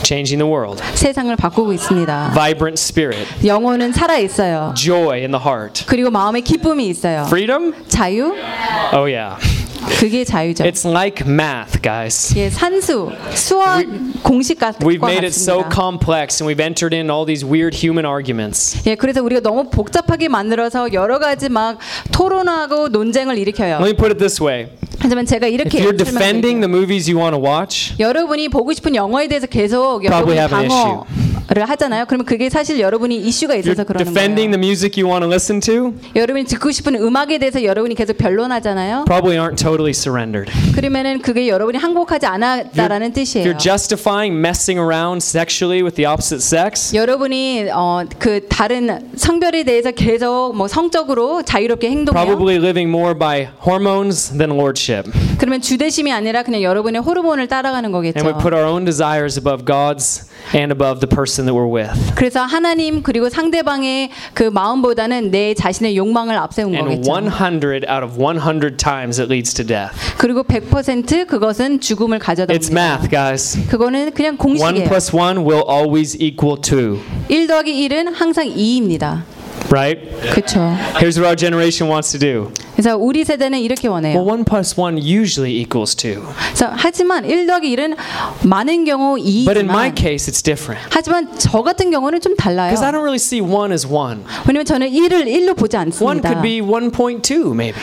changing the world. 세상을 바꾸고 있습니다. Vibrant spirit, 영혼은 살아 있어요. joy in the heart. 그리고 마음에 기쁨이 있어요. Freedom? 자유? Oh, yeah. 그게 자유죠. It's like math, guys. 예, 산수, 수학 공식 같과 We've made it so complex and we've entered in all these weird human arguments. 예, 그래서 우리가 너무 복잡하게 만들어서 여러 가지 막 토론하고 논쟁을 일으켜요. Let me put it this way 하지만 제가 if 이렇게 you're defending the movies you want to watch, 여러분이 보고 싶은 영화에 대해서 계속 여러분이 방어를 하잖아요. 그러면 그게 사실 여러분이 이슈가 you're 있어서 그러는 defending 거예요. the music you want to listen to, 여러분이 듣고 싶은 음악에 대해서 여러분이 계속 변론하잖아요. probably aren't totally surrendered. 그러면은 그게 여러분이 항복하지 않았다라는 If 뜻이에요. you're justifying messing around sexually with the opposite sex, 여러분이 어, 그 다른 성별에 대해서 계속 뭐 성적으로 자유롭게 행동해요. probably living more by hormones than lordship. 그러면 주대심이 아니라 그냥 여러분의 호르몬을 따라가는 거겠죠. And we put our own desires above God's and above the person that we're with. 그래서 하나님 그리고 상대방의 그 마음보다는 내 자신의 욕망을 앞세운 And 거겠죠. 100 out of 100 times it leads to death. 그리고 100% 그것은 죽음을 가져다 It's math, guys. 그거는 그냥 1 공식이에요. plus 1 will always equal 2. 1 더하기 1은 항상 2입니다. Right? 그렇죠. Here's what our generation wants to do 그래서 우리 세대는 이렇게 원해요. Well, 1 plus 1 usually equals 2. 그래서 하지만 1 더하기 1은 많은 경우 But in my 2이지만 case, it's different. 하지만 저 같은 경우는 좀 달라요. Because I don't really see 1 as 1. 왜냐면 저는 1을 1로 보지 1 않습니다. could be 1.2, maybe.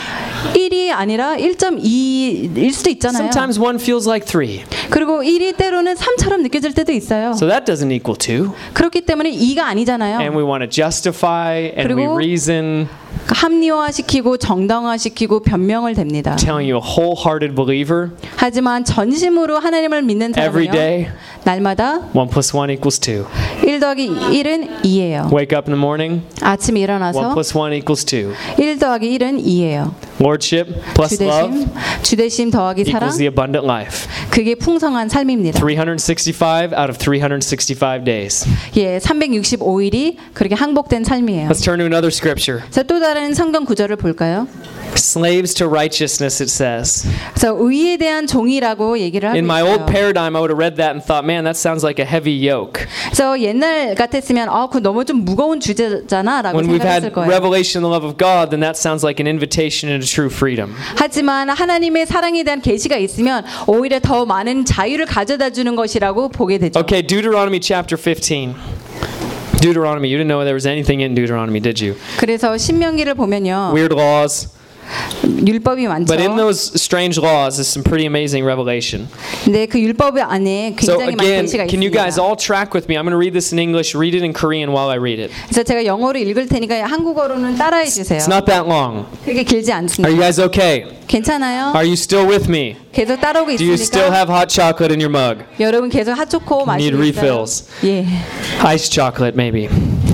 1이 아니라 1.2일 수도 있잖아요. Sometimes 1 feels like 3. 그리고 1이 때로는 3처럼 느껴질 때도 있어요. So that doesn't equal 2. 그렇기 때문에 2가 아니잖아요. And we want to justify and we reason, 합리화시키고 정당화시키고 변명을 댑니다. telling you a wholehearted believer 하지만 전심으로 하나님을 믿는 every 사람은요. day 날마다 1 plus 1 equals 2. 1 더하기 1은 2예요. Wake up in the morning, 아침에 1 일어나서 plus 1 equals 2. 1 더하기 1은 2예요. Lordship plus love 주대심, 주대심 더하기 사랑, equals the abundant life. 그게 풍성한 삶입니다. 365 out of 365 days. 예, 365일이 그렇게 항복된 삶이에요. Let's turn to another scripture. 자, 또 다른 성경 구절을 볼까요? Slaves to righteousness, it says. 그래서 의에 대한 종이라고 얘기를 하고 In my old 있어요. paradigm, I would have read that and thought, man, that sounds like a heavy yoke. 그래서 옛날 같았으면 아, 그 너무 좀 무거운 주제잖아라고 When we've 생각했을 had 거예요. revelation of the love of God, then that sounds like an invitation into true freedom. 하지만 하나님의 사랑에 대한 계시가 있으면 오히려 더 많은 자유를 가져다 주는 것이라고 보게 되죠. Okay, Deuteronomy chapter 15. Deuteronomy, you didn't know there was anything in Deuteronomy, did you? 그래서 신명기를 보면요. Weird laws. 율법이 많죠. But in those strange laws is some pretty amazing revelation. 근데 그 율법 안에 So 굉장히 많은 again, 계시가 can you guys 있습니다. all track with me? I'm going to read this in English, read it in Korean while I read it. 그래서 제가 영어로 읽을 테니까 한국어로는 따라해 주세요. It's not that long. 그렇게 길지 Are 않습니다. you guys okay? 괜찮아요? Are you still with me? 계속 따라오고 Do you still 있으니까 have hot chocolate in your mug? 여러분 계속 핫초코 Need 마시고 있어요. refills. 예, Ice chocolate, maybe.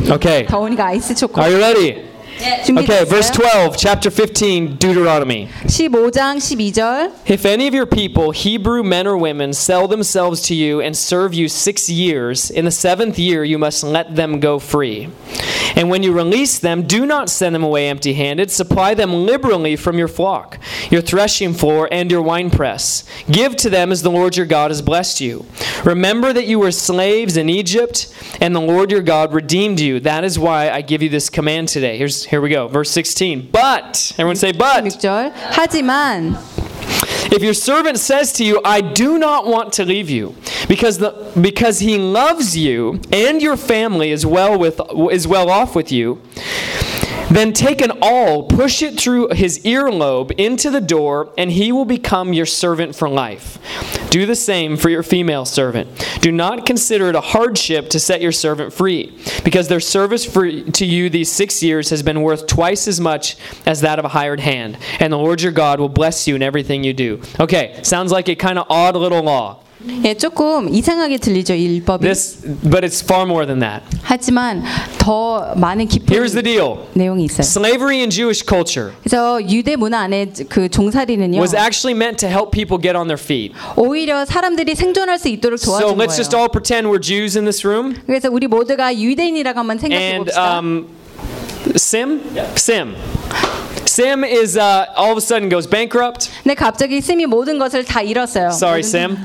Okay. 더우니까 아이스 초코 Are you ready? Okay, verse 12, chapter 15, Deuteronomy. 15장 12절. If any of your people, Hebrew men or women, sell themselves to you and serve you 6 years, in the 7th year you must let them go free. And when you release them, do not send them away empty-handed, supply them liberally from your flock, your threshing floor and your winepress. Give to them as the Lord your God has blessed you. Remember that you were slaves in Egypt and the Lord your God redeemed you. That is why I give you this command today. Here's here we go, verse 16. But, everyone say, but. 6절 하지만 If your servant says to you, I do not want to leave you, because, the, because he loves you and your family is well, with, is well off with you, then take an awl, push it through his earlobe into the door, and he will become your servant for life. Do the same for your female servant. Do not consider it a hardship to set your servant free, because their service for, to you these six years has been worth twice as much as that of a hired hand. And the Lord your God will bless you in everything you do. Okay, sounds like a kind of odd little law. 예, 조금 이상하게 들리죠 이 율법이. This, but it's far more than that. 하지만 더 많은 깊은 Here's the deal. 내용이 있어요. Slavery in Jewish culture 그래서 유대 문화 안에 그 종살이는요. was actually meant to help people get on their feet. 오히려 사람들이 생존할 수 있도록 So 도와준 let's just 거예요. all pretend we're Jews in this room. 그래서 우리 모두가 유대인이라고 한번 생각해 And 봅시다. um, Sim? Sim. Sim is uh, all of a sudden goes bankrupt. 근데 갑자기 sim이 모든 것을 다 잃었어요. Sorry, 모든- Sim.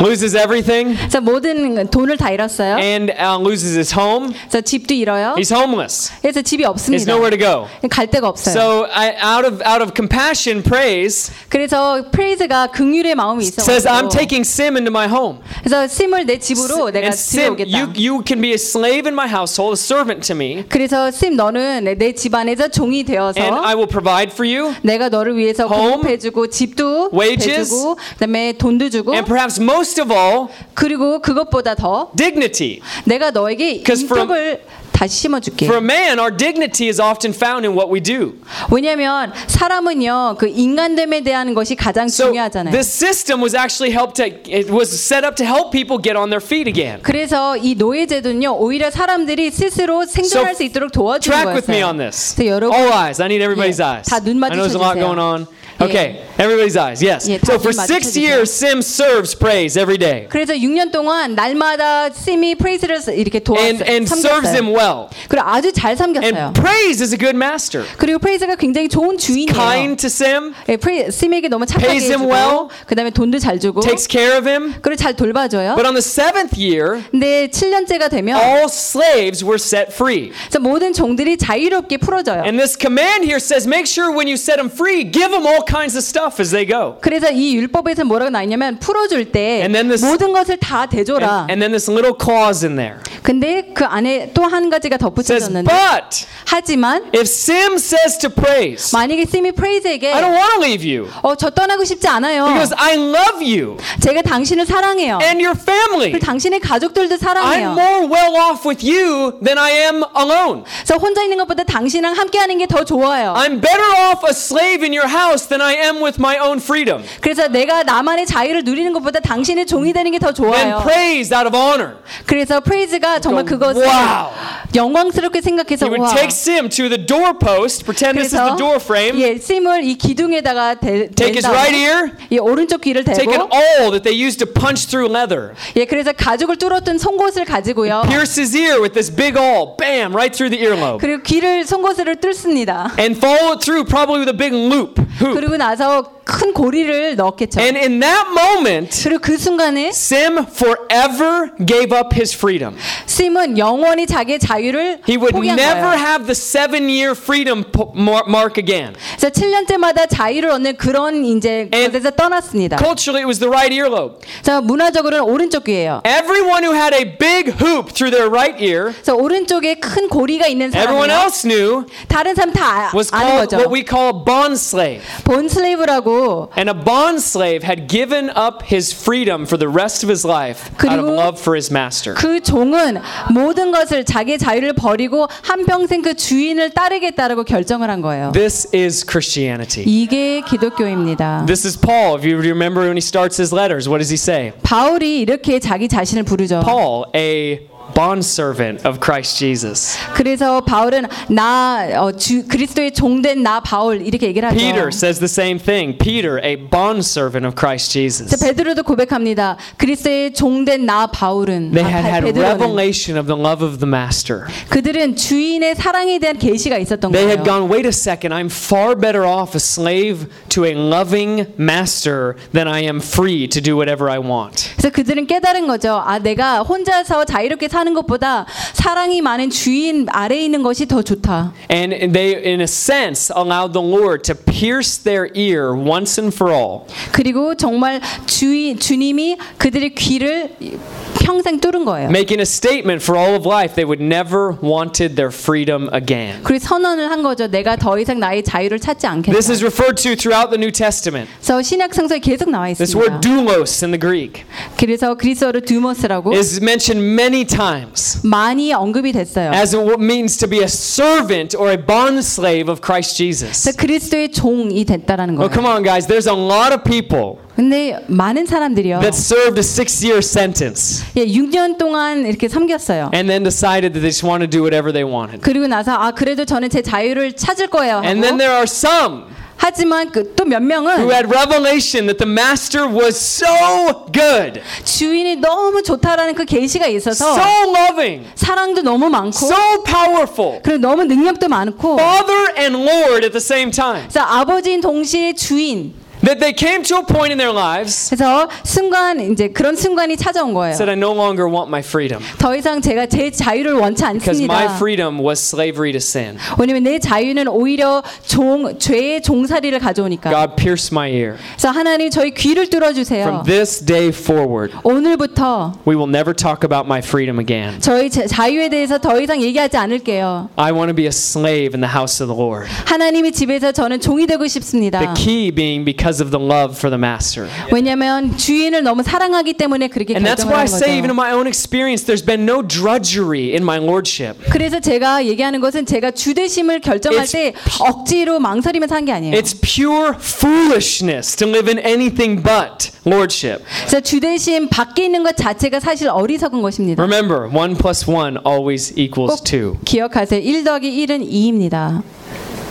Loses everything 그래서 모든 돈을 다 잃었어요. and uh, loses his home. 그래서 집도 잃어요. He's homeless. 그래서 집이 He's 없습니다. nowhere to go. 갈 데가 없어요. So I, out of out of compassion, praise 그래서 프레이즈가 긍휼의 마음이 있어. says, "I'm taking Sim into my home." 그래서 심을 내 집으로 내가 And Sim, 들여오겠다. you you can be a slave in my household, a servant to me, 그래서 심 너는 내 집안에서 종이 되어서 and I will provide for you. 내가 너를 위해서 Home, 공급해 주고 집도 wages, 해주고 그다음에 돈도 주고 And perhaps most of all, 그리고 그것보다 더 dignity. 내가 너에게 인격을 다시 심어줄게. For a man, our dignity is often found in what we do. 왜냐하면 사람은요 그 인간됨에 대한 것이 가장 So 중요하잖아요. this system was actually helped to it was set up to help people get on their feet again. 그래서 이 노예제도는요 오히려 사람들이 스스로 생존할 So, 수 있도록 도와주는 Track with me on this. 여러분 All eyes. I need everybody's 예, eyes. 다눈 I know there's a lot going on. Okay, everybody's eyes. Yes. 예, So 다 for 눈 six 맞춰주세요. years, Sim serves praise every day 그래서 6년 동안 날마다 심이 프레이즈를 이렇게 and, 도왔어요. and serves him 섬겼어요. well. 그리고 아주 잘 섬겼어요. And praise is a good master. 그리고 프레이즈가 굉장히 좋은 주인이에요. Kind to Sim, 예, 프레이, 심에게 너무 착하게 Pays him 해주고 well. 그다음에 돈도 잘 주고 takes care of him. 그리고 잘 돌봐줘요. But on the seventh year, 근데 7년째가 되면 all slaves were set free. 그래서 모든 종들이 자유롭게 풀어져요. And this command here says make sure when you set them free, give them all kinds of stuff as they go. 그래서 이 율법에서 뭐라고 나 있냐면 풀어줄 때 this- 모든 것을 다 대줘라. And, and then this little clause in there 근데 그 안에 또 한 가지가 덧붙여졌는데 But 하지만 if Sim says to praise, 만약에 심이 프레이즈에게 I don't want to leave you 어, 저 떠나고 싶지 않아요. because I love you 제가 당신을 사랑해요. and your family. 그리고 당신의 가족들도 I'm 사랑해요. more well off with you than I am alone. 그래서 혼자 있는 것보다 당신이랑 함께하는 게 더 좋아요. I'm better off a slave in your house than I am with my own freedom. 그래서 내가 나만의 자유를 누리는 것보다 당신의 종이 되는 게더 Then 좋아요. praise out of honor. 그래서 프레이즈가 정말 그것을 wow. 영광스럽게 생각해서 He would 와. take Sim to the doorpost, pretend this is the door frame, 예, 심을 이 기둥에다가 대, take 댄 his right ear, 이 오른쪽 귀를 take an 대고 awl that they used to punch through leather, 예, 그래서 가죽을 뚫었던 송곳을 가지고요. pierce his ear with this big awl, bam, right through the earlobe, 그리고 귀를 송곳으로 뚫습니다. and follow it through probably with a big loop, hoop. 그리고 나서 큰 고리를 넣겠죠. And in that moment, 그리고 그 순간에 Sim forever gave up his freedom. 심은 영원히 자기의 자유를 He would 포기한 never 거예요. have the seven year freedom mark again. 그래서 7년째마다 자유를 얻는 그런 이제 곳에서 떠났습니다. Culturally, it was the right earlobe. 자, 문화적으로는 오른쪽 귀예요. Everyone who had a big hoop through their right ear, 그래서 오른쪽에 큰 고리가 있는 everyone 사람이요. else knew 다른 사람 다 아- was 아는 called 거죠. what we call bond slave. 본 슬레이브라고 And a bond slave had given up his freedom for the rest of his life out of love for his master. 그 종은 모든 것을 자기의 자유를 버리고 한 평생 그 주인을 따르겠다라고 결정을 한 거예요. This is Christianity. 이게 기독교입니다. This is Paul. If you remember when he starts his letters, what does he say? 바울이 이렇게 자기 자신을 부르죠. Paul, a bondservant of Christ Jesus. 그래서 바울은 나 어, 주, 그리스도의 종된 나 바울 이렇게 얘기를 하죠. Peter says the same thing. Peter, a bondservant of Christ Jesus. 그래서 베드로도 고백합니다. 그리스도의 종된 나 바울은 They 아, had 바- had 베드로는 revelation of the love of the master. 그들은 주인의 사랑에 대한 계시가 있었던 They 거예요. had gone, wait a second, I'm far better off a slave to a loving master than I am free to do whatever I want. 그래서 그들은 깨달은 거죠. 아, 내가 혼자서 자유롭게 사는 것보다 사랑이 많은 주인 아래에 있는 것이 더 좋다. And they, in a sense, allowed the Lord to pierce their ear once and for all. 그리고 정말 주인 주님이 그들의 귀를 평생 뚫은 거예요. making a statement for all of life they would never wanted their freedom again. 그리고 선언을 한 거죠. 내가 더 이상 나의 자유를 찾지 않겠다. This is referred to throughout the New Testament. 그래서 신약 성서에 계속 나와 This word 있습니다. doulos in the Greek 그래서 그리스어로 두모스라고 is mentioned many times 많이 언급이 됐어요. as it means to be a servant or a bond slave of Christ Jesus. 그리스도의 종이 됐다라는 Oh, 거예요. come on, guys. There's a lot of people 근데 많은 사람들이요. that served a six year sentence 예, 6년 동안 이렇게 섬겼어요. and then decided that they just want to do whatever they wanted. 그리고 나서 아 그래도 저는 제 자유를 찾을 거예요. And then 하고 there are some 하지만 그 또몇 who 명은 had revelation that the master was so good, 주인이 너무 좋다라는 그 계시가 있어서 so loving, 사랑도 너무 많고 so powerful, 그리고 너무 능력도 많고 Father and Lord at the same time. 그래서 아버지인 동시에 주인 That they came to a point in their lives 그래서 순간 이제 그런 순간이 찾아온 거예요. said, I no longer want my freedom 더 이상 제가 제 자유를 원치 because my 않습니다. freedom was slavery to sin. 왜냐면 내 자유는 오히려 종 죄의 종살이를 가져오니까. God pierced my ear. 그래서 하나님 저희 귀를 뚫어 주세요. From this day forward, 오늘부터 we will never talk about my freedom again. 저희 자- 자유에 대해서 더 이상 얘기하지 않을게요. I want to be a slave in the house of the Lord. 하나님의 집에서 저는 종이 되고 싶습니다. The key being because of the love for the master. 왜냐하면 주인을 너무 사랑하기 때문에 그렇게 And that's why I say, even in my own experience, there's been no drudgery in my lordship. 그래서 제가 얘기하는 것은 제가 주대심을 결정할 It's- 때 억지로 망설이면서 한 게 아니에요. It's pure foolishness to live in anything but lordship. 그래서 주대심 밖에 있는 것 자체가 사실 어리석은 것입니다. Remember, 1 plus 1 always equals 꼭 2. 기억하세요. 1 더하기 1은 2입니다.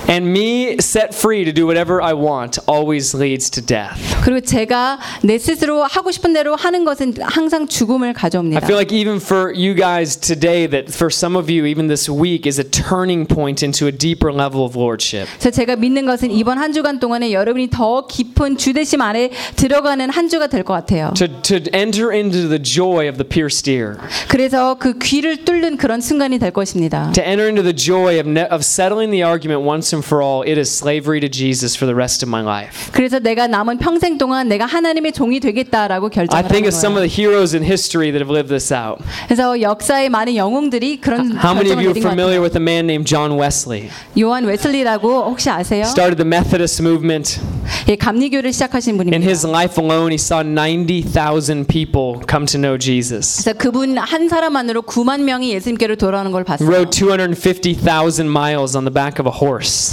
And me set free to do whatever I want always leads to death. 그리고 제가 내 스스로 하고 싶은 대로 하는 것은 항상 죽음을 I 가져옵니다. feel like even for you guys today, that for some of you, even this week, is a turning point into a deeper level of lordship. 그래서 제가 믿는 것은 이번 한 주간 동안에 여러분이 더 깊은 주대심 안에 들어가는 한 주가 될 것 같아요. To, to enter into the joy of the pierced ear. 그래서 그 귀를 뚫는 그런 순간이 될 것입니다. To enter into the joy of, ne- of settling the argument once and for all, it is slavery to Jesus for the rest of my life. 그래서 내가 남은 평생 동안 내가 하나님의 종이 되겠다라고 I 결정을 think 하는 of some of 거예요. the heroes in history that have lived this out. 그래서 역사의 많은 영웅들이 그런 How many of 결정을 you are 내린 것 familiar 같아요. with a man named John Wesley? 요한 웨슬리라고 혹시 아세요? Started the Methodist movement. 예, 감리교를 시작하신 In 분입니다. his life alone, he saw 90,000 people come to know Jesus. 그래서 그분 한 사람만으로 9만 명이 예수님께로 돌아오는 걸 봤어요. Rode 250,000 miles on the back of a horse,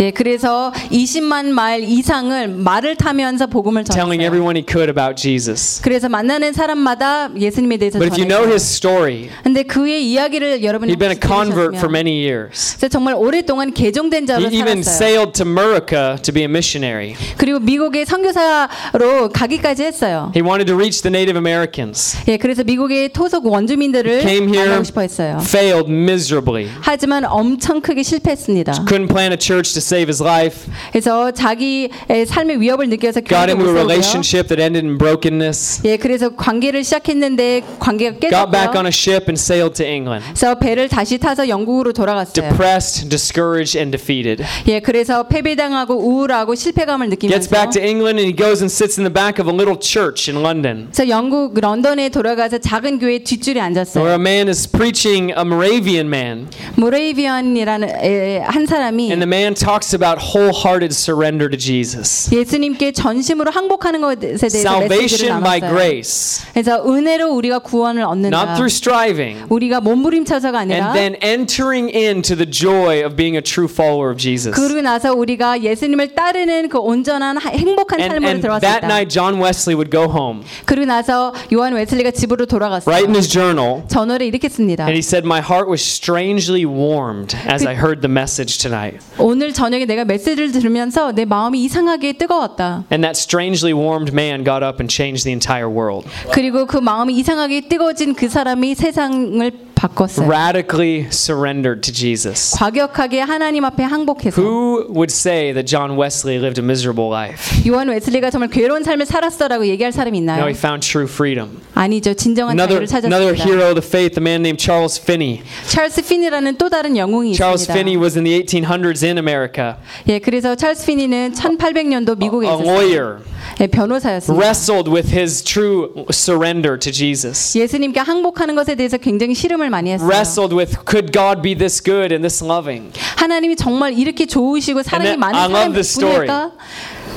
예, 그래서 20만 마일 이상을 말을 타면서 복음을 telling 전했어요. everyone he could about Jesus. 그래서 만나는 사람마다 예수님에 대해서 But if you know 전했어요. his story, 근데 그의 이야기를 여러분이 he'd been a 혹시 convert for 들으셨으면 many years. 그래서 정말 오랫동안 개종된 자로 He even 살았어요. sailed to Murica to be a missionary. 그리고 미국의 선교사로 가기까지 했어요. He wanted to reach the Native Americans. 예, 그래서 미국의 토속 원주민들을 Came here, 만나고 싶어 했어요. failed miserably. 하지만 엄청 크게 실패했습니다. Couldn't a church to save his life. 그래서 자기의 삶의 위협을 느껴서 Got 교회도 into 못 a 세우고요. relationship that ended in brokenness. 예, 그래서 관계를 시작했는데 관계가 Got back on 깨졌고요. a ship and sailed to England. 그래서 배를 다시 타서 영국으로 돌아갔어요. Depressed, discouraged, and defeated. 예, 그래서 패배당하고 우울하고 실패감을 Gets 느끼면서 back to England and he goes and sits in the back of a little church in London. 그래서 영국 런던에 돌아가서 작은 교회 뒷줄에 Where 앉았어요. a man is preaching, a Moravian man, Moravian이라는 에, 한 사람이 and the man talks about wholehearted surrender to Jesus. 예수님께 전심으로 항복하는 것에 대해서 메시지를 Salvation by 나눴어요. grace, 그래서 은혜로 우리가 구원을 not 얻는다. through striving. 우리가 몸부림쳐서가 아니라 And then entering into the joy of being a true follower of Jesus. 그러고 나서 우리가 예수님을 따르는 그 온전한 하- 행복한 And, 삶으로 and 들어왔다. that night, John Wesley would go home, 그리고 나서 요한 웨슬리가 집으로 돌아갔어요. write in his journal, 전월에 이렇게 씁니다. and he said, My heart was strangely warmed as I heard the message tonight. 오늘 저녁에 내가 메시지를 들으면서 내 마음이 이상하게 뜨거웠다. And that strangely warmed man got up and changed the entire world. 그리고 그 마음이 이상하게 뜨거워진 그 사람이 세상을 바꿨어요. Radically surrendered to Jesus. 과격하게 하나님 앞에 항복해서 Who would say that John Wesley lived a miserable life? 요한 웨슬리가 정말 괴로운 삶을 살았어라고 얘기할 사람이 No, 있나요? he found true freedom. 아니죠. 진정한 Another, 자유를 another 찾았습니다. hero of the faith, a man named Charles Finney. 찰스 피니라는 또 다른 영웅이 Charles 있습니다. Finney was in the 1800s in America, 예, 그래서 찰스 피니는 1800년도 미국에 a 있었어요. lawyer, 예, 변호사였습니다. wrestled with his true surrender to Jesus. 예수님께 항복하는 것에 대해서 굉장히 씨름을 많이 했어요. Wrestled with could God be this good and this loving? 하나님이 정말 이렇게 좋으시고 사랑이 많은. 분일까?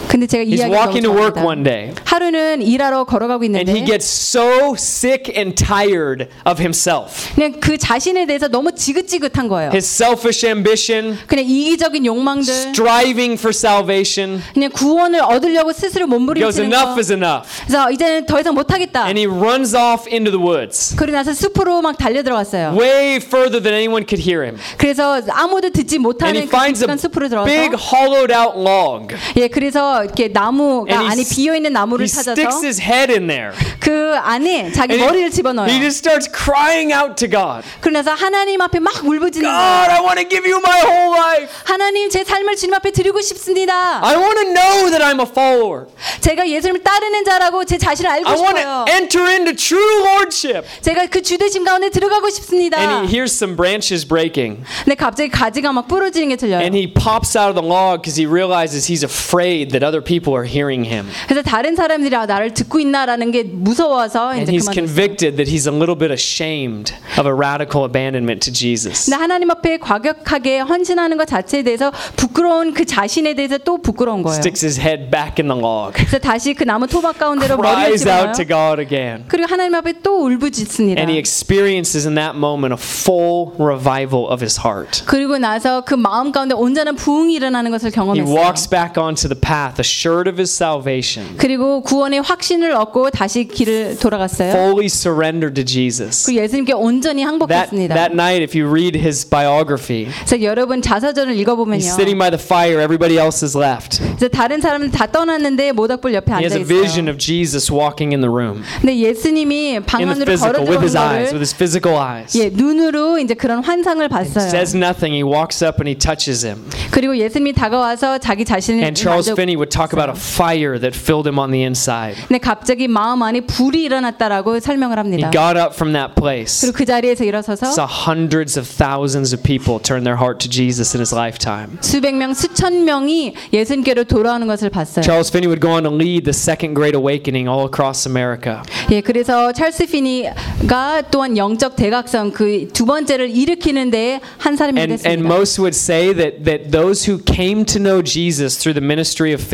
근데 제가 He's walking to work one day. 하루는 일하러 걸어가고 And he 있는데 gets so sick and tired of himself. 그냥 그 자신에 대해서 너무 지긋지긋한 거예요. His selfish ambition, 그냥 이기적인 욕망들, striving for salvation. 그냥 구원을 얻으려고 스스로 몸부림치는 enough 거. is enough. 그래서 이제는 더 이상 못 하겠다. And he runs off into the woods, 그러고 나서 숲으로 막 달려 들어갔어요. way further than anyone could hear him. 그래서 아무도 듣지 못하는 그 숲으로 big 들어가서 hollowed out log. 예, 그래서 이렇게 나무가 And he 안에 비어 있는 나무를 He 찾아서 sticks his head in there. 그 안에 자기 And 머리를 he, 집어넣어요. he just starts crying out to God. 그러면서 하나님 앞에 막 울부짖는 God. I want to give you my whole life. 하나님 제 삶을 주님 앞에 드리고 싶습니다. I want to know that I'm a follower. 제가 예수님을 따르는 자라고 제 자신을 알고 I want 싶어요. to enter into true lordship. 제가 그 주대심 가운데 들어가고 싶습니다. And he hears some branches breaking. 근데 갑자기 가지가 막 부러지는 게 들려요. And he pops out of the log because he realizes he's afraid that other people are hearing him. 그래서 다른 사람들이 아, 나를 듣고 있나라는 게 무서워서 And 이제 he's 그만. convicted that he's a little bit ashamed of a radical abandonment to Jesus. 근데 하나님 앞에 과격하게 헌신하는 것 자체에 대해서 부끄러운 그 자신에 대해서 또 부끄러운 거예요. Sticks his head back in the log. 그래서 다시 그 나무 토막 가운데로 머리를 Cries out to God again. 그리고 하나님 앞에 또 울부짖습니다. And he experiences in that moment a full revival of his heart. 그리고 나서 그 마음 가운데 온전한 부흥이 일어나는 것을 He 경험했어요. walks back onto the path path, assured of his salvation, 그리고 구원의 확신을 얻고 다시 길을 돌아갔어요. fully surrendered to Jesus. 그 예수님께 온전히 That, 항복했습니다. that night, if you read his biography, 그래서 여러분 자서전을 he's 읽어보면요. sitting by the fire, everybody else is left. 그래서 다른 사람들 다 떠났는데 모닥불 옆에 He has 앉아 a vision 있어요. of Jesus walking in the room, 근데 예수님이 방 in the 안으로 걸어 physical, with 들어오는 his eyes, with 거를 his physical eyes. 예, 눈으로 이제 그런 환상을 봤어요. Says nothing. He walks up and he touches him. 그리고 예수님이 다가와서 자기 자신을 And Charles 만져- Finney would talk about a fire that filled him on the inside. 근데 갑자기 마음 안에 불이 일어났다라고 설명을 He 합니다. got up from that place. 그리고 그 자리에서 일어서서 Saw hundreds of thousands of people turn their heart to Jesus in his lifetime. 수백 명, 수천 명이 예수님께로 돌아오는 것을 봤어요. Charles Finney would go on to lead the Second Great Awakening all across America. 예, 그래서 찰스 피니가 또한 영적 대각성 그 두 번째를 일으키는데 한 사람이 And, and 됐습니다. most would say that, that those who came to know Jesus through the ministry of Finney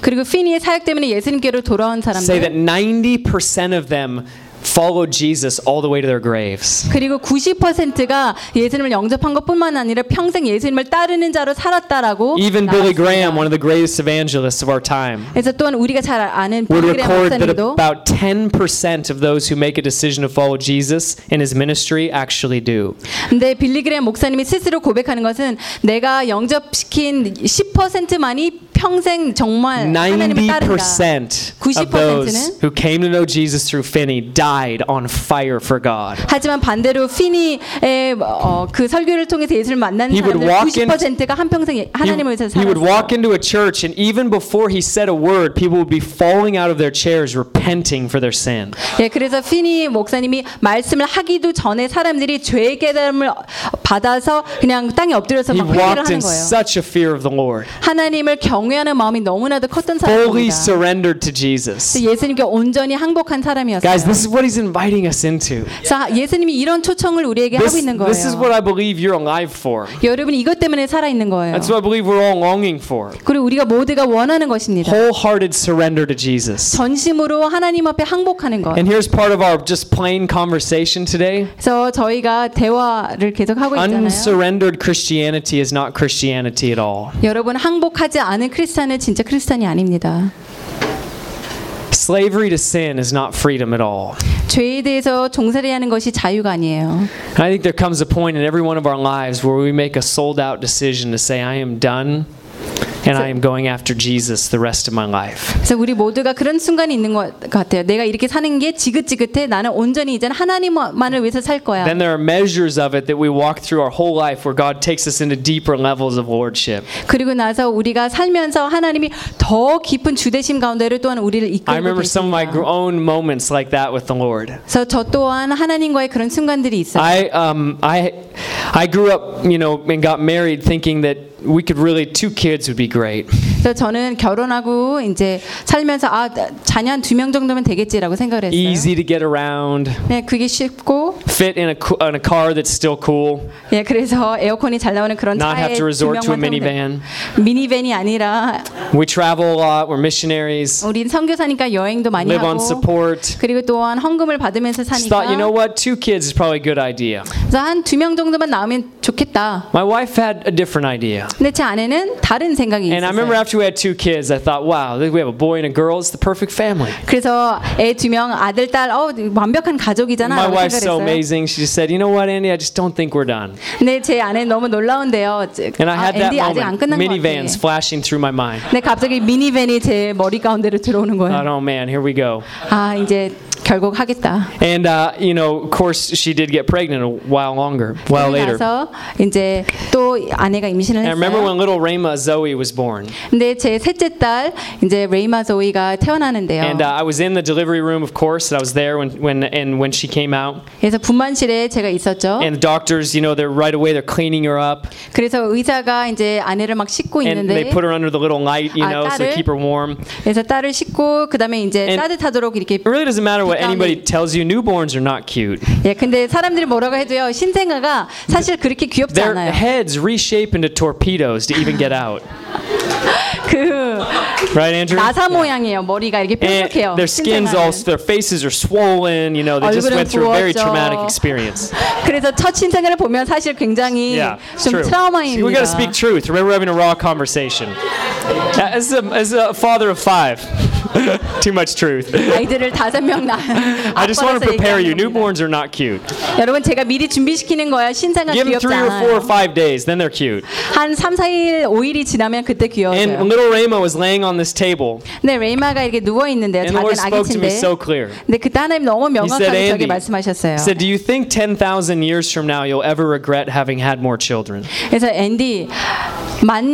그리고 피니의 사역 때문에 예수님께로 돌아온 say that 사람들. 90% of them followed Jesus all the way to their graves. 그리고 90%가 예수님을 영접한 것뿐만 아니라 평생 예수님을 따르는 자로 살았다라고 Even Billy. Graham, one of the greatest evangelists of our time, 그래서 또한 우리가 잘 아는 would record that about 10% of those who make a decision to follow Jesus in his ministry actually do. 근데 빌리 그레이엄 목사님이 스스로 고백하는 것은 내가 영접시킨 10%만이 평생 정말 하나님을 따른다. 90% of those who came to know Jesus through Finney died on fire for God. 하지만 반대로 피니의 어, 그 설교를 통해서 예수를 만난 사람들 walk in- 90%가 한 평생 하나님을 위해서 he would walk 살았어요. into a church, and even before he said a word, people would be falling out of their chairs repenting for their sin. 예, 그래서 피니 목사님이 말씀을 하기도 전에 사람들이 죄의 깨달음을 받아서 그냥 땅에 엎드려서 He 막 회개를 walked in 하는 거예요. such a fear of the Lord, 하나님을 경외하는 마음이 너무나도 컸던 fully 사람입니다. surrendered to Jesus. 예수님께 온전히 항복한 사람이었어요. Guys, this is what he's inviting us into. 그래서 예수님이 이런 초청을 우리에게 This, 하고 있는 거예요. this is what I believe you're alive for. 여러분이 이것 때문에 살아 있는 거예요. That's what I believe we're all longing for. 그리고 우리가 모두가 원하는 것입니다. Wholehearted surrender to Jesus. 전심으로 하나님 앞에 항복하는 것. And here's part of our just plain conversation today. 그래서 저희가 대화를 계속 하고 있잖아요. Unsurrendered Christianity is not Christianity at all. 여러분 항복하지 않은 크리스찬은 진짜 크리스찬이 아닙니다. Slavery to sin is not freedom at all. 죄에 대해서 종살이 하는 것이 자유가 아니에요. And I think there comes a point in every one of our lives where we make a sold out decision to say, I am done and I am going after Jesus the rest of my life. 그래서 우리 모두가 그런 순간이 있는 것 같아요. 내가 이렇게 사는 게 지긋지긋해. 나는 온전히 이제는 하나님만을 위해서 살 거야. Then there are measures of it that we walk through our whole life where God takes us into deeper levels of lordship. 그리고 나서 우리가 살면서 하나님이 더 깊은 주대심 가운데를 또한 우리를 I 이끌고 remember some of my 계십니다. own moments like that with the Lord. 그래서 저 또한 하나님과의 그런 순간들이 있어요. I um I I grew up, you know, and got married thinking that we could really two kids would be great. 그래서 저는 결혼하고 이제 살면서 아 자녀 한 두 명 정도면 되겠지라고 생각을 했어요. Easy to get around, 네, 그게 쉽고 fit in a co- in a car that's still cool, 예, 그래서 에어컨이 잘 나오는 그런 not 차에 have to 두 resort to a 명만 타면 돼. minivan. 미니밴이 아니라 We travel a lot. We're missionaries. 우린 선교사니까 여행도 많이 Live on 하고 support. 그리고 또한 헌금을 받으면서 Just thought, you know 사니까 what? Two kids is probably a good idea. 그래서 한 두 명 정도만 나오면 좋겠다. My wife had a different idea. 근데 제 아내는 다른 생각이 And I remember 있었어요. after we had two kids, I thought, wow, we have a boy and a girl. It's the perfect family. 그래서 애 두 명 아들 딸 어, 완벽한 가족이잖아 My 라고 wife's so 생각했어요. amazing. She just said, you know what, Andy? I just don't think we're done. 근데 제 아내는 너무 놀라운데요. And I 아, had that 앤디 아직 안 moment, 끝난 것 minivans 같아. flashing through my mind. 근데 갑자기 미니밴이 제 머리 가운데로 들어오는 I 거예요. thought, oh man, here we go. 아 이제 결국 하겠다. And uh, you know, of course, she did get pregnant a while longer, a while 그러고 later. 나서 이제 또 아내가 임신을 And I remember 했어요. when little Rama Zoe was born. 근데 제 셋째 딸 이제 레이마 조이가 태어나는데요. And uh, I was in the delivery room, of course, and I was there when, when, and when she came out. 그래서 분만실에 제가 있었죠. And the doctors, you know, they're right away, they're cleaning her up. 그래서 의사가 이제 아내를 막 씻고 And they 있는데 put her under the little light, you 아, know, so they 딸을? keep her warm. 그래서 딸을 씻고 그다음에 이제 And- 따뜻하도록 이렇게 It really doesn't matter what 빛 anybody 가운데- tells you, newborns are not cute. 예, 근데 사람들이 뭐라고 해도요 신생아가 사실 그렇게 귀엽지 Their 않아요. heads reshape into torpedoes to even get out. 그 Right, Andrew? 나사 모양이에요. 머리가 이렇게 And 뾰족해요. their skins all, 신생아는. their faces are swollen. You know, they just 얼굴은 went through a very 부었죠. traumatic experience. 그래서 첫 신생아를 보면 사실 굉장히 Yeah, it's 좀 true. We 트라우마입니다. got to speak truth. Remember, we're having a raw conversation. As a, as a father of five, too much truth. 아이들을 다섯 명 낳은 I just want to 아빠로서 prepare you. 얘기하는 겁니다. Newborns are not cute. 여러분 제가 미리 준비시키는 거야. 신생아 Give them 귀엽지 three or four or 않아요. five days, then they're cute. 한 3, 4일, 5일이 지나면 그때 And 귀여워져요. little Rama was laying on this table, 네, 레이마가 이렇게 누워 있는데요. and the Lord 작은 spoke to me 아기친데. so clear. 근데 그때 하나님 너무 He said, 명확하게 저에게 Andy, 말씀하셨어요. he said, Do you think 10,000 years from now you'll ever regret having had more children? 그래서 앤디 만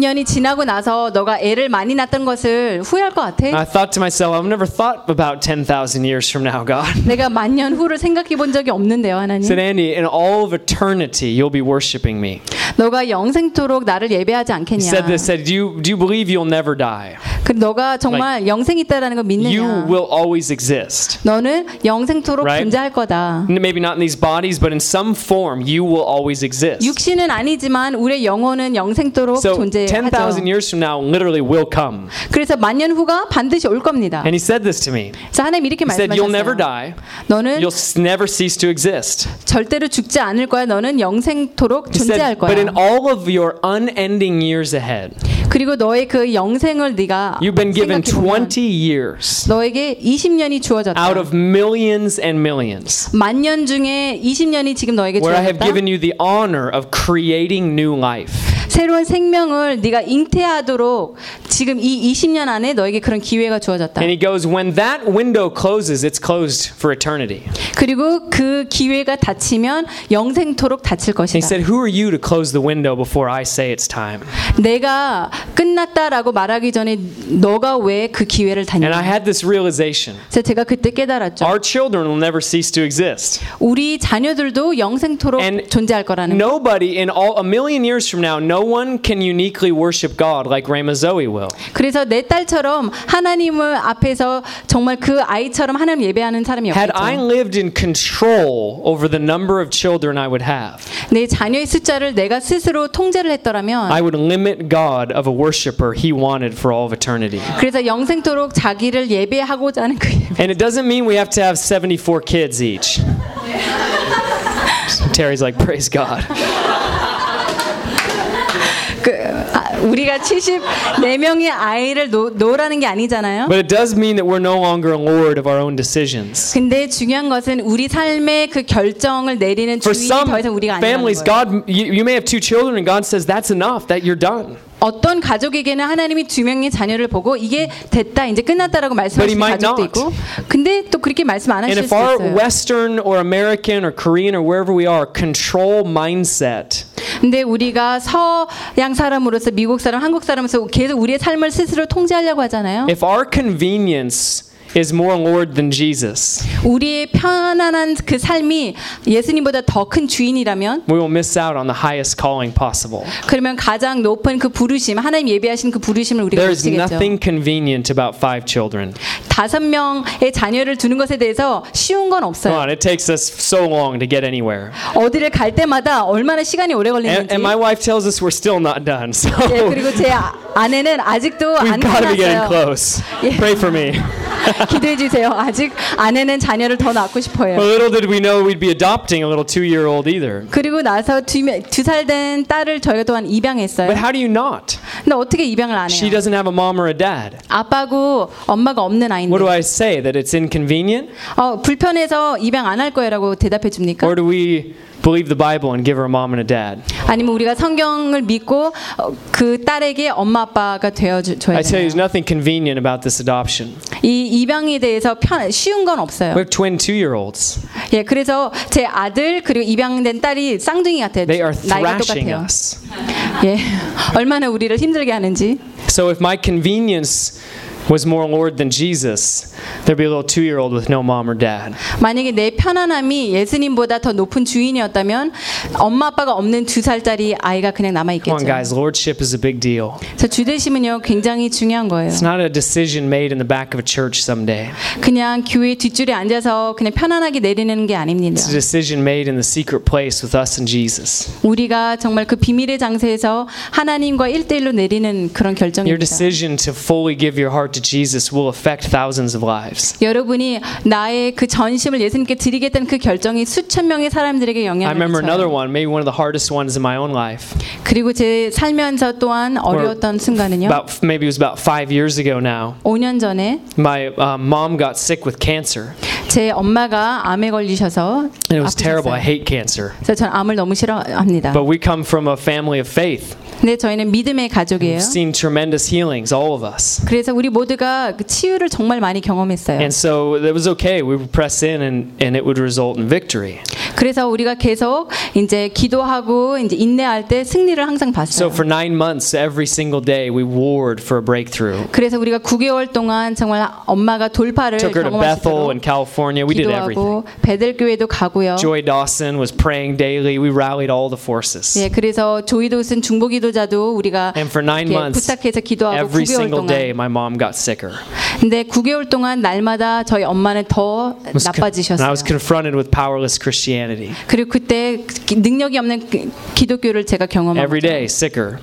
년이 지나고 나서 너가 애를 많이 낳았던 것을 후회할 것 같아? I thought to myself, I've never thought about 10,000 years from now, God. 내가 만 년 후를 생각해 본 적이 없는데요, 하나님. said, Andy, in all of eternity, you'll be worshiping me. 너가 영생토록 나를 예배하지 He 않겠냐? said this, said, do you, do you believe you'll never die? 그 너가 정말 영생이 있다라는 걸 You 믿느냐? will always exist. 너는 영생토록 Right? 존재할 거다. Maybe not in these bodies, but in some form, you will always exist. 육신은 아니지만 우리의 영혼은 영생 토록 So 존재하죠. 10,000 years from now literally will come. 그래서 만년 후가 반드시 올 겁니다. And he said this to me. 그래서 하나님 이렇게 He said, You'll never 말씀하셨어요. die. 너는 You'll never cease to exist. 절대로 죽지 않을 거야. 너는 영생토록 존재할 said, But in 거야. all of your unending years ahead, 그리고 너의 그 영생을 네가 you've been given 생각해보면 20 years 너에게 20년이 주어졌다. out of millions and millions 만년 중에 20년이 지금 너에게 where I have 주어졌다. given you the honor of creating new life. 새로운 생명을 네가 잉태하도록 지금 이 20년 안에 너에게 그런 기회가 주어졌다. And he goes, When that window closes, it's closed for eternity. 그리고 그 기회가 닫히면 영생토록 닫힐 He 것이다. said, Who are you to close the window before I say it's time? 내가 끝났다라고 말하기 전에 너가 왜 그 기회를 And I 닫냐? had this realization 제가 그때 깨달았죠. our children will never cease to exist. 우리 자녀들도 영생토록 And 존재할 거라는 거. Nobody in all a million years from now, no one can uniquely worship God like Rama Zoe will. 그래서 내 딸처럼 하나님을 앞에서 정말 그 아이처럼 하나님 예배하는 사람이 Had I 없겠죠. lived in control over the number of children I would have, 내 자녀의 숫자를 내가 스스로 통제를 했더라면 I would limit God of a worshiper He wanted for all of eternity. 그래서 영생토록 자기를 예배하고자 하는 그 예배. And it doesn't mean we have to have 74 kids each. Terry's like, praise God. 우리가 74명의 아이를 놓, 놓으라는 게 아니잖아요. But it does mean that we're no longer lord of our own decisions. 근데 중요한 것은 우리 삶의 그 결정을 내리는 For 주인이 some 더 이상 우리가 아니라는 families, 거예요. God, you, you may have two children, and God says that's enough, that you're done. 어떤 가족에게는 하나님이 두 명의 자녀를 보고 이게 됐다 이제 끝났다라고 말씀하시는 가족도. 있고 근데 또 그렇게 말씀 안 하실 수 있어요. Western or American or Korean or wherever we are control mindset 근데 우리가 서양 사람으로서 미국 사람, 한국 사람으로서 계속 우리의 삶을 스스로 통제하려고 하잖아요. If our convenience is more Lord than Jesus, 우리의 편안한 그 삶이 예수님보다 더 큰 주인이라면 we will miss out on the highest calling possible. 그러면 가장 높은 그 부르심, 하나님 예배하신 그 부르심을 우리가 There is 놓치겠죠. nothing convenient about five children. 다섯 명의 자녀를 두는 것에 대해서 쉬운 건 Come 없어요. on, it takes us so long to get anywhere. 어디를 갈 때마다 얼마나 시간이 오래 And, 걸리는지. and my wife tells us we're still not done. So 예, 그리고 제 아- 아내는 아직도 we've 안 got to be getting 끝났어요. close. Yeah. Pray for me. 기도해 주세요. 아직 아내는 자녀를 더 낳고 싶어요. little did we know we'd be adopting a little two-year-old either. 그리고 나서 두살된 딸을 저희가 또한 입양했어요. But how do you not? 근데 어떻게 입양을 안 She 해요? doesn't have a mom or a dad. 아빠고 엄마가 없는 아이인데 What do I say? That it's inconvenient? 어, 불편해서 입양 안 할 거예요라고 대답해 줍니까? Or do we believe the Bible and give her a mom and a dad? 아니면 우리가 성경을 믿고 어, 그 딸에게 엄마 아빠가 되어 주- 줘야 I tell you, there's nothing convenient about this adoption. 이 입양에 대해서 편, 쉬운 건 없어요. have twin two-year-olds. 예, 그래서 제 아들 그리고 입양된 딸이 쌍둥이 같아요. They are thrashing us. 예, 얼마나 우리를 힘들게 하는지. So if my convenience was more Lord than Jesus, there'd be a little two year old with no mom or dad. 만약에 내 편안함이 예수님보다 더 높은 주인이었다면 엄마 아빠가 없는 두 살짜리 아이가 그냥 남아 Come on, 있겠죠. guys, lordship is a big deal. 저 주되심은요 굉장히 중요한 거예요. It's not a decision made in the back of a church someday. 그냥 교회 뒷줄에 앉아서 그냥 편안하게 내리는 게 아닙니다. It's a decision made in the secret place with us and Jesus. 우리가 정말 그 비밀의 장소에서 하나님과 일대일로 내리는 그런 Your 결정입니다. decision to fully give your heart to Jesus will affect thousands of lives. 여러분이 나의 그 전심을 예수님께 드리겠다는 그 결정이 수천 명의 사람들에게 I 영향을 remember another one, maybe one of the hardest ones in my own life. 그리고 제 살면서 또한 어려웠던 순간은요. About maybe it was about five years ago now. 5년 전에 My uh, mom got sick with cancer, 제 엄마가 암에 걸리셔서 and it was terrible. I hate cancer. 그래서 전 암을 너무 싫어합니다. But we come from a family of faith. 근데 저희는 믿음의 가족이에요. We've seen tremendous healings, all of us. 그래서 우리 모두가 그 치유를 정말 많이 경험했어요. And so it was okay. We would press in, and, and it would result in victory. 그래서 우리가 계속 이제 기도하고 이제 인내할 때 승리를 항상 So 봤어요. for nine months, every single day, we warred for a breakthrough. 그래서 우리가 9개월 동안 정말 엄마가 돌파를 Took her to Bethel 경험하시도록 in California. We did everything. 기도하고 베델교회도 가고요. Joy Dawson was praying daily. We rallied all the forces. 예, 그래서 조이도슨 중보기도자도 우리가 And for nine 이렇게 months, 부탁해서 기도하고 every 9개월 single day, 동안. my mom got sicker. 근데 9개월 동안 날마다 저희 엄마는 더 was con- and I 나빠지셨어요. was confronted with powerless Christianity. 그리고 그때 기- 능력이 없는 그 기독교를 제가 경험하고 Every day, sicker.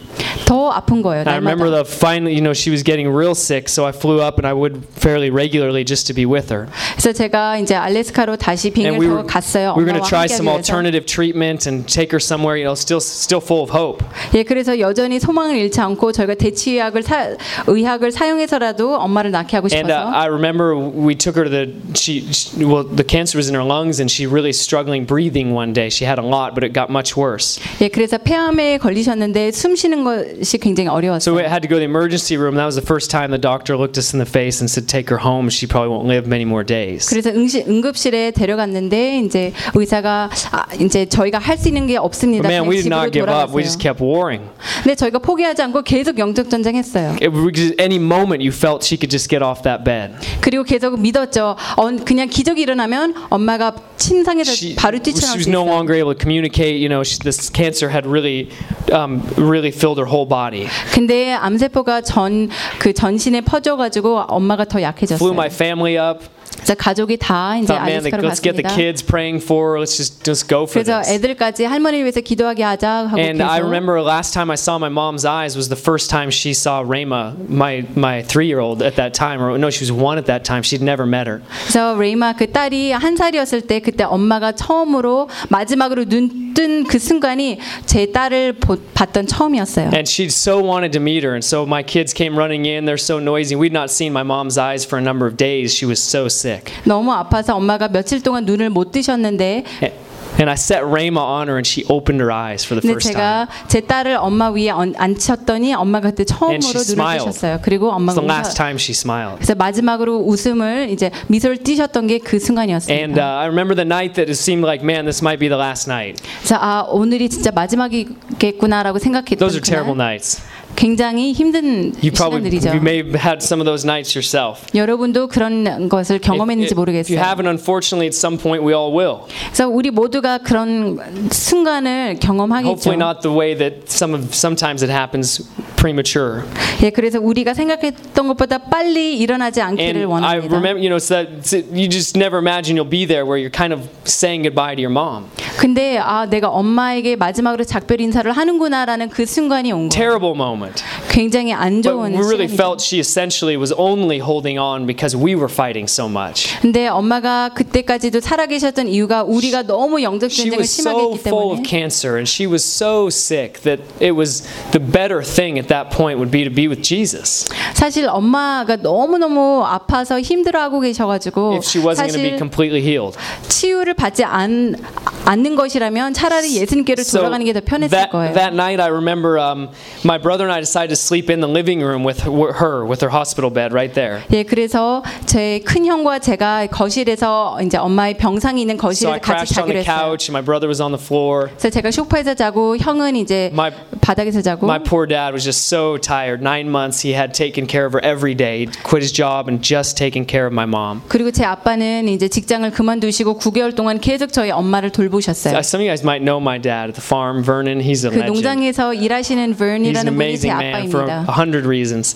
더 아픈 거예요. And I remember 날마다. the finally, you know, she was getting real sick, so I flew up and I would fairly regularly just to be with her. 그래서 제가 이제 알래스카로 다시 And 비행을 we 타고 were, 갔어요. we were going to 엄마와 try 함께하기 some 위해서. alternative treatment and take her somewhere, you know, still still full of hope. 예, 그래서 여전히 소망을 잃지 않고 저희가 대치의학을 사, 의학을 사용해서라도 엄마를 낳게 하고 And uh, 싶어서 I remember we took her to the she, she well the cancer was in her lungs and she really struggling breathing one day. She had a lot, but it got much worse. 예, 그래서 폐암에 걸리셨는데 숨 쉬는 것이 굉장히 어려웠어요. So we had to go to the emergency room. That was the first time the doctor looked us in the face and said, "Take her home. She probably won't live many more days." 그래서 응시, 응급실에 데려갔는데 이제 의사가 아, 이제 저희가 할 수 있는 게 없습니다. Man, we did 집으로 not give up. We just kept warring. 근데 저희가 포기하지 않고 계속 영적 전쟁했어요. Any moment you felt she could just get off that bed. 그리고 계속 믿었죠. 어, 그냥 기적이 일어나면 엄마가 침상에서 She, 바로 she 뛰쳐나올 was 수 no 있어요. longer able to communicate. You know, she, this cancer had really, um, really filled her whole body. 근데 암세포가 전 그 전신에 퍼져가지고 엄마가 더 약해졌어요. Flew my family up. 그래서 가족이 다 이제 Thought, man, 알래스카로 let's get the 갔습니다. kids praying for her. Let's just just go for 그래서 this. 애들까지 할머니를 위해서 기도하게 하자 하고 And I 계속 remember last time I saw my mom's eyes was the first time she saw Rayma, my my three year old at that time, or no, she was one at that time. She'd never met her. 그래서 레이마 그 딸이 한 살이었을 때 그때 엄마가 처음으로 마지막으로 눈 뜬 그 순간이 제 딸을 보, 봤던 처음이었어요. And she so wanted to meet her. And so my kids came running in. They're so noisy. We'd not seen my mom's eyes for a number of days. She was so sick. 너무 아파서 엄마가 며칠 동안 눈을 못 뜨셨는데 And I set Rayma on her, and she opened her eyes for the first time. 제가 제 딸을 엄마 위에 얹- 앉혔더니 엄마가 그때 처음으로 눈을. 뜨셨어요. 그리고 엄마가 the last time she smiled. 그래서 마지막으로 웃음을 이제 미소를 띠셨던 게 그 순간이었습니다. And uh, I remember the night that it seemed like, man, this might be the last night. 그래서 아 오늘이 진짜 마지막이겠구나라고 생각했던 Those are terrible nights. 굉장히 힘든 You probably 시간들이죠. you may have had some of those nights yourself. 여러분도 그런 것을 If, 경험했는지 if you 모르겠어요. haven't, unfortunately, at some point we all will. 그래서 우리 모두가 그런 순간을 경험하겠죠. Hopefully, not the way that some of sometimes it happens premature. 예, 그래서 우리가 생각했던 것보다 빨리 일어나지 않기를 And I 원합니다. remember, you know, so that you just never imagine you'll be there where you're kind of saying goodbye to your mom. 근데 아 내가 엄마에게 마지막으로 작별 인사를 하는구나라는 그 순간이 온 거예요. Terrible moment. 굉장히 안 But 좋은 we really 시간이죠. felt she essentially was only holding on because we were fighting so much. 근데 엄마가 그때까지도 살아계셨던 이유가 우리가 너무 영적 She 전쟁을 was 심하게 so 했기 full of 때문에 cancer and she was so sick that it was the better thing at that point would be to be with Jesus. 사실 엄마가 너무 너무 아파서 힘들어하고 계셔 가지고 If she wasn't going to be 사실 completely healed. 치유를 받지 않 않는 것이라면 차라리 예수님께로 돌아가는 게 더 편했을 that, 거예요. that night, I remember um, my brother and I decided to sleep in the living room with her, with her hospital bed right there. 예, 그래서 제 큰 형과 제가 거실에서 이제 엄마의 병상이 있는 So I 거실에서 같이 자기로 the 했어요. couch, my brother was on the floor. 그래서 제가 소파에서 자고 형은 이제 My- 바닥에서 자고 My poor dad was just so tired. Nine months, he had taken care of her every day. Quit his job and just taken care of my mom. 그리고 제 아빠는 이제 직장을 그만두시고 9개월 동안 계속 저희 엄마를 돌보 셨어요. Uh, Some of you guys might know my dad at the farm, Vernon. He's a 그 legend. 농장에서 일하시는 He's an vern이라는 분이 제 amazing man for a 아빠입니다. hundred reasons.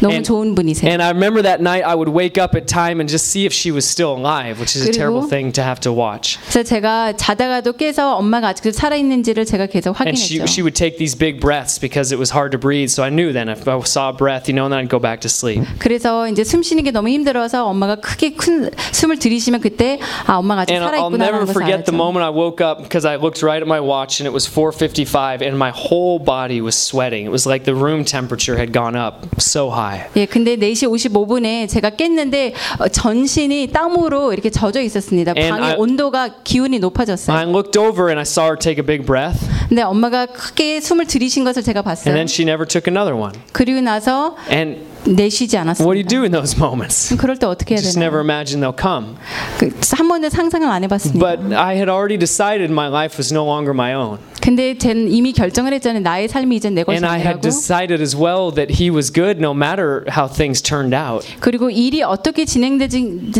너무 And- 좋은 분이세요. And I remember that night I would wake up at time and just see if she was still alive, which is a terrible 그리고- thing to have to watch. 그래서 제가 자다가도 깨서 엄마가 아직도 살아 있는지를 제가 계속 And she, 확인했죠. she would take these big breaths because it was hard to breathe. So I knew then if I saw a breath, you know, then I'd go back to sleep. 그래서 이제 숨 쉬는 게 너무 힘들어서 엄마가 크게 큰 숨을 들이쉬면 그때 아 엄마가 아직 And 살아 I'll never 있구나라는 것을 forget the 알았죠. moment I woke up because I looked right at my watch and it was 4:55 and my whole body was sweating. It was like the room temperature had gone up so high. 예, 근데 4시 55분에 제가 깼는데 어, 전신이 땀으로 이렇게 젖어 있었습니다. And 방의 I- 온도가 기온이 높아졌어요. I looked over and I saw her take a big breath, 근데 엄마가 크게 숨을 들이신 것을 제가 and 봤어요. then she never took another one. 그리고 나서 And 내쉬지 what do you 않았습니다. do in those moments? 그럴 때 어떻게 해야 Just never 되나요? imagine they'll come. 그, 한 번도 상상을 안 해봤습니다. But I had already decided my life was no longer my own. 근데 쟤는 이미 결정을 했잖아요. 나의 삶이 이제 내 것이 And I had 아니라고. decided as well that he was good no matter how things turned out. 그리고 일이 어떻게 진행되지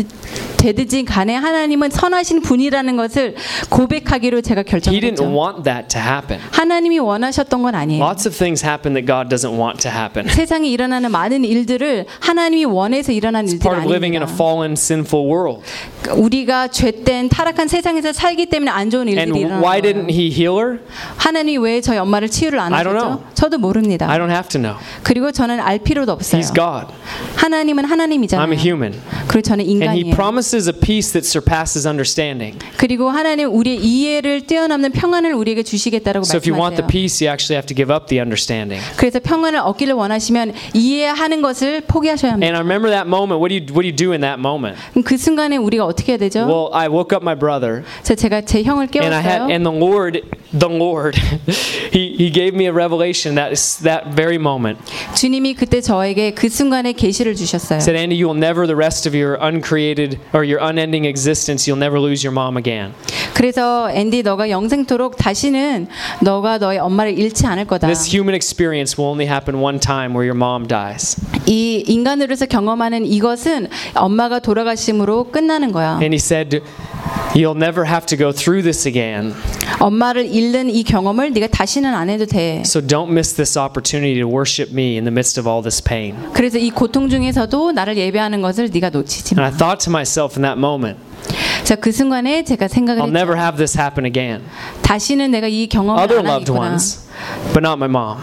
되든지 간에 하나님은 선하신 분이라는 것을 고백하기로 제가 He didn't 결정했죠. want that to happen. 하나님이 원하셨던 건 아니에요. Lots of things happen that God doesn't want to happen. 세상에 일어나는 많은 일들을 하나님이 원해서 일어나는 일들이 Part of living in a 아닙니다. fallen, sinful world. 우리가 죄된 타락한 세상에서 살기 때문에 안 좋은 일들이 And 일어나는 why 거예요. didn't he heal her? 하나님이 왜 저희 엄마를 치유를 안. 하셨죠? 저도 모릅니다. I don't have to know. 그리고 저는 알 필요도 없어요. He's God. 하나님은 하나님이잖아요. I'm a human. 그리고 저는 And he 인간이에요. promises a peace that surpasses understanding. 그리고 하나님 우리의 이해를 뛰어넘는 평안을 우리에게 주시겠다라고 So if you want the 말씀하세요. peace, you actually have to give up the understanding. 그래서 평안을 얻기를 원하시면 이해하는 것을 포기하셔야 합니다. And I remember that moment. What do you what do you do in that moment? 그 순간에 우리가 어떻게 해야 되죠? Well, I woke up my brother 제가 제 형을 and I had 깨웠어요. and the Lord the Lord he he gave me a revelation that is that very moment. 주님이 그때 저에게 그 순간에 계시를 주셨어요. Said Andy, you will never the rest of your uncreated or your unending existence, you'll never lose your mom again. 그래서 앤디 너가 영생토록 다시는 너가 너의 엄마를 잃지 않을 거다. This human experience will only happen one time where your mom dies. 이 인간으로서 경험하는 이것은 엄마가 돌아가심으로 끝나는 거야. And he said, You'll never have to go through this again. 엄마를 잃는 이 경험을 네가 다시는 안 해도 돼. So don't miss this opportunity to worship me in the midst of all this pain. 그래서 이 고통 중에서도 나를 예배하는 것을 네가 놓치지 And 마. I thought to myself in that moment, 자, 그 순간에 제가 생각을 I'll 했죠. never have this happen again. 다시는 내가 이 경험을 Other 안 loved 하겠구나. ones, but not my mom.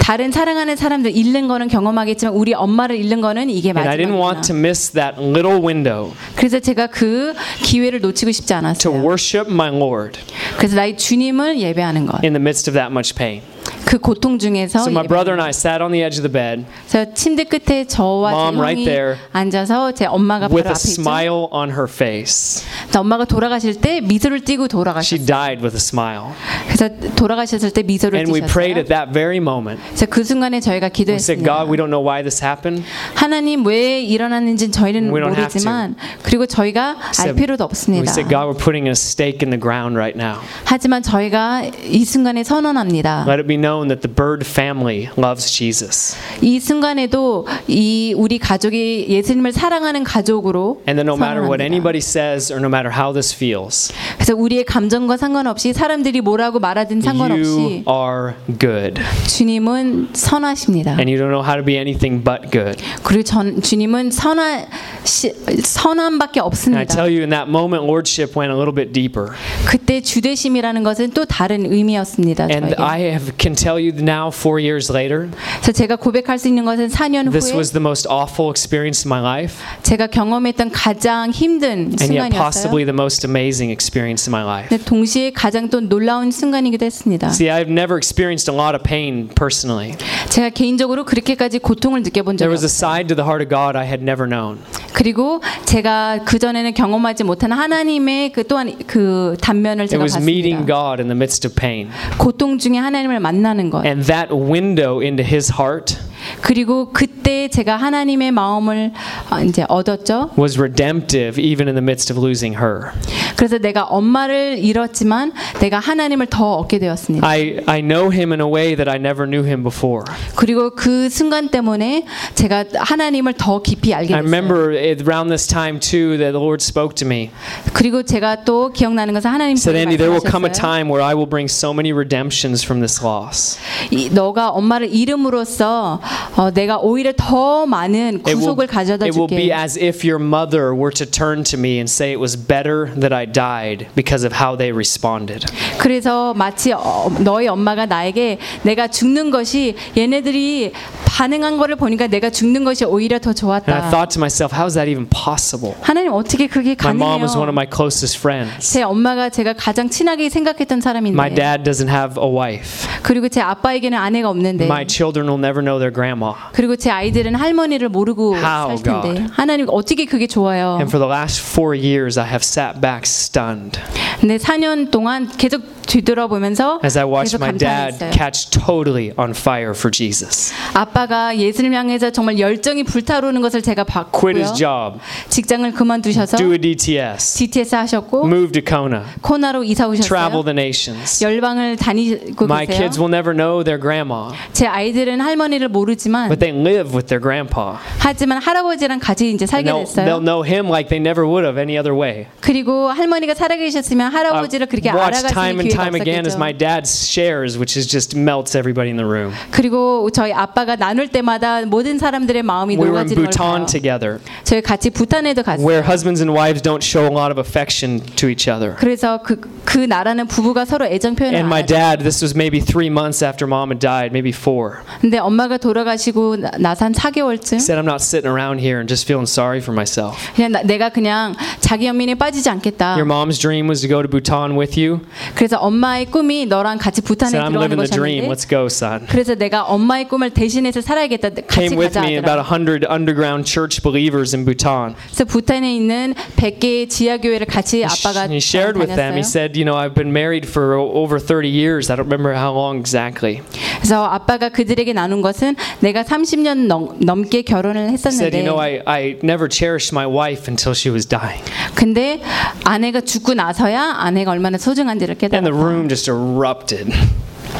다른 사랑하는 사람들 잃는 거는 경험하겠지만 우리 엄마를 잃는 거는 이게 And I didn't want to 마지막이구나. miss that little window 그래서 제가 그 기회를 놓치고 싶지 to 않았어요. worship my Lord 그래서 나의 주님을 예배하는 것. in the midst of that much pain. 그 고통 중에서 So my brother and I sat on the edge of the bed 그래서 침대 끝에 저와 Mom, 제 right 형이 there. 앉아서 제 엄마가 with 바로 a 앞에 있죠. smile on her face. 그래서 엄마가 돌아가실 때 미소를 띠고 She 돌아가셨어요. died with a smile. 그래서 돌아가셨을 때 미소를 And we prayed 띠셨어요. at that very moment. 그래서 그 순간에 저희가 We said, God, 기도했습니다. we don't know why this happened. 하나님 왜 일어났는지는 저희는 We don't have 모르지만 그리고 저희가 알 필요도 We 없습니다. said, God, we're putting a stake in the ground right now. 하지만 저희가 이 순간에 선언합니다. Let it be known that the Bird family loves Jesus. 이 순간에도 이 우리 가족이 예수님을 사랑하는 가족으로 And that no matter what anybody says or no matter how this feels, 그래서 우리의 감정과 상관없이 사람들이 뭐라고 말하든 you 상관없이 are good. 주님은 선하십니다. And you don't know how to be anything but good. 그리고 전 주님은 선하 시, 선함밖에 And I 없습니다. tell you, in that moment, Lordship went a little bit deeper. 그때 주되심이라는 것은 또 다른 의미였습니다. And 저에게. I have, can tell you now, four years later, 그래서 제가 고백할 수 있는 것은 4년 this 후에 was the most awful experience of my life, 제가 경험했던 가장 힘든 and yet 순간이었어요. possibly the most amazing experience of my life. 동시에 가장 또 놀라운 순간이기도 했습니다. See, I've never experienced a lot of pain personally. 제가 개인적으로 그렇게까지 고통을 느껴본 There 적이 was a 없어요. side to the heart of God I had never known. 그리고 제가 그 전에는 경험하지 못한 하나님의 그 또한 그 단면을 It 제가 was meeting 봤습니다. God in the midst of pain. 고통 중에 하나님을 만나는 것. And that window into his heart 그리고 그때 제가 하나님의 마음을 어, 이제 얻었죠. was redemptive even in the midst of losing her. 그래서 내가 엄마를 잃었지만 내가 하나님을 더 얻게 되었습니다. I, I know him in a way that I never knew him before. 그리고 그 순간 때문에 제가 하나님을 더 깊이 알게 I 됐어요. remember it- around this time too that the Lord spoke to me. 그리고 제가 또 기억나는 것은 하나님 said, Andy, there will come a time where I will bring so many redemptions from this loss. 이, 너가 엄마를 잃음으로써 어, 내가 오히려 더 많은 It will, 구속을 가져다 it will be 줄게. as if your mother were to turn to me and say it was better that I died because of how they responded. 그래서 마치 어, 너희 엄마가 나에게 내가 죽는 것이 얘네들이 반응한 거를 보니까 내가 죽는 것이 오히려 더 And I 좋았다. thought to myself, how is that even possible? 하나님 어떻게 그게 My mom was one of 가능해요? my closest friends. 제 엄마가 제가 가장 친하게 생각했던 My 사람인데 dad doesn't have a wife. 그리고 제 아빠에게는 아내가 없는데 My children will never know their grandma. 그리고 제 아이들은 할머니를 모르고 How, 살 텐데 God? 하나님 어떻게 그게 좋아요? And for the last four years, I have sat back stunned 근데 4년 동안 계속 뒤돌아보면서 as I watched my dad catch totally on fire for Jesus. 아빠가 예수를 향해서 정말 열정이 불타오르는 것을 제가 Quit 봤고요. his job, 직장을 그만두셔서 do a DTS, DTS 하셨고 move to Kona, 코나로 이사 travel 오셨어요. the nations. 열방을 다니고 My 계세요. kids will never know their grandma, 제 아이들은 할머니를 모르 지만 but they live with their grandpa. 하지만 할아버지랑 같이 이제 And 살게 they'll, they'll 됐어요. know him like they never would have any other way. 그리고 할머니가 살아계셨으면 할아버지를 I've 그렇게 watched 알아갈 수 time 있는 and 기회가 time again as my 없었겠죠. dad shares, which is just melts everybody in the room. 그리고 저희 아빠가 나눌 때마다 모든 사람들의 마음이 We were in 녹아지는 걸 Bhutan 봐요. together, 저희 같이 부탄에도 갔어요. where husbands and wives don't show a lot of affection to each other. 그래서 그, 그 나라는 부부가 서로 애정 표현을 And 안 my 하죠. dad, this was maybe three months after mom had died, maybe four. 근데 엄마가 돌아 가시고 나- 나서 한 4개월쯤 He said, I'm not sitting around here and just feeling sorry for myself. 그냥 나- 내가 그냥 자기 연민에 빠지지 않겠다. Your mom's dream was to go to Bhutan with you. 그래서 엄마의 꿈이 너랑 같이 부탄에 said, I'm 들어가는 living the dream. 것이었는데 Let's go, son. 그래서 내가 엄마의 꿈을 대신해서 살아야겠다. 같이 Came with 가자 me about 하더라. hundred underground church believers in Bhutan. 그래서 부탄에 있는 100개의 지하 교회를 같이 아빠가 He shared with them. He 다녔어요. said, You know, I've been married for o- over 30 years. I don't remember how long exactly. 그래서 아빠가 그들에게 나눈 것은 내가 30년 넘, 넘게 결혼을 He said, You 했었는데 know, I, I never cherished my wife until she was dying. 근데 아내가 죽고 나서야 아내가 얼마나 소중한지를 And the 깨달았다. room just erupted.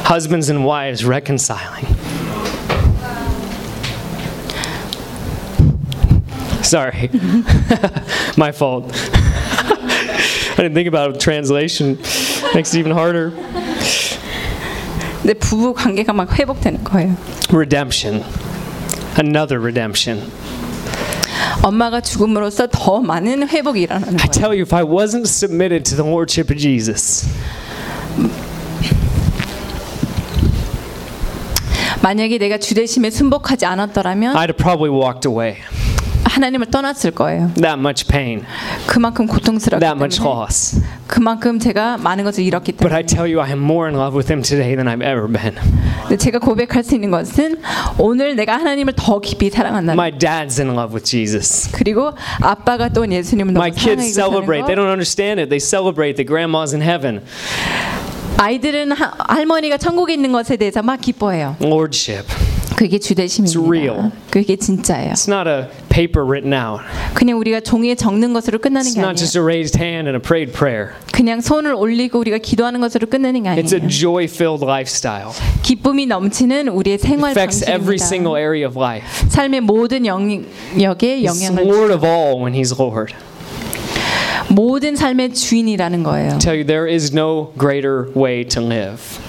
Husbands and wives reconciling. Sorry. My fault. I didn't think about translation. Makes it even harder. 근데 부부 관계가 막 회복되는 거예요. Redemption. Another redemption. 엄마가 죽음으로써 더 많은 회복이 일어나는 I 거예요. tell you, if I wasn't submitted to the Lordship of Jesus, 만약에 내가 주 대심에 순복하지 않았더라면 I'd have probably walked away. 하나님을 떠났을 거예요. That much pain, 그만큼 고통스럽기 that much 때문에 loss. 그만큼 제가 많은 것을 잃었기 But I 때문에 tell you, I am more in love with Him today than I've ever been. 제가 고백할 수 있는 것은 오늘 내가 하나님을 더 깊이 사랑한다는 My dad's in love with Jesus. 그리고 아빠가 또 예수님을 My 너무 kids 사랑하고 celebrate. They 사는 거. don't understand it. They celebrate that grandma's in heaven. 아이들은 하, 할머니가 천국에 있는 것에 대해서 막 기뻐해요. Lordship. 그게 It's real. 주대심입니다. 그게 진짜예요. It's not a paper written out. 그냥 우리가 종이에 적는 것으로 끝나는 It's 게 not 아니에요. just a raised hand and a prayed prayer. 그냥 손을 올리고 우리가 기도하는 것으로 끝내는 게 It's a 아니에요. joy filled lifestyle. 기쁨이 넘치는 우리의 생활 Affects every single 방식입니다. area of life. 삶의 모든 영역에 He's 영향을 Lord of all when He's Lord. 모든 삶의 주인이라는 거예요. tell you there is no greater way to live.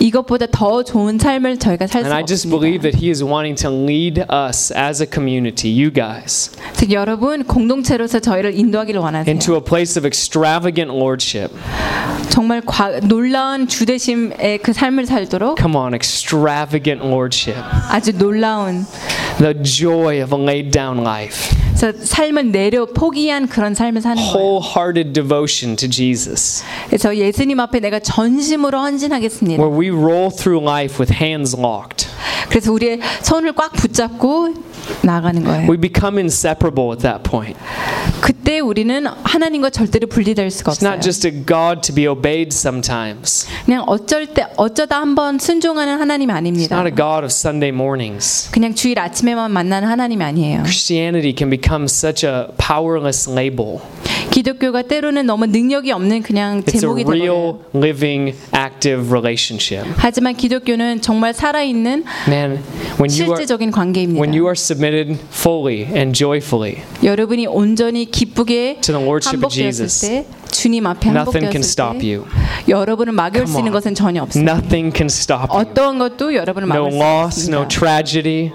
이것보다 더 좋은 삶을 저희가 살 수 And I just believe 없습니다. that He is wanting to lead us as a community, you guys, 즉 여러분 공동체로서 저희를 인도하기를 원하세요. into a place of extravagant lordship. 정말 과, 놀라운 주대심의 그 삶을 살도록 Come on, extravagant lordship. 아주 놀라운 The joy of a laid down life. 그래서 삶을 내려 포기한 그런 삶을 사는 거예요. Wholehearted devotion to Jesus. 그래서 예수님 앞에 내가 전심으로 헌신하겠습니다. Where we roll through life with hands locked. 그래서 우리의 손을 꽉 붙잡고 나가는 거예요. We become inseparable at that point. 그때 우리는 하나님과 절대로 분리될 수가 It's not 없어요. just a God to be obeyed sometimes. 그냥 어쩔 때 어쩌다 한번 순종하는 하나님이 It's 아닙니다. not a God of Sunday mornings. 그냥 주일 아침에만 만나는 하나님이 아니에요. Christianity can become such a powerless label. 기독교가 때로는 너무 능력이 없는 그냥 It's a 제목이 되어요. real, living, active relationship. 하지만 기독교는 정말 살아있는 Man, when you are 실제적인 관계입니다. when you are submitted fully and joyfully, 여러분이 온전히 기쁘게 To the lordship of 한복되었을 Jesus, 때 주님 앞에 nothing can 한복되었을 stop 때 you. 여러분을 막을 수 있는. 것은 전혀 없어요. Nothing can stop you. 어떠한 것도 여러분을 No 막을 수 loss, no 없습니다. tragedy,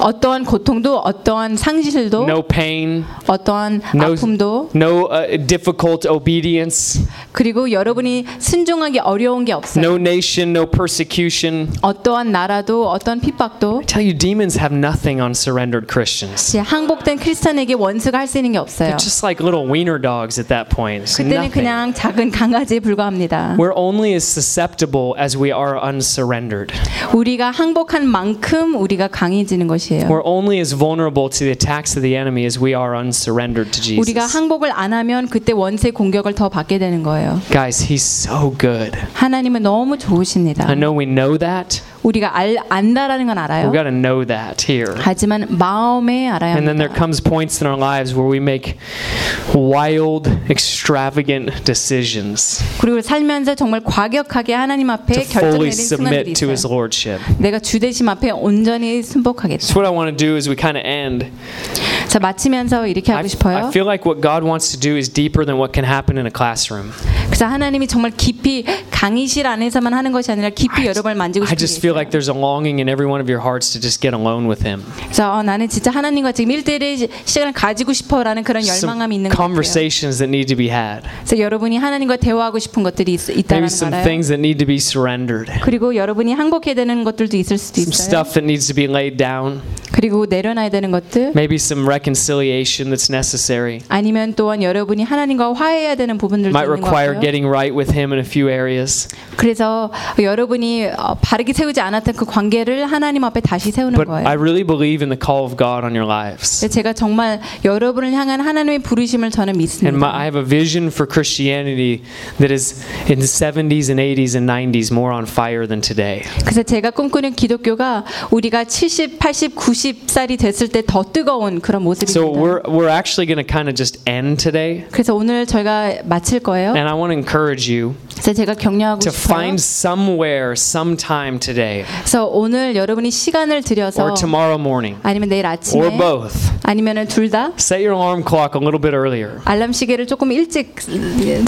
어떠한 고통도 어떠한 상실도 no pain, 어떠한 no, 아픔도 no uh, difficult obedience, 그리고 여러분이 순종하기 어려운 게 없어요. no nation, no persecution. 어떠한 나라도 어떠한 핍박도 I tell you, demons have nothing on surrendered Christians. 항복된 크리스찬에게 원수가 할 수 있는 게 없어요. They're just like little wiener dogs at that point. 그때는. 그냥 작은 강아지에 불과합니다. We're only as susceptible as we are unsurrendered. 우리가 항복한 만큼 우리가 강해지는 것이에요. We're only as vulnerable to the attacks of the enemy as we are unsurrendered to 우리가 Jesus. 항복을 안 하면 그때 원수의 공격을 더 받게 되는 거예요. Guys, He's so good. 하나님은 너무 좋으십니다. I know we know that. 우리가 알, 안다라는 건 알아요. We've got to know that here. 하지만 마음에 알아야 And then there 합니다. comes points in our lives where we make wild, extravagant decisions 그리고 살면서 정말 과격하게 하나님 앞에 to 결정 fully 내린 순간들이 submit to His 있어요. Lordship. 내가 주대심 앞에 온전히 순복하겠다. So what I want to do is we kind of end. 자 마치면서 이렇게 I, 하고 싶어요. I feel like what God wants to do is deeper than what can happen in a classroom. 그래서 하나님이 정말 깊이 강의실 안에서만 하는 것이 아니라 깊이 여러분을 만지고 I 싶은 just 게 feel 있어요. like there's a longing in every one of your hearts to just get alone with Him. 그래서 어, 나는 진짜 하나님과 지금 일대일의 시간을 가지고 싶어라는 그런 열망함이 Some 있는 것 같아요. conversations that need to be had. 그래서 여러분이 하나님과 대화하고 싶은 것들이 있, Maybe 있다는 some 걸 알아요. things that need to be surrendered. 그리고 여러분이 항복해야 되는 것들도 있을 수도 Some 있어요. stuff that needs to be laid down. 그리고 내려놔야 되는 것들 Maybe some reconciliation that's necessary. 아니면 또한 여러분이 하나님과 화해해야 되는 부분들도 Might 있는 것 require 같아요. getting right with Him in a few areas. 그래서 여러분이 어, 바르게 세우지 않았던 그 관계를 하나님 앞에 다시 세우는 But 거예요. I really believe in the call of God on your lives. 그래서 제가 정말 여러분을 향한 하나님의 부르심을 저는 And 믿습니다. my, I have a vision for Christianity that is in the 70s and 80s and 90s more on fire than today. 그래서 제가 꿈꾸는 기독교가 우리가 70, 80, 90살이 됐을 때 더 뜨거운 그런 모습입니다. So we're, we're actually going to kind of just end today. 그래서 오늘 저희가 마칠 거예요. And I want to encourage you 그래서 제가 격려하고 to 싶어요. find somewhere, sometime today, 그래서 오늘 여러분이 시간을 들여서 or tomorrow morning, 아니면 내일 아침에 or both. 아니면은 둘 다 Set your alarm clock a little bit earlier. 알람 시계를 조금 일찍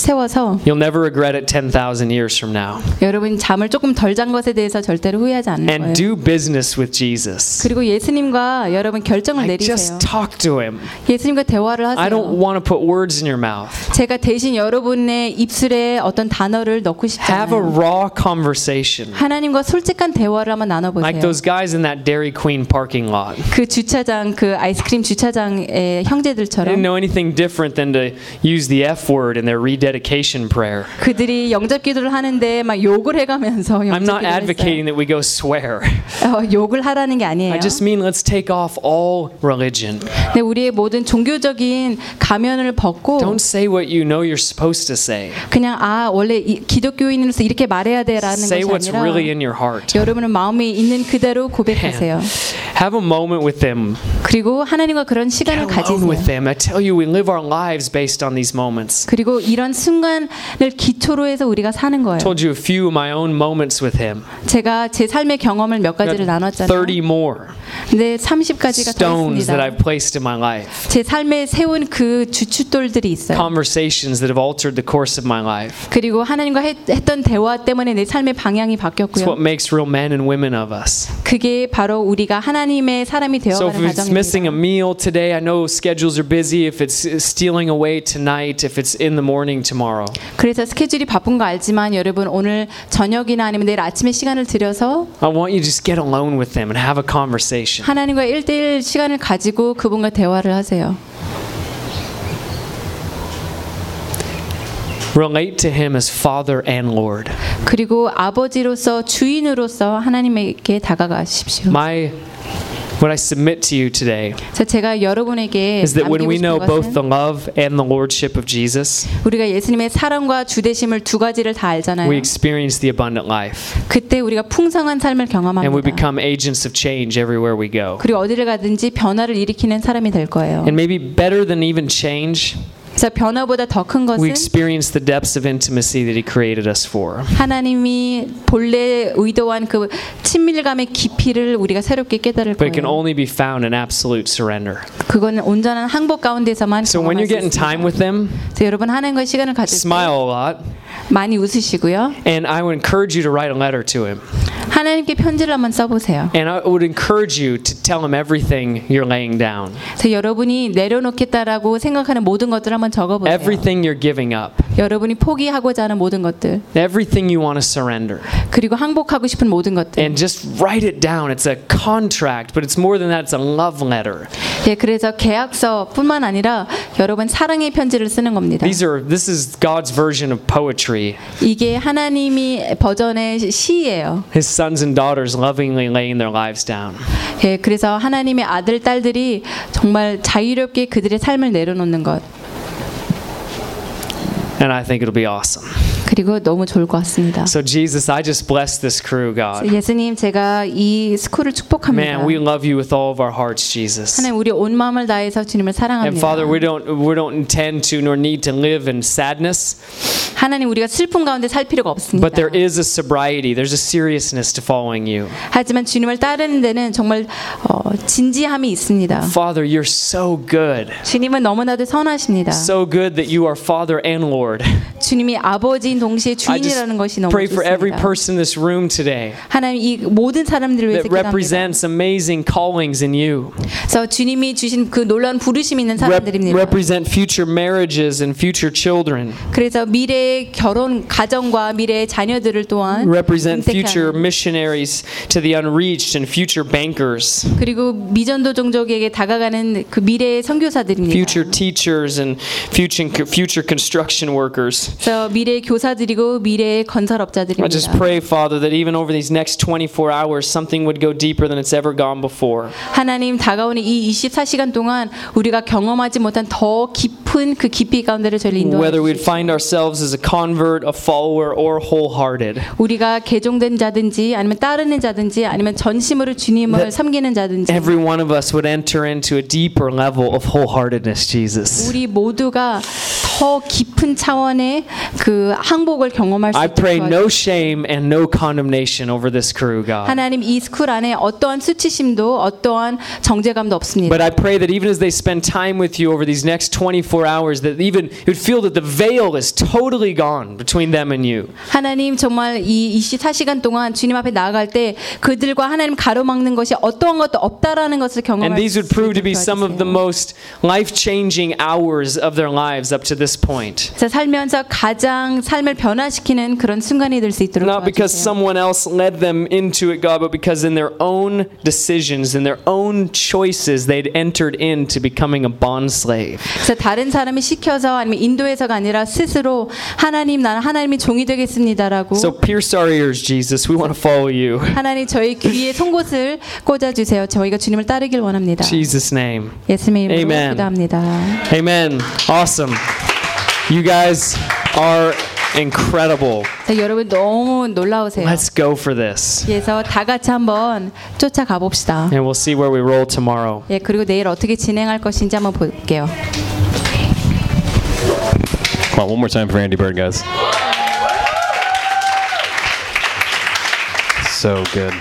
세워서 You'll never regret it 10,000 years from now. 여러분 잠을 조금 덜 잔 것에 대해서 절대로 후회하지 않는 And 거예요. do business with Jesus. 그리고 예수님과 여러분 결정을 Like 내리세요. just talk to him. 예수님과 대화를 I don't 하세요. want to put words in your mouth. 제가 대신 여러분의 입술에 어떤 단어 를 넣고 Have a raw conversation. 하나님과 솔직한 대화를 한번 Like 나눠 보세요. those guys in that Dairy Queen parking lot. 그 주차장, 그 아이스크림 주차장의 They didn't 형제들처럼 know anything different than to use the F word in their rededication prayer. 그들이 영접 기도를 하는데 막 욕을 해 가면서 I'm 영접 not advocating that we go swear. 어, 욕을 하라는 게 아니에요. I just mean let's take off all religion. 근데 우리의 모든 종교적인 가면을 벗고 Don't say what you know you're supposed to say. 그냥 아 원래 이, 기독교인으로서 이렇게 말해야 돼라는 Say 것이 what's 아니라 really in your heart. 여러분은 마음에 있는 그대로 고백하세요. Have a moment with them. 그리고 하나님과 그런 시간을 가지세요. them. I tell you, we live our lives based on these moments. 그리고 이런 순간을 기초로 해서 우리가 사는 거예요. told you a few of my own moments with him. 제가 제 삶의 경험을 몇 가지를 나눴잖아요. 30 more 근데 30가지가 더 stones that 있습니다. I've placed in my life. 제 삶에 세운 그 주춧돌들이 있어요. Conversations that have altered the course of my life. 그리고 하나 님과 했, 했던 대화 때문에 내 삶의 방향이 It's what 바뀌었고요. makes real men and women of us. 그게 바로 우리가 하나님 하나님의 사람이 So 되어가는 if it's missing a 과정입니다. meal today, I know schedules are busy. If it's stealing away tonight, if it's in the morning tomorrow, 그래서 스케줄이 바쁜 거 알지만 여러분 오늘 저녁이나 아니면 내일 아침에 시간을 들여서 I want you to just get alone with Him and have a conversation. 하나님과 1대1 시간을 가지고 그분과 대화를 하세요. Relate to Him as Father and Lord. 그리고 아버지로서 주인으로서 하나님에게 다가가십시오. My what I submit to you today 그래서 제가 여러분에게 is that when 남기고 we 싶은 know both the 것은 love and the lordship of Jesus, 우리가 예수님의 사랑과 주대심을 두 가지를 다 알잖아요. we experience the abundant life 그때 우리가 풍성한 삶을 and we 경험합니다. become agents of change everywhere we go. 그리고 어디를 가든지 변화를 일으키는 사람이 될 거예요. And maybe better than even change, 그래서 변화보다 더큰 we 것은 experience the depths of intimacy that He created us for. 하나님이 본래 의도한 그 친밀감의 깊이를 우리가 새롭게 깨달을 But it can 거예요. only be found in absolute surrender. 그거는 온전한 항복 가운데서만 So when 경험할 you're 수 getting 있습니다. time with them, 그래서 여러분 하나님과 시간을 가질 때 smile a lot. 많이 웃으시고요. And I would encourage you to write a letter to him. 하나님께 편지를 한번 써보세요. And I would encourage you to tell him everything you're laying down, 그래서 여러분이 내려놓겠다라고 생각하는 모든 것들을 한번 적어보세요. everything you're giving up, 여러분이 포기하고자 하는 모든 것들 everything you want to surrender. 그리고 항복하고 싶은 모든 것들. And just write it down. It's a contract, but it's more than that, it's a love letter. 예, 그래서 계약서뿐만 아니라 여러분 사랑의 편지를 쓰는 겁니다. These are this is God's version of poetry. 이게 하나님이 버전의 시예요. His sons and daughters lovingly laying their lives down. 예, 그래서 하나님의 아들 딸들이 정말 자유롭게 그들의 삶을 내려놓는 것. And I think it'll be awesome. 그리고 너무 좋을 것 같습니다. So Jesus, I just bless this crew, God. 예수님, 제가 이 스쿨을 축복합니다. Man, we love you with all of our hearts, Jesus. 하나님, 우리 온 마음을 다해서 주님을 And 사랑합니다. Father, we don't we don't intend to nor need to live in sadness, 하나님, 우리가 슬픔 가운데 살 필요가 없습니다. but there is a sobriety. There's a seriousness to following you. 하지만 주님을 따르는 데는 정말 어, 진지함이 있습니다. Father, you're so good. 주님은 너무나도 선하십니다. So good that you are Father and Lord. 주님이 아버지인 동시에 주인이라는 것이 너무 pray for every 좋습니다. person in this room today 하나님 이 모든 사람들을 위해서 that 기도합니다. represents amazing callings in you. 그래서 주님이 주신 그 놀라운 부르심 있는 사람들입니다. represent future marriages and future children. 그래서 미래의 결혼 가정과 미래의 자녀들을 또한 Represent future missionaries to the unreached and future bankers. 그리고 미전도 종족에게 다가가는 그 미래의 선교사들입니다. future teachers and future future construction workers. 그래서 미래의 교사들이고 미래의 I just 건설업자들입니다. pray, Father, that even over these next 24 hours, something would go deeper than it's ever gone before. 하나님 다가오는 이 24시간 동안 우리가 경험하지 못한 더 깊은 그 깊이 가운데를 저희를 Whether we'd find ourselves as a convert, a follower, or wholehearted. 우리가 개종된 자든지 아니면 따르는 자든지 아니면 전심으로 주님을 That 섬기는 자든지 Every one of us would enter into a deeper level of wholeheartedness, Jesus. 우리 모두가 더 깊은 차원의 그 항복을 경험할 수 I pray 있도록 no shame and no condemnation over this crew, God. 하나님 이 스쿨 안에 어떠한 수치심도 어떠한 정죄감도 없습니다. But I pray that even as they spend time with you over these next 24 hours, that even it would feel that the veil is totally gone between them and you. 하나님 정말 이 24시간 동안 주님 앞에 나아갈 때 그들과 하나님 가로막는 것이 어떠한 것도 없다라는 것을 경험할 And these would 수 prove to be some of the most life changing hours of their lives up to this point. 살면서 가장 삶을 변화시키는 그런 순간이 될 수 있도록 Not because someone else led them into it, God, but because in their own decisions, in their own choices, they'd entered into becoming a bond slave. 그래서 다른 사람이 시켜서 아니면 인도해서가 아니라 스스로 하나님 나는 하나님이 종이 되겠습니다라고 So pierce our ears, Jesus. We want to follow you. 하나님 저희 귀에 송곳을 꽂아 주세요. 저희가 주님을 따르길 원합니다. Jesus' name. 예수님의 이름으로 Amen. 기도합니다. Amen. Awesome. You guys are incredible. 자, 여러분 너무 놀라우세요. Let's go for this. 그래서 다 같이 한번 쫓아가 봅시다. And we'll see where we roll tomorrow. 예, 그리고 내일 어떻게 진행할 것인지 한번 볼게요. Come on, one more time for Andy Bird, guys. So good.